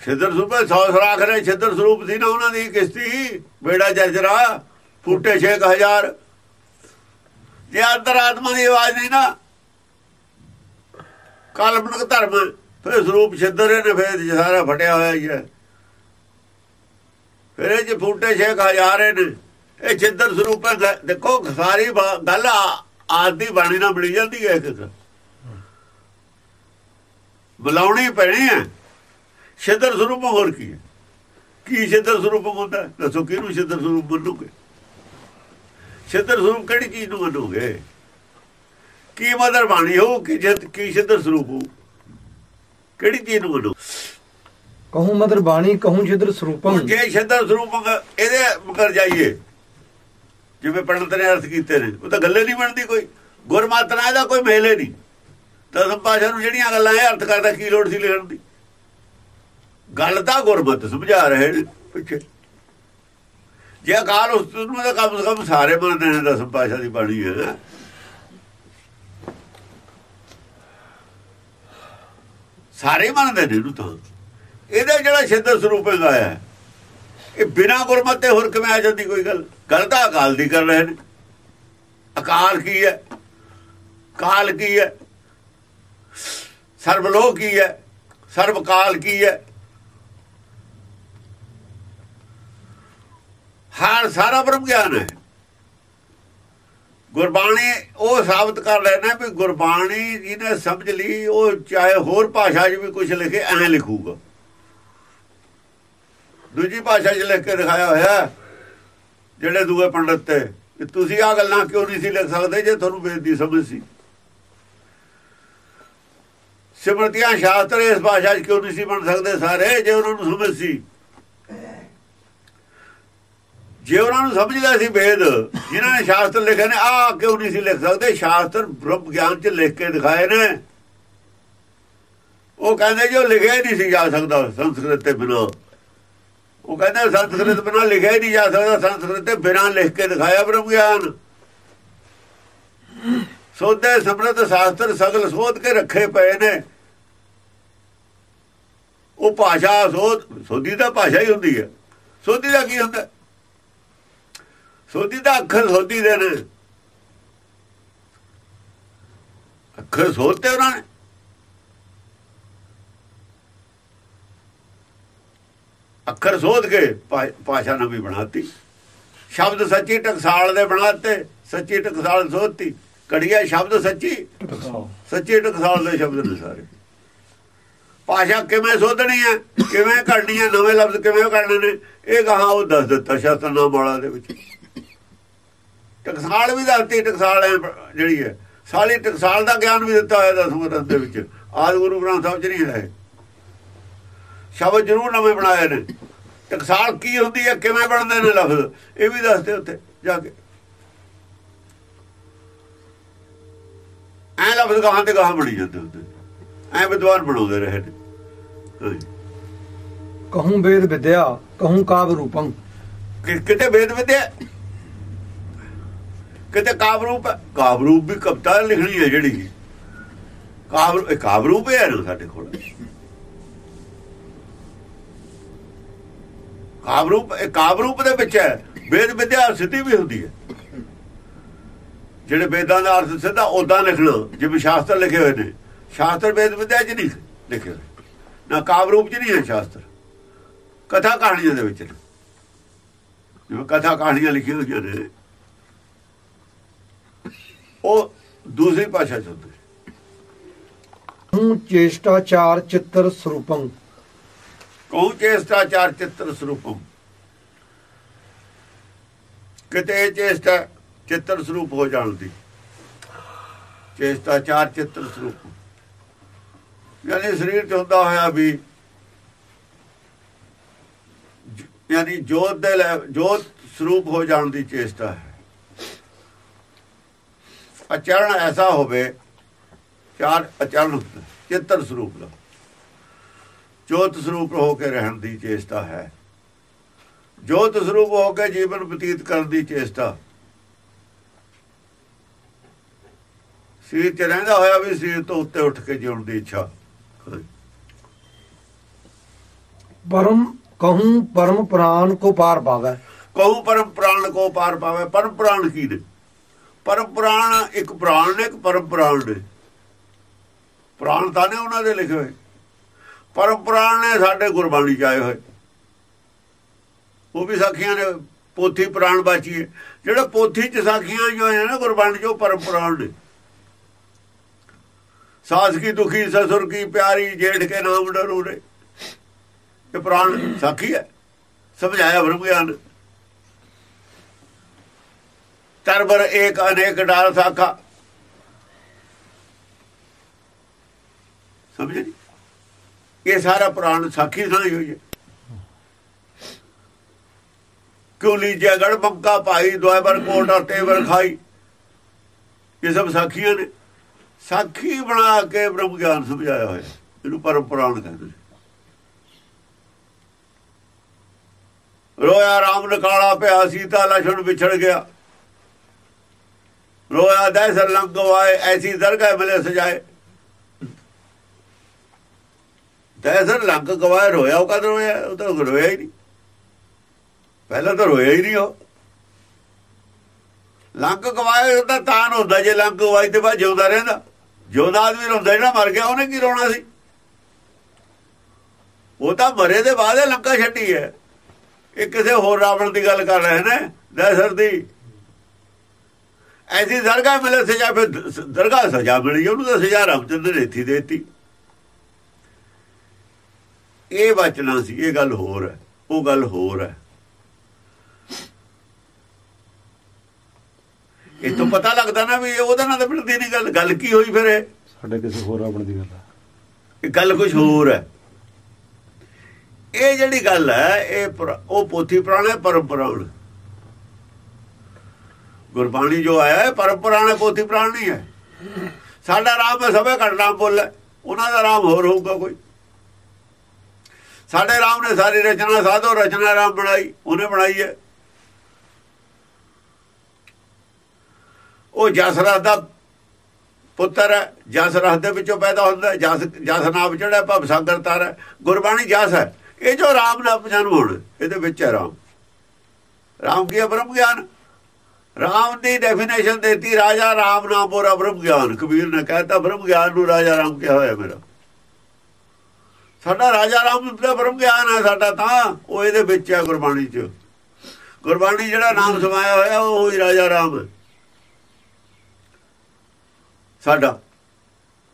[SPEAKER 1] ਛਿੱਦਰ ਸਰੂਪਮ ਸੌ ਸਰਾਖ ਨੇ ਛਿੱਦਰ ਸਰੂਪ ਸੀ ਨਾ ਉਹਨਾਂ ਦੀ ਕਿਸ਼ਤੀ। ਬੇੜਾ ਜਰਜਰਾ ਫੁੱਟੇ 6000 ਜੇ ਅੰਤਰਾਤਮਾ ਦੀ ਆਵਾਜ਼ ਨਹੀਂ ਨਾ ਕਾਲਪਨਿਕ ਧਰਮ ਹੈ, ਫਿਰ ਸਰੂਪ ਛਿੱਦਰ ਨੇ ਫਿਰ ਸਾਰਾ ਫਟਿਆ ਹੋਇਆ ਹੀ ਹੈ। ਫਿਰ ਇਹ ਚ ਫੁੱਟੇ 6000 ਨੇ ਇਹ ਛਿੱਦਰ ਸਰੂਪ ਹੈ ਦੇਖੋ ਸਾਰੀ ਗੱਲ ਆ- ਆਦੀ ਬਾਣੀ ਨਾਲ ਮਿਲ ਜਾਂਦੀ ਹੈ ਇੱਕ ਇੱਕ। ਬੁਲਾਉਣੀ ਪੈਣੀ ਹੈ। ਛਿੱਦਰ ਸਰੂਪ ਹੋਰ ਕੀ ਹੈ? ਕੀ ਛਿੱਦਰ ਸਰੂਪ ਹੁੰਦਾ? ਦੱਸੋ ਕਿਹਨੂੰ ਛਿੱਦਰ ਸਰੂਪ ਮੰਨੋਗੇ? ਛਿੱਦਰ ਸਰੂਪ ਕਿਹੜੀ ਚੀਜ਼ ਨੂੰ ਮੰਨੋਗੇ? ਕੀ ਮਦਰ ਬਾਣੀ ਹੋ ਕਿ ਜਦ ਕੀ ਛਿੱਦਰ ਸਰੂਪ ਹੋ ਕਿਹੜੀ ਚੀਜ਼ ਨੂੰ ਮੰਨੋ
[SPEAKER 2] ਕਹੂੰ ਮਦਰ ਬਾਣੀ ਕਹੂੰ ਛਿਦਰ ਸਰੂਪੰ
[SPEAKER 1] ਜੇ ਛਿੱਦਰ ਸਰੂਪ ਇਹਦੇ ਮਗਰ ਜਾਈਏ। ਜਿਵੇਂ ਪੰਡਤ ਨੇ ਅਰਥ ਕੀਤੇ ਨੇ ਉਹ ਤਾਂ ਗੱਲੇ ਨਹੀਂ ਬਣਦੀ ਕੋਈ। ਗੁਰਮਤਿ ਨਾਲ ਇਹਦਾ ਕੋਈ ਮੇਲੇ ਨਹੀਂ। ਦਸਮ ਪਾਸ਼ਾ ਨੂੰ ਜਿਹੜੀਆਂ ਗੱਲਾਂ ਇਹ ਅਰਥ ਕਰਦਾ ਕੀ ਲੋੜ ਸੀ ਲਿਖਣ ਦੀ? ਗੱਲ ਤਾਂ ਗੁਰਮਤਿ ਸਮਝਾ ਰਹੇ ਨੇ ਪਿੱਛੇ। ਜੇ ਅਕਾਲ ਉਸਤਤ ਨੂੰ ਤਾਂ ਕਮ ਸੇ ਕਮ ਸਾਰੇ ਮੰਨਦੇ ਨੇ ਦਸਮ ਪਾਸ਼ਾ ਦੀ ਬਾਣੀ ਹੈ ਸਾਰੇ ਮੰਨਦੇ ਨੇ ਇਹਨੂੰ ਤਾਂ। ਇਹਦਾ ਜਿਹੜਾ ਛਿੱਦਰ ਸਰੂਪ ਹੈਗਾ ਹੈ ਇਹ ਬਿਨਾ ਗੁਰਮਤਿ ਤੇ ਹੋਰ ਕਿਵੇਂ ਆ ਜਾਂਦੀ ਕੋਈ ਗੱਲ? ਗੱਲ ਤਾਂ ਅਕਾਲ ਦੀ ਕਰ ਰਹੇ ਨੇ। ਅਕਾਲ ਕੀ ਹੈ? ਕਾਲ ਕੀ ਹੈ? ਸਰਬਲੋਕ ਕੀ ਹੈ? ਸਰਬ ਕਾਲ ਕੀ ਹੈ? ਹਰ ਸਾਰਾ ਬ੍ਰਹਮ ਗਿਆਨ ਹੈ। ਗੁਰਬਾਣੀ ਉਹ ਸਾਬਤ ਕਰ ਰਹੇ ਵੀ ਗੁਰਬਾਣੀ ਜਿਹਨੇ ਸਮਝ ਲਈ, ਉਹ ਚਾਹੇ ਹੋਰ ਭਾਸ਼ਾ 'ਚ ਵੀ ਕੁਝ ਲਿਖੇ, ਐਂ ਲਿਖੂਗਾ। ਦੂਜੀ ਭਾਸ਼ਾ 'ਚ ਲਿਖ ਕੇ ਦਿਖਾਇਆ ਹੋਇਆ ਜਿਹੜੇ ਦੂਏ ਪੰਡਤ ਤੇ ਕਿ ਤੁਸੀਂ ਆ ਗੱਲਾਂ ਕਿਉਂ ਨਹੀਂ ਸੀ ਲਿਖ ਸਕਦੇ ਜੇ ਤੁਹਾਨੂੰ ਵੇਦ ਸਮਝ ਸੀ? ਸਿਮਰਤੀਆਂ ਸ਼ਾਸਤਰ ਇਸ ਭਾਸ਼ਾ 'ਚ ਕਿਉਂ ਨਹੀਂ ਸੀ ਬਣ ਸਕਦੇ ਸਾਰੇ ਜੇ ਉਹਨਾਂ ਨੂੰ ਸਮਝ ਸੀ? ਜੇ ਉਹਨਾਂ ਨੂੰ ਸਮਝਦਾ ਸੀ ਵੇਦ, ਜਿਨ੍ਹਾਂ ਨੇ ਸ਼ਾਸਤਰ ਲਿਖੇ ਨੇ ਆ ਕਿਉਂ ਨਹੀਂ ਸੀ ਲਿਖ ਸਕਦੇ? ਸ਼ਾਸਤਰ ਬ੍ਰਹਮ ਗਿਆਨ 'ਚ ਲਿਖ ਕੇ ਦਿਖਾਏ ਨੇ। ਉਹ ਕਹਿੰਦੇ ਜੋ ਲਿਖਿਆ ਹੀ ਨਹੀਂ ਸੀ ਜਾ ਸਕਦਾ ਸੰਸਕ੍ਰਿਤ ਤੇ ਬਿਨਾਂ। ਉਹ ਕਹਿੰਦਾ ਸੰਸਕ੍ਰਿਤ ਬਿਨਾਂ ਲਿਖਿਆ ਹੀ ਨਹੀਂ ਜਾ ਸਕਦਾ, ਸੰਸਕ੍ਰਿਤ ਤੇ ਬਿਨਾਂ ਲਿਖ ਕੇ ਦਿਖਾਇਆ ਬ੍ਰਹਮ ਗਿਆਨ। ਸੋਧੇ ਸਮਰਤ ਸ਼ਾਸਤਰ ਸਗਲ ਸੋਧ ਕੇ ਰੱਖੇ ਪਏ ਨੇ। ਉਹ ਭਾਸ਼ਾ ਸੋਧ, ਸੋਧੀ ਦਾ ਭਾਸ਼ਾ ਹੀ ਹੁੰਦੀ ਹੈ। ਸੋਧੀ ਦਾ ਕੀ ਹੁੰਦਾ? ਸੋਧੀ ਦਾ ਅੱਖਰ ਸੋਧੀ ਦੇ ਨੇ। ਅੱਖਰ ਸੋਧਤੇ ਉਹਨਾਂ ਨੇ। ਅੱਖਰ ਸੋਧ ਕੇ ਭਾਸ਼ਾ ਨਵੀਂ ਬਣਾਤੀ। ਸ਼ਬਦ ਸੱਚੀ ਟਕਸਾਲ ਦੇ ਬਣਾਤੇ ਸੱਚੀ ਟਕਸਾਲ ਸੋਧਤੀ। ਕੜੀਆ ਸ਼ਬਦ ਸੱਚੀ? ਸੱਚੇ ਟਕਸਾਲ ਦੇ ਸ਼ਬਦ ਨੇ ਸਾਰੇ। ਭਾਸ਼ਾ ਕਿਵੇਂ ਸੋਧਣੀ ਹੈ ਕਿਵੇਂ ਕਰਨੀ ਹੈ ਨਵੇਂ ਲਫ਼ਜ਼ ਕਿਵੇਂ ਕਰਨੇ ਨੇ ਇਹ ਕਹਾ ਉਹ ਦੱਸ ਦਿੱਤਾ ਸ਼ਾਸਤਰ ਨਾਮ ਵਾਲਾ ਦੇ ਵਿੱਚ। ਟਕਸਾਲ ਵੀ ਦੱਸਤੀ ਟਕਸਾਲ ਜਿਹੜੀ ਹੈ। ਸਾਲੀ ਟਕਸਾਲ ਦਾ ਗਿਆਨ ਵੀ ਦਿੱਤਾ ਹੋਇਆ ਦਸਵੇਂ ਗ੍ਰੰਥ ਦੇ ਵਿੱਚ। ਆਦ ਗੁਰੂ ਗ੍ਰੰਥ ਸਾਹਿਬ ਚ ਨਹੀਂ ਹੈ ਸ਼ਬਦ ਜ਼ਰੂਰ ਨਵੇਂ ਬਣਾਏ ਨੇ। ਟਕਸਾਲ ਕੀ ਹੁੰਦੀ ਹੈ ਕਿਵੇਂ ਬਣਦੇ ਨੇ ਲਫ਼ਜ਼ ਇਹ ਵੀ ਦੱਸਦੇ ਉੱਥੇ ਜਾ ਕੇ। ਐ ਲਫ਼ਜ਼ ਗਾਹਾਂ ਤੇ ਗਾਹਾਂ ਬਣੀ ਜਾਂਦੇ ਹੁੰਦੇ ਐ ਵਿਦਵਾਨ ਬਣਾਉਂਦੇ ਰਹੇ ਨੇ।
[SPEAKER 2] ਕਹੂੰ ਵੇਦ ਵਿਦਿਆ ਕਹੂੰ ਕਾਵ ਰੂਪੰ।
[SPEAKER 1] ਕਿ- ਕਿਤੇ ਵੇਦ ਵਿਦਿਆ? ਕਿਤੇ ਕਾਵ ਰੂਪ ਵੀ ਕਵਿਤਾ ਲਿਖਣੀ ਹੈ ਜਿਹੜੀ। ਕਾਵ ਇਹ ਹੈ ਨਾ ਸਾਡੇ ਕੋਲ। ਕਾਵ ਇਹ ਕਾਵ ਦੇ ਵਿੱਚ ਹੈ। ਵੇਦ ਵਿਦਿਆ ਸਿੱਧੀ ਵੀ ਹੁੰਦੀ ਹੈ। ਜਿਹੜੇ ਵੇਦਾਂ ਦਾ ਅਰਥ ਸਿੱਧਾ ਉਦਾਂ ਲਿਖਣਾ। ਜਿਵੇਂ ਸ਼ਾਸਤਰ ਲਿਖੇ ਹੋਏ ਨੇ। ਸ਼ਾਸਤਰ ਵੇਦ ਵਿਦਿਆ ਚ ਨਹੀਂ ਲਿਖੇ ਹੋਏ। ਨਾ ਕਾਵ ਰੂਪ ਚ ਨਹੀਂ ਹੈ ਸ਼ਾਸਤਰ। ਕਥਾ ਕਹਾਣੀਆਂ ਦੇ ਵਿੱਚ ਜਿਵੇਂ ਕਥਾ ਕਹਾਣੀਆਂ ਲਿਖੀਆਂ ਹੋਈਆਂ ਨੇ। ਉਹ ਦੂਸਰੀ ਭਾਸ਼ਾ ਚ ਹੁੰਦੇ
[SPEAKER 2] ਕਹੂੰ ਚੇਸ਼ਟਾਚਾਰ ਚਿੱਤਰ ਸਰੂਪੰ।
[SPEAKER 1] ਕਹੂੰ ਚੇਸ਼ਟਾਚਾਰ ਚਿੱਤਰ ਸਰੂਪਮ ਕਿਤੇ ਚੇਸ਼ਟਾ ਚਿੱਤਰ ਸਰੂਪ ਹੋ ਜਾਣ ਦੀ। ਚੇਸ਼ਟਾਚਾਰ ਚਿੱਤਰ ਸਰੂਪ। ਯਾਨੀ ਸਰੀਰ ਚ ਹੁੰਦਾ ਹੋਇਆ ਵੀ ਯਾਨੀ ਜੋਤ ਦੇ ਜੋਤ ਸਰੂਪ ਹੋ ਜਾਣ ਦੀ ਚੇਸ਼ਟਾ ਹੈ। ਅਚਰਨ ਐਸਾ ਹੋਵੇ ਚਾਰ ਅਚਰਨ ਚਿੱਤਰ ਸਰੂਪ ਦਾ। ਜੋਤ ਸਰੂਪ ਹੋ ਕੇ ਰਹਿਣ ਦੀ ਚੇਸ਼ਟਾ ਹੈ। ਜੋਤ ਸਰੂਪ ਹੋ ਕੇ ਜੀਵਨ ਬਤੀਤ ਕਰਨ ਦੀ ਚੇਸ਼ਟਾ। ਸਰੀਰ 'ਚ ਰਹਿੰਦਾ ਹੋਇਆ ਵੀ ਸਰੀਰ ਤੋਂ ਉੱਤੇ ਉੱਠ ਕੇ ਜਿਉਣ ਦੀ ਇੱਛਾ
[SPEAKER 2] ਪਰਮ ਕਹੂੰ ਪਰਮ ਪ੍ਰਾਨ ਕੋ ਪਾਰ ਪਾਵੈ।
[SPEAKER 1] ਕਹੂ ਪਰਮ ਪ੍ਰਾਣ ਕੋ ਪਾਰ ਪਾਵੇ ਪਰਮ ਪ੍ਰਾਣ ਕੀ ਨੇ? ਪਰਮ ਪ੍ਰਾਣ ਇੱਕ ਪੁਰਾਣ ਨੇ, ਇੱਕ ਪਰਮ ਪ੍ਰਾਣ ਨੇ। ਪ੍ਰਾਣ ਤਾਂ ਨੇ ਉਹਨਾਂ ਦੇ ਲਿਖੇ ਹੋਏ। ਪਰਮ ਪ੍ਰਾਣ ਨੇ ਸਾਡੇ ਗੁਰਬਾਣੀ ਚ ਆਏ ਹੋਏ। ਉਹ ਵੀ ਸਾਖੀਆਂ ਨੇ, ਪੋਥੀ ਪੁਰਾਣ ਬਾਚੀ ਹੈ। ਜਿਹੜਾ ਪੋਥੀ ਚ ਸਾਖੀਆਂ ਜੋ ਹੈ ਨਾ ਗੁਰਬਾਣੀ ਚ, ਉਹ ਪਰਮ ਪ੍ਰਾਣ ਨੇ। ਸਾਸ ਕੀ ਦੁਖੀ, ਸਸੁਰ ਕੀ ਪਿਆਰੀ, ਜੇਠ ਕੇ ਨਾਮ ਡਰੂ ਰੇ ਇਹ ਪ੍ਰਾਣ ਸਾਖੀ ਹੈ। ਸਮਝਾਇਆ ਬ੍ਰਹਮ ਗਿਆਨ। ਤਰਬਰ ਏਕ ਅਨੇਕ ਡਾਲ ਸਾਖਾ। ਸਮਝ ਜੀ? ਇਹ ਸਾਰਾ ਪੁਰਾਣ ਸਾਖੀ ਸੁਣੀ ਹੋਈ ਹੈ। ਕਿਉਂ ਲੀਜਿਆ ਗੜ ਬੰਕਾ ਭਾਈ ਦੁਆਬਰ ਕੋਟ ਔਰ ਤੇਵਰ ਖਾਈ। ਇਹ ਸਭ ਸਾਖੀਆਂ ਨੇ। ਸਾਖੀ ਬਣਾ ਕੇ ਬ੍ਰਹਮ ਗਿਆਨ ਸਮਝਾਇਆ ਹੋਇਆ। ਇਹਨੂੰ ਪਰਮ ਪੁਰਾਣ ਕਹਿੰਦੇ ਨੇ। ਰੋਇਆ ਰਾਮ ਨਕਾਲਾ ਪਿਆ, ਸੀਤਾ ਲਛਣ ਵਿਛੜ ਗਿਆ। ਰੋਇਆ ਦੈਸਰ ਲੰਗ ਗਵਾਏ ਐਸੀ ਦਰਗਾਹ ਮਿਲੇ ਸਜਾਏ। ਦੈਸਰ ਲੰਗ ਗਵਾਏ ਰੋਇਆ ਉਹ ਕਦ ਰੋਇਆ? ਉਹ ਤਾਂ ਰੋਇਆ ਹੀ ਨਹੀਂ। ਪਹਿਲਾਂ ਤਾਂ ਰੋਇਆ ਹੀ ਨਹੀਂ ਉਹ। ਲੰਗ ਗਵਾਏ ਉਹਦਾ ਤਾਨ ਹੁੰਦਾ, ਜੇ ਲੰਗ ਗਵਾਈ ਤੇ ਬਾਅਦ ਜਿਉਂਦਾ ਰਹਿੰਦਾ। ਜਿਉਂਦਾ ਆਦਮੀ ਰੋਂਦਾ ਜਿਹੜਾ ਮਰ ਗਿਆ, ਉਹਨੇ ਕੀ ਰੋਣਾ ਸੀ? ਉਹ ਤਾਂ ਮਰੇ ਦੇ ਬਾਅਦ ਇਹ ਲੰਕਾ ਛੱਡੀ ਹੈ। ਇਹ ਕਿਸੇ ਹੋਰ ਰਾਵਣ ਦੀ ਗੱਲ ਕਰ ਰਹੇ ਨੇ ਦਹਿਸ਼ਤ ਦੀ। ਐਸੀ ਦਰਗਾਹ ਮਿਲੇ ਸਜ਼ਾ ਫਿਰ ਦਰਗਾਹ ਸਜ਼ਾ ਮਿਲੀ ਉਹਨੂੰ ਤਾਂ ਸਜ਼ਾ ਰਾਮਚੰਦਰ ਨੇ ਇੱਥੇ ਦੇਤੀ। ਇਹ ਬਚਣਾ ਸੀ ਇਹ ਗੱਲ ਹੋਰ ਹੈ ਉਹ ਗੱਲ ਹੋਰ ਹੈ। ਇਹ ਤੋਂ ਪਤਾ ਲੱਗਦਾ ਨਾ ਵੀ ਉਹਦੇ ਨਾਲ ਤਾਂ ਮਿਲਦੀ ਨਹੀਂ ਗੱਲ ਗੱਲ ਕੀ ਹੋਈ ਫਿਰ ਇਹ?
[SPEAKER 3] ਸਾਡੇ ਕਿਸੇ ਹੋਰ ਆਪਣ ਦੀ ਗੱਲ
[SPEAKER 1] ਇਹ ਗੱਲ ਕੁਝ ਹੋਰ ਹੈ। ਇਹ ਜਿਹੜੀ ਗੱਲ ਹੈ ਇਹ ਉਹ ਪੋਥੀ ਪੁਰਾਣਾ ਹੈ, ਪਰਮ ਪੁਰਾਣ ਗੁਰਬਾਣੀ ਜੋ ਆਇਆ ਹੈ ਪਰਮ ਪੁਰਾਣ ਹੈ ਪੁਰਾਣ ਨਹੀਂ ਹੈ। ਸਾਡਾ ਰਾਮ ਹੈ, ਸਭੇ ਘਟ ਨਾਮ ਬੋਲ। ਉਹਨਾਂ ਦਾ ਰਾਮ ਹੋਰ ਹੋਊਗਾ ਕੋਈ। ਸਾਡੇ ਰਾਮ ਨੇ ਸਾਰੀ ਰਚਨਾ, ਸਾਧੋ ਰਚਨਾ ਰਾਮ ਬਣਾਈ, ਉਹਨੇ ਬਣਾਈ ਹੈ। ਉਹ ਜਸਰਥ ਦਾ ਪੁੱਤਰ ਹੈ। ਜਸਰਥ ਦੇ ਵਿੱਚੋਂ ਪੈਦਾ ਹੁੰਦਾ ਜਸ ਜਸ ਨਾਮ ਜਿਹੜਾ ਭਵ ਸਾਗਰ ਤਾਰ ਹੈ। ਗੁਰਬਾਣੀ ਜਸ ਹੈ। ਇਹ ਜੋ ਰਾਮ ਨਾਮ ਜਨਮ ਹੋਣ, ਇਹਦੇ ਵਿੱਚ ਹੈ ਰਾਮ। ਰਾਮ ਕੀ ਹੈ? ਬ੍ਰਹਮ ਗਿਆਨ। ਰਾਮ ਦੀ ਡੈਫੀਨੇਸ਼ਨ ਦਿੱਤੀ, ਰਾਜਾ ਰਾਮ ਨਾਮ ਬੋਰਾ ਬ੍ਰਹਮ ਗਿਆਨ। ਕਬੀਰ ਨੇ ਕਹਿਤਾ ਬ੍ਰਹਮ ਗਿਆਨ ਨੂੰ ਰਾਜਾ ਰਾਮ ਕਿਹਾ ਹੋਇਆ ਮੇਰਾ। ਸਾਡਾ ਰਾਜਾ ਰਾਮ ਦਾ ਬ੍ਰਹਮ ਗਿਆਨ ਹੈ ਸਾਡਾ ਤਾਂ, ਉਹ ਇਹਦੇ ਵਿੱਚ ਹੈ ਗੁਰਬਾਣੀ 'ਚ। ਗੁਰਬਾਣੀ ਜਿਹੜਾ ਨਾਮ ਸਮਾਇਆ ਹੋਇਆ, ਉਹ ਹੀ ਰਾਜਾ ਰਾਮ ਹੈ। ਸਾਡਾ।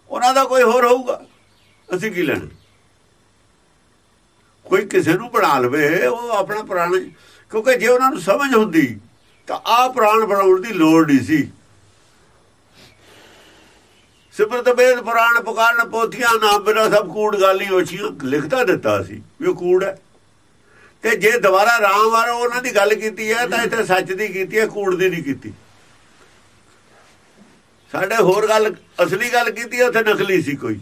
[SPEAKER 1] ਉਹਨਾਂ ਦਾ ਕੋਈ ਹੋਰ ਹੋਊਗਾ? ਅਸੀਂ ਕੀ ਲੈਣਾ? ਕੋਈ ਕਿਸੇ ਨੂੰ ਬਣਾ ਲਵੇ, ਉਹ ਆਪਣਾ ਪੁਰਾਣਾ ਕਿਉਂਕਿ ਜੇ ਉਹਨਾਂ ਨੂੰ ਸਮਝ ਹੁੰਦੀ ਤਾਂ ਆ ਪ੍ਰਾਣ ਬਣਾਉਣ ਦੀ ਲੋੜ ਨਹੀਂ ਸੀ। ਸਿਮਰਤ ਵੇਦ ਪੁਰਾਣ ਪੁਕਾਰਨ ਪੋਥੀਆਂ ਨਾਮ ਬਿਨਾ ਸਭ ਕੂੜ ਗਾਲੀ ਹੋਛੀਆਂ ਲਿਖਤਾ ਦਿੱਤਾ ਸੀ ਵੀ ਉਹ ਕੂੜ ਹੈ। ਤੇ ਜੇ ਦੁਬਾਰਾ ਰਾਮ ਵਾਰ ਉਹਨਾਂ ਦੀ ਗੱਲ ਕੀਤੀ ਹੈ ਤਾਂ ਇੱਥੇ ਸੱਚ ਦੀ ਕੀਤੀ ਹੈ, ਕੂੜ ਦੀ ਨਹੀਂ ਕੀਤੀ। ਸਾਡੇ ਹੋਰ ਗੱਲ, ਅਸਲੀ ਗੱਲ ਕੀਤੀ ਉੱਥੇ ਨਕਲੀ ਸੀ ਕੋਈ।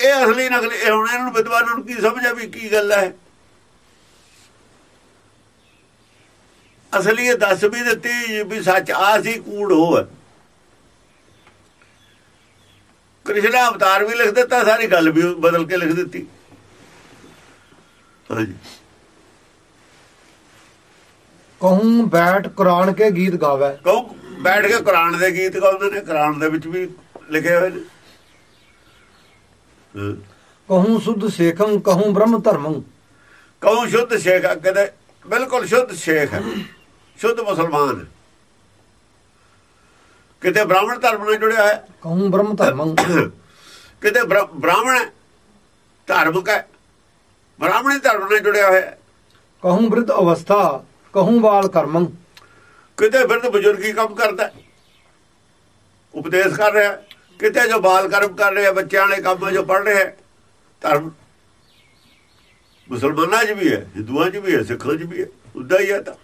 [SPEAKER 1] ਇਹ ਅਸਲੀ ਨਕਲੀ, ਇਹ ਹੁਣ ਇਹਨਾਂ ਨੂੰ ਵਿਦਵਾਨਾਂ ਨੂੰ ਕੀ ਆ ਵੀ ਕੀ ਗੱਲ ਹੈ? ਅਸਲੀ ਇਹ ਦੱਸ ਵੀ ਦਿੱਤੀ ਵੀ ਸੱਚ ਆ ਸੀ ਕੂੜ ਹੋ ਕ੍ਰਿਸ਼ਨ ਅਵਤਾਰ ਵੀ ਲਿਖ ਦਿੱਤਾ ਸਾਰੀ ਗੱਲ ਵੀ ਬਦਲ ਕੇ ਲਿਖ ਦਿੱਤੀ। ਹਾਂਜੀ।
[SPEAKER 2] ਕਹੂੰ ਬੈਠ ਕੁਰਾਨ ਕੇ ਗੀਤ ਗਾਵੇ।
[SPEAKER 1] ਕਹੋ ਬੈਠ ਕੇ ਕੁਰਾਨ ਦੇ ਗੀਤ ਗਾਉਂਦੇ ਨੇ ਕੁਰਾਨ ਦੇ ਵਿੱਚ ਵੀ ਲਿਖੇ ਹੋਏ ਨੇ।
[SPEAKER 2] ਕਹੂੰ ਸੁਧ ਸੇਖੰ ਕਹੂੰ ਬ੍ਰਹਮ ਧਰਮੰ।
[SPEAKER 1] ਕਹੋ ਸ਼ੁੱਧ ਸ਼ੇਖ ਕਹਿੰਦੇ ਬਿਲਕੁਲ ਸ਼ੁੱਧ ਸ਼ੇਖ ਹੈ। ਸ਼ੁੱਧ ਮੁਸਲਮਾਨ। ਕਿਤੇ ਬ੍ਰਾਹਮਣ ਧਰਮ ਨਾਲ ਜੁੜਿਆ ਹੈ
[SPEAKER 2] ਕਹੂੰ ਬ੍ਰਹਮ ਧਰਮੰ
[SPEAKER 1] ਕਿਤੇ ਬ੍ਰਾ- ਬ੍ਰਾਹਮਣ ਧਾਰਮਿਕ ਹੈ ਬ੍ਰਾਹਮਣੀ ਧਰਮ ਨਾਲ ਜੁੜਿਆ ਹੋਇਆ ਹੈ
[SPEAKER 2] ਕਹੂੰ ਬ੍ਰਿਧ ਅਵਸਥਾ ਕਹੂੰ ਬਾਲ ਕਰਮੰ
[SPEAKER 1] ਕਿਤੇ ਬਿਰਧ ਬਜ਼ੁਰਗੀ ਕੰਮ ਕਰਦਾ। ਉਪਦੇਸ਼ ਕਰ ਰਿਹਾ। ਕਿਤੇ ਜੋ ਬਾਲ ਕਰਮ ਕਰ ਰਿਹਾ ਬੱਚਿਆਂ ਵਾਲੇ ਕੰਮ ਜੋ ਪੜ ਰਿਹਾ। ਧਰਮ ਮੁਸਲਮਾਨਾਂ 'ਚ ਵੀ ਹੈ ਹਿੰਦੂਆਂ 'ਚ ਵੀ ਹੈ ਸਿੱਖਾਂ 'ਚ ਵੀ ਹੈ ਉਦਾਂ ਹੀ ਹੈ ਤਾਂ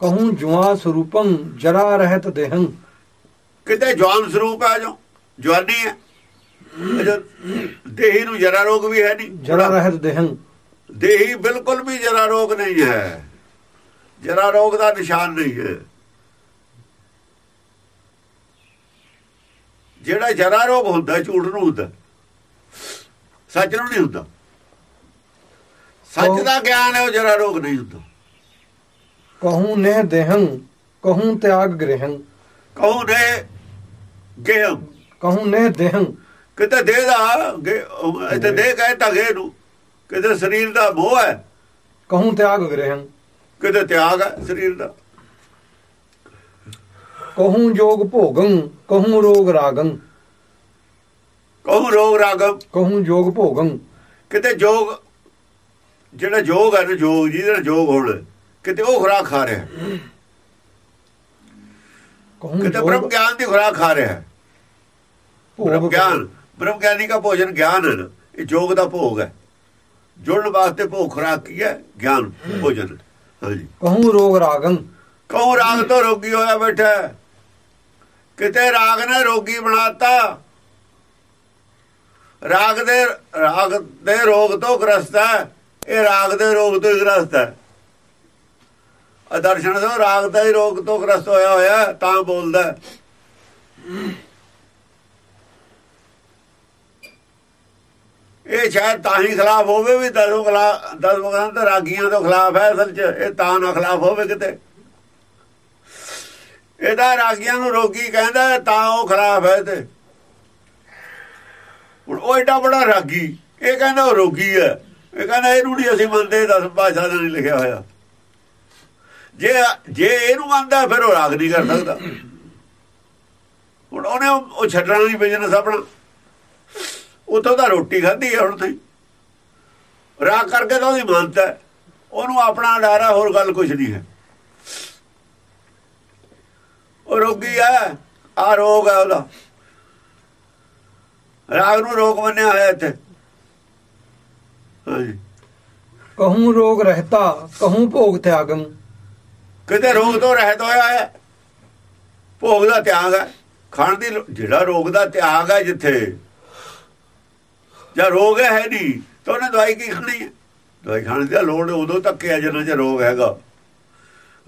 [SPEAKER 2] ਕਹੂੰ ਜੁਆ ਸਰੂਪੰ ਜਰਾ ਰਹਿਤ ਦੇਹੰ।
[SPEAKER 1] ਕਿਤੇ ਜਵਾਨ ਸਰੂਪ ਹੈ ਜੋ ਜਵਾਨੀ ਹੈ। ਦੇਹੀ ਨੂੰ ਜਰਾ ਰੋਗ ਵੀ ਹੈ ਨਹੀਂ।
[SPEAKER 2] ਜਰਾ ਰਹਿਤ ਦੇਹੰ।
[SPEAKER 1] ਦੇਹੀ ਬਿਲਕੁਲ ਵੀ ਜਰਾ ਰੋਗ ਨਹੀਂ ਹੈ। ਜਰਾ ਰੋਗ ਦਾ ਨਿਸ਼ਾਨ ਨਹੀਂ ਹੈ। ਜਿਹੜਾ ਜਰਾ ਰੋਗ ਹੁੰਦਾ ਝੂਠ ਨੂੰ ਹੁੰਦਾ ਸੱਚ ਨੂੰ ਨਹੀਂ ਹੁੰਦਾ। ਸੱਚ ਦਾ ਗਿਆਨ ਹੈ ਉਹ ਜਰਾ ਰੋਗ ਨਹੀਂ ਹੁੰਦਾ।
[SPEAKER 2] ਕਹੂੰ ਨੇ ਦੇਹੰ ਕਹੂੰ ਤਿਆਗ ਗ੍ਰਹਿੰ।
[SPEAKER 1] ਕਹੋ ਨੇ ਗੇਮ
[SPEAKER 2] ਕਹੂੰ ਨੇ ਦੇਹੰ।
[SPEAKER 1] ਕਿਤੇ ਦੇਹ ਦਾ ਇੱਥੇ ਦੇਹ। ਕਹੇ ਤਾਂ ਗੇ ਨੂੰ ਕਿਤੇ ਸਰੀਰ ਦਾ ਮੋਹ ਹੈ।
[SPEAKER 2] ਕਹੂੰ ਤਿਆਗ ਗ੍ਰਹਿੰ।
[SPEAKER 1] ਕਿਤੇ ਤਿਆਗ ਹੈ ਸਰੀਰ ਦਾ।
[SPEAKER 2] ਕਹੂੰ ਜੋਗ ਭੋਗੰ ਕਹੂੰ ਰੋਗ ਰਾਗੰ।
[SPEAKER 1] ਕਹੋ ਰੋਗ ਰਾਗਮ
[SPEAKER 2] ਕਹੂੰ ਜੋਗ ਭੋਗੰ।
[SPEAKER 1] ਕਿਤੇ ਜੋਗ ਜਿਹੜਾ ਜੋਗ ਹੈ ਨਾ ਜੋਗ ਜਿਹਦੇ ਨਾਲ ਜੋਗ ਹੋਣਾ। ਕਿਤੇ ਉਹ ਖੁਰਾਕ ਖਾ ਰਿਹਾ। ਕਿਤੇ ਬ੍ਰਹਮ ਗਿਆਨ ਦੀ ਖੁਰਾਕ ਖਾ ਰਿਹਾ। ਬ੍ਰਹਮ ਗਿਆਨ ਬ੍ਰਹਮ ਗਿਆਨੀ ਦਾ ਭੋਜਨ ਗਿਆਨ ਹੈ ਇਹ ਜੋਗ ਦਾ ਭੋਗ ਹੈ। ਜੁੜਨ ਵਾਸਤੇ ਭੋਗ ਖੁਰਾਕ ਕੀ ਹੈ? ਗਿਆਨ ਭੋਜਨ। ਹਾਂਜੀ।
[SPEAKER 2] ਕਹੂੰ ਰੋਗ ਰਾਗੰ।
[SPEAKER 1] ਕਹੋ ਰਾਗ ਤੋਂ ਰੋਗੀ ਹੋਇਆ ਬੈਠਾ। ਕਿਤੇ ਰਾਗ ਨੇ ਰੋਗੀ ਬਣਾਤਾ। ਰਾਗ ਦੇ ਰਾਗ ਦੇ ਰੋਗ ਤੋਂ ਗ੍ਰਸਤ ਹੈ। ਇਹ ਰਾਗ ਦੇ ਰੋਗ ਤੋਂ ਗ੍ਰਸਤ ਹੈ। ਅਦਰਸ਼ਨ ਤੋਂ ਰਾਗ ਦਾ ਹੀ ਰੋਗ ਤੋਂ ਗ੍ਰਸਤ ਹੋਇਆ ਹੋਇਆ, ਤਾਂ ਬੋਲਦਾ ਇਹ ਸ਼ਾਇਦ ਤਾਂ ਹੀ ਖਿਲਾਫ ਹੋਵੇ ਵੀ ਦਸੋਂ ਖਿਲਾਫ ਦਸ ਮਗਰਾਂ ਰਾਗੀਆਂ ਤੋਂ ਖਿਲਾਫ ਹੈ ਅਸਲ 'ਚ, ਇਹ ਤਾਂ ਨਾ ਖਿਲਾਫ ਹੋਵੇ ਕਿਤੇ। ਇਹਦਾ ਰਾਗੀਆਂ ਨੂੰ ਰੋਗੀ ਕਹਿੰਦਾ ਤਾਂ ਉਹ ਖਿਲਾਫ ਹੈ ਤੇ। ਹੁਣ ਉਹ ਏਡਾ ਬੜਾ ਰਾਗੀ, ਇਹ ਕਹਿੰਦਾ ਉਹ ਰੋਗੀ ਹੈ। ਇਹ ਕਹਿੰਦਾ ਇਹਨੂੰ ਨਹੀਂ ਅਸੀਂ ਮੰਨਦੇ, ਦਸ ਭਾਸ਼ਾ ਦਾ ਨਹੀਂ ਲਿਖਿਆ ਹੋਇਆ। ਜੇ ਜੇ ਇਹਨੂੰ ਮੰਨਦਾ ਫਿਰ ਉਹ ਰਾਗ ਨਹੀਂ ਕਰ ਸਕਦਾ। ਹੁਣ ਉਹਨੇ ਉਹ ਛੱਡਣਾ ਨਹੀਂ ਬਿਜ਼ਨਸ ਆਪਣਾ। ਉਤੋਂ ਦਾ ਰੋਟੀ ਖਾਧੀ ਹੈ ਹੁਣ ਤਾਈ ਰਾਗ ਕਰਕੇ ਤਾਂ ਉਹਦੀ ਮੰਨਤਾ ਹੈ। ਉਹਨੂੰ ਆਪਣਾ ਡਾਰਾ ਹੋਰ ਗੱਲ ਕੁਝ ਨਹੀਂ ਹੈ। ਉਹ ਰੋਗੀ ਹੈ ਆ ਰੋਗ ਹੈ ਉਹਦਾ। ਰਾਗ ਨੂੰ ਰੋਗ ਮੰਨਿਆ ਹੋਇਆ ਇੱਥੇ। ਹਾਂਜੀ।
[SPEAKER 2] ਕਹੂੰ ਰੋਗ ਰਹਿਤਾ, ਕਹੂੰ ਭੋਗ ਤਿਆਗੰ
[SPEAKER 1] ਕਿਤੇ ਰੋਗ ਤੋਂ ਰਹਿਤ ਹੋਇਆ ਹੈ? ਭੋਗ ਦਾ ਤਿਆਗ ਹੈ। ਖਾਣ ਦੀ ਜਿਹੜਾ ਰੋਗ ਦਾ ਤਿਆਗ ਹੈ ਜਿੱਥੇ ਜਾਂ ਰੋਗ ਹੈ ਨਹੀਂ ਤਾਂ ਉਹਨੇ ਦਵਾਈ ਕੀ ਖਾਣੀ ਹੈ? ਦਵਾਈ ਖਾਣ ਦੀ ਲੋੜ ਉਦੋਂ ਤੱਕ ਹੈ ਜਦੋਂ ਜੇ ਰੋਗ ਹੈਗਾ।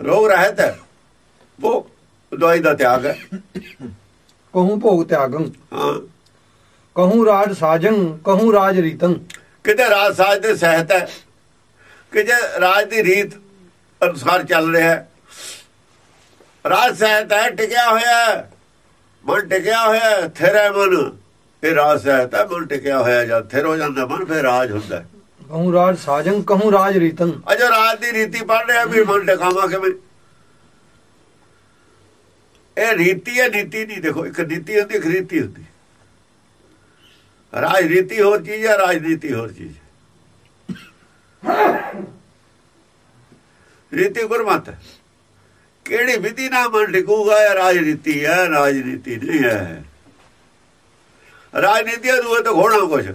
[SPEAKER 1] ਰੋਗ ਰਹਿਤ ਹੈ। ਉਹ ਦਵਾਈ ਦਾ ਤਿਆਗ ਹੈ।
[SPEAKER 2] ਕਹੂੰ ਭੋਗ ਤਿਆਗੰ।
[SPEAKER 1] ਹਾਂ।
[SPEAKER 2] ਕਹੂੰ ਰਾਜ ਸਾਜੰ ਕਹੂੰ ਰਾਜ ਰੀਤੰ।
[SPEAKER 1] ਕਿਤੇ ਰਾਜ ਸਾਜ ਦੇ ਸਹਿਤ ਹੈ। ਕਿ ਜੇ ਰਾਜ ਦੀ ਰੀਤ ਅਨੁਸਾਰ ਚੱਲ ਰਿਹਾ ਹੈ। ਰਾਜ ਸਹਿਤ ਹੈ ਟਿਕਿਆ ਹੋਇਆ ਮਨ ਟਿਕਿਆ ਹੋਇਆ ਥਿਰ ਹੈ ਮਨ। ਇਹ ਰਾਜ ਸਹਿਤ ਹੈ ਮਨ ਟਿਕਿਆ ਹੋਇਆ ਜਦ ਥਿਰ ਹੋ ਜਾਂਦਾ ਮਨ ਫਿਰ ਰਾਜ ਹੁੰਦਾ।
[SPEAKER 2] ਕਹੂੰ ਰਾਜ ਸਾਜੰ ਕਹੂੰ ਰਾਜ ਰੀਤੰ
[SPEAKER 1] ਅਜੇ ਰਾਜ ਦੀ ਰੀਤੀ ਪੜ ਰਿਹਾ ਵੀ ਮਨ ਟਿਕਾਵਾ ਕਿਵੇਂ? ਇਹ ਰੀਤੀ ਹੈ ਨੀਤੀ ਨਹੀਂ ਦੇਖੋ ਇੱਕ ਨੀਤੀ ਹੁੰਦੀ ਇੱਕ ਰੀਤੀ ਹੁੰਦੀ। ਰਾਜ ਰੀਤੀ ਹੋਰ ਚੀਜ਼ ਹੈ ਰਾਜਨੀਤੀ ਹੋਰ ਚੀਜ਼ ਰੀਤੀ ਗੁਰਮਤ ਹੈ। ਕਿਹੜੀ ਵਿਧੀ ਨਾਲ ਮਨ ਟਿਕੂਗਾ ਇਹ ਰਾਜਨੀਤੀ ਹੈ, ਰਾਜਨੀਤੀ ਨਹੀਂ ਹੈ। ਰਾਜਨੀਤੀ ਹੈ ਦੂਏ ਤੋਂ ਖੋਣਾ ਕੁਛ।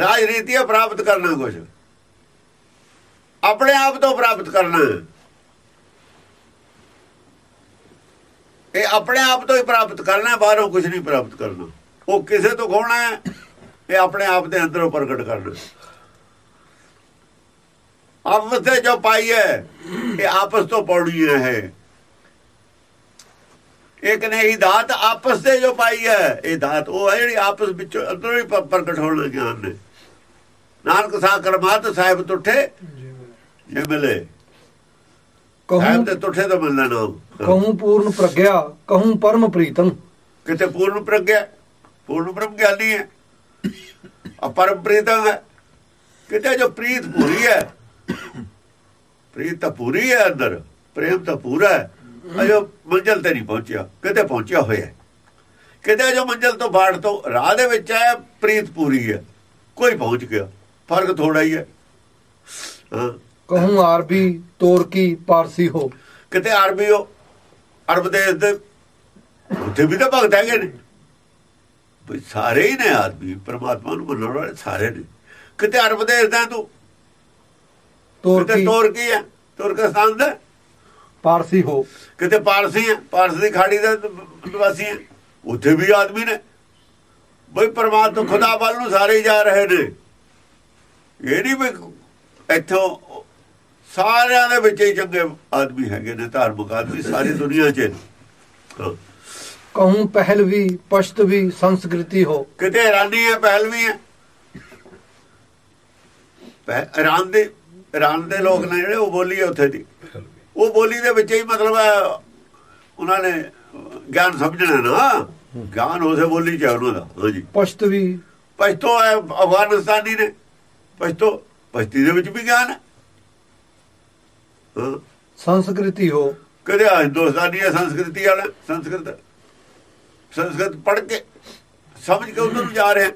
[SPEAKER 1] ਰਾਜਨੀਤੀ ਪ੍ਰਾਪਤ ਕਰਨਾ ਕੁਛ। ਆਪਣੇ ਆਪ ਤੋਂ ਪ੍ਰਾਪਤ ਕਰਨਾ। ਇਹ ਆਪਣੇ ਆਪ ਤੋਂ ਹੀ ਪ੍ਰਾਪਤ ਕਰਨਾ, ਬਾਹਰੋਂ ਕੁਝ ਨਹੀਂ ਪ੍ਰਾਪਤ ਕਰਨਾ। ਉਹ ਕਿਸੇ ਤੋਂ ਖੋਣਾ ਹੈ, ਇਹ ਆਪਣੇ ਆਪ ਦੇ ਅੰਦਰੋਂ ਪ੍ਰਗਟ ਕਰਨਾ। ਆਪਸ ਦੇ ਜੋ ਪਾਈ ਹੈ ਇਹ ਆਪਸ ਤੋਂ ਪੌੜੀ ਹੈ ਇੱਕ ਨੇ ਹੀ ਦਾਤ ਆਪਸ ਦੇ ਜੋ ਪਾਈ ਹੈ ਇਹ ਦਾਤ ਉਹ ਹੈ ਜਿਹੜੀ ਆਪਸ ਵਿੱਚੋਂ ਅੰਦਰੋਂ ਹੀ ਪ੍ਰਗਟ ਹੋਣ ਲੱਗੀ ਗਿਆਨ ਨੇ। ਨਾਨਕ ਸਾ ਕਰਮਾਤ ਸਾਹਿਬ ਤੁਠੇ ਜੇ ਮਿਲੇ।
[SPEAKER 2] ਕਹੂੰ
[SPEAKER 1] ਦੇ ਤੁਠੇ ਤੋਂ ਮਿਲਣਾ ਨਾਮ
[SPEAKER 2] ਕਹੂੰ ਪੂਰਨ ਪ੍ਰਗਿਆ ਕਹੂੰ ਪਰਮ ਪ੍ਰੀਤਮ।
[SPEAKER 1] ਕਿਤੇ ਪੂਰਨ ਪ੍ਰਗਿਆ? ਪੂਰਨ ਬ੍ਰਹਮ ਗਿਆਨੀ ਹੈ। ਅਪਰਮ ਪ੍ਰੀਤਮ ਹੈ। ਕਿਤੇ ਜੋ ਪ੍ਰੀਤ ਪੂਰੀ ਹੈ ਪ੍ਰੀਤ ਤਾਂ ਪੂਰੀ ਹੈ ਅੰਦਰ। ਪ੍ਰੇਮ ਤਾਂ ਪੂਰਾ ਹੈ। ਅਜੋ ਮੰਜ਼ਲ ਤੇ ਨਹੀਂ ਪਹੁੰਚਿਆ। ਕਿਤੇ ਪਹੁੰਚਿਆ ਹੋਇਆ। ਕਿਤੇ ਜੋ ਮੰਜ਼ਲ ਤੋਂ ਬਾੜ ਤੋਂ ਰਾਹ ਦੇ ਵਿੱਚ ਹੈ ਪ੍ਰੀਤ ਪੂਰੀ ਹੈ। ਕੋਈ ਪਹੁੰਚ ਗਿਆ। ਫ਼ਰਕ ਥੋੜਾ ਹੀ ਹੈ।
[SPEAKER 2] ਕਹੂੰ ਆਰਬੀ ਤੋਰਕੀ ਪਾਰਸੀ ਹੋ।
[SPEAKER 1] ਕਿਤੇ ਅਰਬੀ ਹੋ ਅਰਬ ਦੇਸ਼ ਦੇ ਉੱਥੇ ਵੀ ਤਾਂ ਭਗਤ ਹੈਗੇ ਨੇ। ਵੀ ਸਾਰੇ ਹੀ ਨੇ ਆਦਮੀ। ਪ੍ਰਮਾਤਮਾ ਨੂੰ ਮੰਨਣ ਵਾਲੇ ਸਾਰੇ ਨੇ। ਕਿਤੇ ਅਰਬ ਦੇਸ਼ ਦਾ ਤੂੰ
[SPEAKER 2] ਤੋਰਕੀ।
[SPEAKER 1] ਤੋਰ ਕੀ ਹੈ ਤੁਰਕਸਤਾਨ ਦਾ?
[SPEAKER 2] ਪਾਰਸੀ ਹੋ।
[SPEAKER 1] ਕਿਤੇ ਪਾਰਸੀ ਹੈ ਪਾਰਸ ਦੀ ਖਾੜੀ ਦਾ ਨਿਵਾਸੀ ਹੈ ਉੱਥੇ ਵੀ ਆਦਮੀ ਨੇ। ਬਈ ਪਰਮਾਤਮਾ ਖੁਦਾ ਵੱਲ ਨੂੰ ਸਾਰੇ ਹੀ ਜਾ ਰਹੇ ਨੇ। ਇਹ ਨਹੀਂ ਵੀ ਇੱਥੋਂ ਸਾਰਿਆਂ ਦੇ ਵਿੱਚ ਹੀ ਚੰਗੇ ਆਦਮੀ ਹੈਗੇ ਨੇ ਧਾਰਮਿਕ ਆਦਮੀ ਸਾਰੀ ਦੁਨੀਆ 'ਚ ਹਾਂ।
[SPEAKER 2] ਕਹੂੰ ਪਹਿਲਵੀ ਪਸ਼ਤਵੀ ਸੰਸਕ੍ਰਿਤੀ ਹੋ।
[SPEAKER 1] ਕਿਤੇ ਇਰਾਨੀ ਹੈ ਪਹਿਲਵੀ ਹੈ। ਪਹਿ- ਇਰਾਨ ਦੇ ਇਰਾਨ ਦੇ ਲੋਕ ਨੇ ਜਿਹੜੇ ਉਹ ਬੋਲੀ ਹੈ ਉੱਥੇ ਦੀ। ਉਹ ਬੋਲੀ ਦੇ ਵਿੱਚ ਹੀ ਮਤਲਬ ਹੈ ਉਹਨਾਂ ਨੇ ਗਿਆਨ ਸਮਝਣਾ ਨਾ। ਗਿਆਨ ਉਸੇ ਬੋਲੀ ਚ ਹੈ ਉਹਨਾਂ ਦਾ ਹਾਂਜੀ
[SPEAKER 2] ਪਸ਼ਤਵੀ
[SPEAKER 1] ਪਸ਼ਤੋ ਹੈ ਅਫਗਾਨਿਸਤਾਨੀ ਨੇ। ਪਸ਼ਤੋ ਪਸ਼ਤੀ ਦੇ ਵਿੱਚ ਵੀ ਗਿਆਨ ਹੈ।
[SPEAKER 2] ਸੰਸਕ੍ਰਿਤੀ ਹੋ।
[SPEAKER 1] ਕਦੇ ਆ ਹਿੰਦੁਸਤਾਨੀ ਹੈ ਸੰਸਕ੍ਰਿਤੀ ਵਾਲਾ ਸੰਸਕ੍ਰਿਤ। ਸੰਸਕ੍ਰਿਤ ਪੜ੍ਹ ਕੇ ਸਮਝ ਕੇ ਉਧਰ ਨੂੰ ਜਾ ਰਹੇ।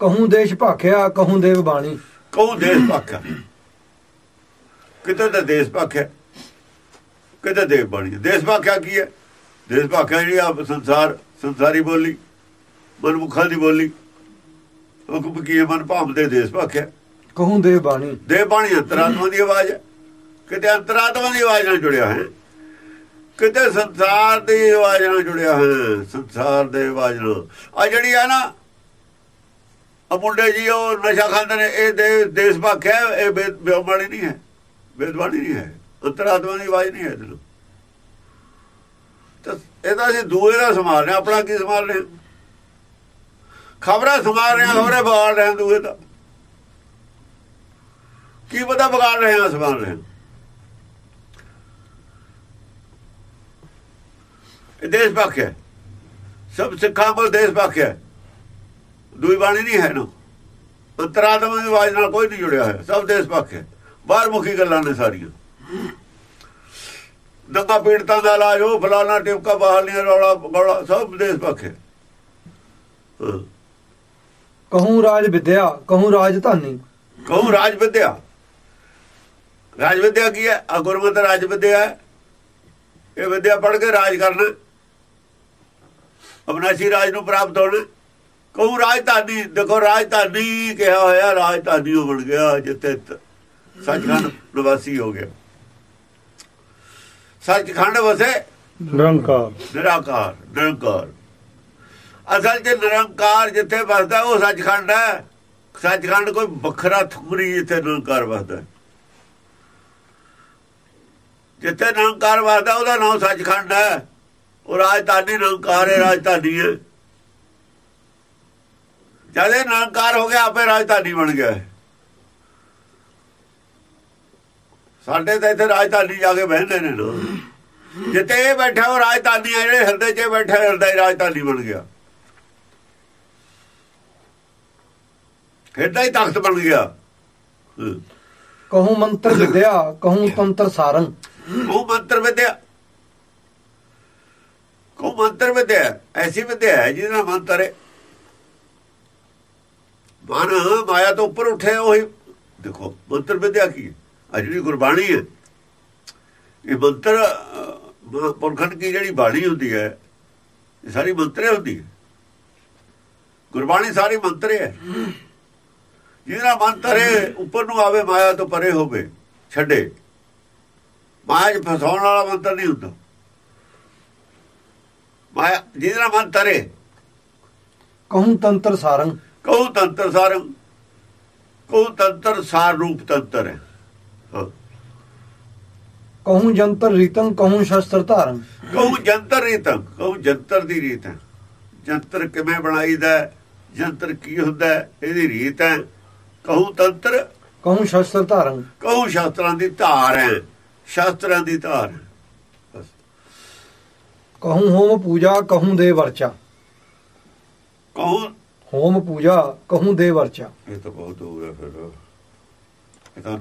[SPEAKER 2] ਕਹੂੰ ਦੇਸ਼ ਭਾਖਿਆ ਕਹੂੰ ਦੇਵ ਬਾਣੀ।
[SPEAKER 1] ਕਹੂੰ ਦੇਸ਼ ਪੱਖ ਹੈ। ਕਿਤੇ ਤਾਂ ਦੇਸ਼ ਪੱਖ ਹੈ? ਕਿਤੇ ਦੇਵ ਬਾਣੀ। ਦੇਸ਼ ਪੱਖਿਆ ਕੀ ਹੈ? ਦੇਸ਼ ਪੱਖਿਆ ਜਿਹੜੀ ਆਪ ਸੰਸਾਰ ਸੰਸਾਰੀ ਬੋਲੀ ਮਨਮੁਖਾਂ ਦੀ ਬੋਲੀ। ਹੁਕਮ ਕੀ ਹੈ? ਮਨ ਭਾਵ ਦੇ ਦੇਸ਼ ਪੱਖਿਆ
[SPEAKER 2] ਕਹੂੰ ਦੇਵ ਬਾਣੀ।
[SPEAKER 1] ਦੇਵ ਬਾਣੀ ਅੰਤਰਾਤਮਾ ਦੀ ਆਵਾਜ਼ ਹੈ। ਕਿਤੇ ਅੰਤਰਾਤਮਾ ਦੀ ਆਵਾਜ਼ ਨਾਲ ਜੁੜਿਆ ਹੈ। ਕਿਤੇ ਸੰਸਾਰ ਦੀ ਆਵਾਜ਼ ਨਾਲ ਜੁੜਿਆ ਹੈ। ਸੰਸਾਰ ਦੇ ਆਵਾਜ਼ ਨਾਲ। ਆ ਜਿਹੜੀ ਹੈ ਨਾ ਆ ਮੁੰਡੇ ਜੀ, ਉਹ ਨਸ਼ਾ ਖਾਂਦੇ ਨੇ, ਇਹ ਦੇ ਦੇਸ਼ ਭਖ ਹੈ, ਇਹ ਵੇਦ ਬਾਣੀ ਨਹੀਂ ਹੈ ਬੇਦਬਾਣੀ ਨਹੀਂ ਹੈ ਅੰਤਰਾਤਮਾ ਦੀ ਆਵਾਜ਼ ਨਹੀਂ ਹੈ ਇਹਨੂੰ ਤਾਂ। ਇਹਦਾ ਅਸੀਂ ਦੂਏ ਦਾ ਸੰਭਾਲ ਰਹੇ ਆਪਣਾ ਕੀ ਸੰਭਾਲ ਰਹੇ ਖਬਰਾਂ ਸੰਭਾਲ ਰਹੇ ਹਾਂ, ਖਬਰੇ ਬਾਲ ਰਹੇ ਹਾਂ ਦੂਏ ਦਾ ਕੀ ਪਤਾ ਵਿਗਾੜ ਰਹੇ ਹਾਂ, ਸੰਭਾਲ ਰਹੇ ਹਾਂ? ਇਹ ਦੇਸ਼ ਭਖ ਹੈ। ਸਭ ਸਿੱਖਾਂ ਕੋਲ ਦੇਸ਼ ਭਖ ਹੈ। ਦੂਈ ਬਾਣੀ ਨਹੀਂ ਹੈ ਨਾ। ਅੰਤਰਾਤਮਾ ਦੀ ਆਵਾਜ਼ ਨਾਲ ਕੋਈ ਨਹੀਂ ਜੁੜਿਆ ਹੈ ਸਭ ਦੇਸ਼ ਭਖ ਹੈ। ਬਾਹਰ ਮੁਖੀ ਗੱਲਾਂ ਨੇ ਸਾਰੀਆਂ। ਦੰਗਾ ਪੀੜਤਾਂ ਦਾ ਇਲਾਜ ਉਹ ਫਲਾਣਾ ਟਿਪਕਾ ਬਹਾਲੀਆਂ ਰੌਲਾ ਗੌਲਾ ਸਭ ਦੇਸ਼ ਭਖ ਹੈ।
[SPEAKER 2] ਕਹੂੰ ਰਾਜ ਵਿਦਿਆ ਕਹੂੰ ਰਾਜਧਾਨੀ
[SPEAKER 1] ਕਹੂੰ ਰਾਜ ਵਿਦਿਆ। ਰਾਜ ਵਿਦਿਆ ਕੀ ਹੈ? ਆ ਗੁਰਮਤਿ ਰਾਜ ਵਿਦਿਆ ਇਹ ਵਿਦਿਆ ਪੜ੍ਹ ਕੇ ਰਾਜ ਕਰਨਾ ਅਬਨਾਸੀ ਰਾਜ ਨੂੰ ਪ੍ਰਾਪਤ ਹੋਣਾ ਕਹੂੰ ਰਾਜਧਾਨੀ ਦੇਖੋ ਰਾਜਧਾਨੀ ਕਿਹਾ ਹੋਇਆ ਰਾਜਧਾਨੀ ਉਹ ਬਣ ਗਿਆ ਜਿੱਥੇ ਤ- ਸੱਚਖੰਡ ਨਿਵਾਸੀ ਹੋ ਗਿਆ। ਸੱਚਖੰਡ ਵਸੇ
[SPEAKER 3] ਨਿਰੰਕਾਰ।
[SPEAKER 1] ਨਿਰਾਕਾਰ ਨਿਰੰਕਾਰ। ਅਸਲ 'ਚ ਨਿਰੰਕਾਰ ਜਿੱਥੇ ਵਸਦਾ ਉਹ ਸੱਚਖੰਡ ਹੈ। ਸੱਚਖੰਡ ਕੋਈ ਵੱਖਰਾ ਥੁਮਰੀ ਜਿੱਥੇ ਨਿਰੰਕਾਰ ਵਸਦਾ। ਜਿੱਥੇ ਨਿਰੰਕਾਰ ਵਸਦਾ ਉਹਦਾ ਨਾਮ ਸੱਚਖੰਡ ਹੈ। ਉਹ ਰਾਜਧਾਨੀ ਨਿਰੰਕਾਰ ਹੈ ਰਾਜਧਾਨੀ ਹੈ। ਜਦ ਇਹ ਨਿਰੰਕਾਰ ਹੋ ਗਿਆ ਆਪੇ ਰਾਜਧਾਨੀ ਬਣ ਗਿਆ। ਸਾਡੇ ਤਾਂ ਇੱਥੇ ਰਾਜਧਾਨੀ ਜਾ ਕੇ ਬਹਿੰਦੇ ਨੇ ਨਾ ਜਿੱਥੇ ਇਹ ਬੈਠਾ ਉਹ ਰਾਜਧਾਨੀ ਹੈ ਜਿਹੜੇ ਹਿਰਦੇ 'ਚ ਬੈਠਾ ਹਿਰਦਾ ਹੀ ਰਾਜਧਾਨੀ ਬਣ ਗਿਆ। ਹਿਰਦਾ ਹੀ ਤਖਤ ਬਣ ਗਿਆ।
[SPEAKER 2] ਕਹੂੰ ਮੰਤਰ ਵਿਦਿਆ ਕਹੂੰ ਤੰਤਰ ਸਾਰੰਗ।
[SPEAKER 1] ਉਹ ਮੰਤਰ ਵਿਦਿਆ। ਕੋ ਮੰਤਰ ਵਿਦਿਆ ਐਸੀ ਵਿਦਿਆ ਹੈ ਜਿਹਦੇ ਨਾਲ ਮੰਤਰ ਹੈ। ਮਨ ਮਾਇਆ ਤੋਂ ਉੱਪਰ ਉੱਠਿਆ ਉਹੀ। ਦੇਖੋ ਮੰਤਰ ਵਿਦਿਆ ਕੀ ਹੈ? ਆ ਜਿਹੜੀ ਗੁਰਬਾਣੀ ਹੈ। ਇਹ ਮੰਤਰ ਅਹ, ਪੁਰਖਨ ਜਿਹੜੀ ਬਾਣੀ ਹੁੰਦੀ ਹੈ ਇਹ ਸਾਰੀ ਮੰਤਰੇ ਹੁੰਦੀ ਹੈ। ਗੁਰਬਾਣੀ ਸਾਰੀ ਮੰਤਰੇ ਹੈ। ਜਿਹਦੇ ਨਾਲ ਮੰਤਰ ਹੈ ਉੱਪਰ ਨੂੰ ਆਵੇ ਮਾਇਆ ਤੋਂ ਪਰੇ ਹੋਵੇ ਛੱਡੇ। ਮਾਇਆ 'ਚ ਫਸਾਉਣ ਵਾਲਾ ਮੰਤਰ ਨਹੀਂ ਹੁੰਦਾ। ਮਾਇਆ ਜਿਹਦੇ ਨਾਲ ਮਨ ਤਰੇ
[SPEAKER 2] ਕਹੂੰ ਤੰਤਰ ਸਾਰੰਗ।
[SPEAKER 1] ਕਹੂ ਤੰਤਰ ਸਾਰੰ ਕਹੂ ਤੰਤਰ ਸਾਰ ਰੂਪ ਤੰਤਰ ਹੈ।
[SPEAKER 2] ਕਹੂੰ ਜੰਤਰ ਰੀਤੰ ਕਹੂੰ ਸ਼ਸਤਰ ਧਾਰੰ।
[SPEAKER 1] ਕਹੂ ਜੰਤਰ ਰੀਤ ਕਹੂ ਜੰਤਰ ਦੀ ਰੀਤ ਹੈ। ਜੰਤਰ ਕਿਵੇਂ ਬਣਾਈਦਾ? ਜੰਤਰ ਕੀ ਹੁੰਦਾ? ਇਹਦੀ ਰੀਤ ਹੈ। ਕਹੂ ਤੰਤਰ
[SPEAKER 2] ਕਹੂੰ ਸ਼ਸਤਰ ਧਾਰੰ।
[SPEAKER 1] ਕਹੂ ਸ਼ਾਸਤਰਾਂ ਦੀ ਧਾਰ ਹੈ। ਸ਼ਾਸਤਰਾਂ ਦੀ ਧਾਰ।
[SPEAKER 2] ਕਹੂੰ ਹੋਮ ਪੂਜਾ ਕਹੂੰ ਦੇ ਵਰਚਾ।
[SPEAKER 1] ਕਹੂ
[SPEAKER 2] ਹੋਮ ਪੂਜਾ ਕਹੂੰ ਦੇ ਵਰਚਾ
[SPEAKER 1] ਇਹ ਤਾਂ ਬਹੁਤ ਹੋ ਗਿਆ ਫਿਰ। ਇਹ ਤਾਂ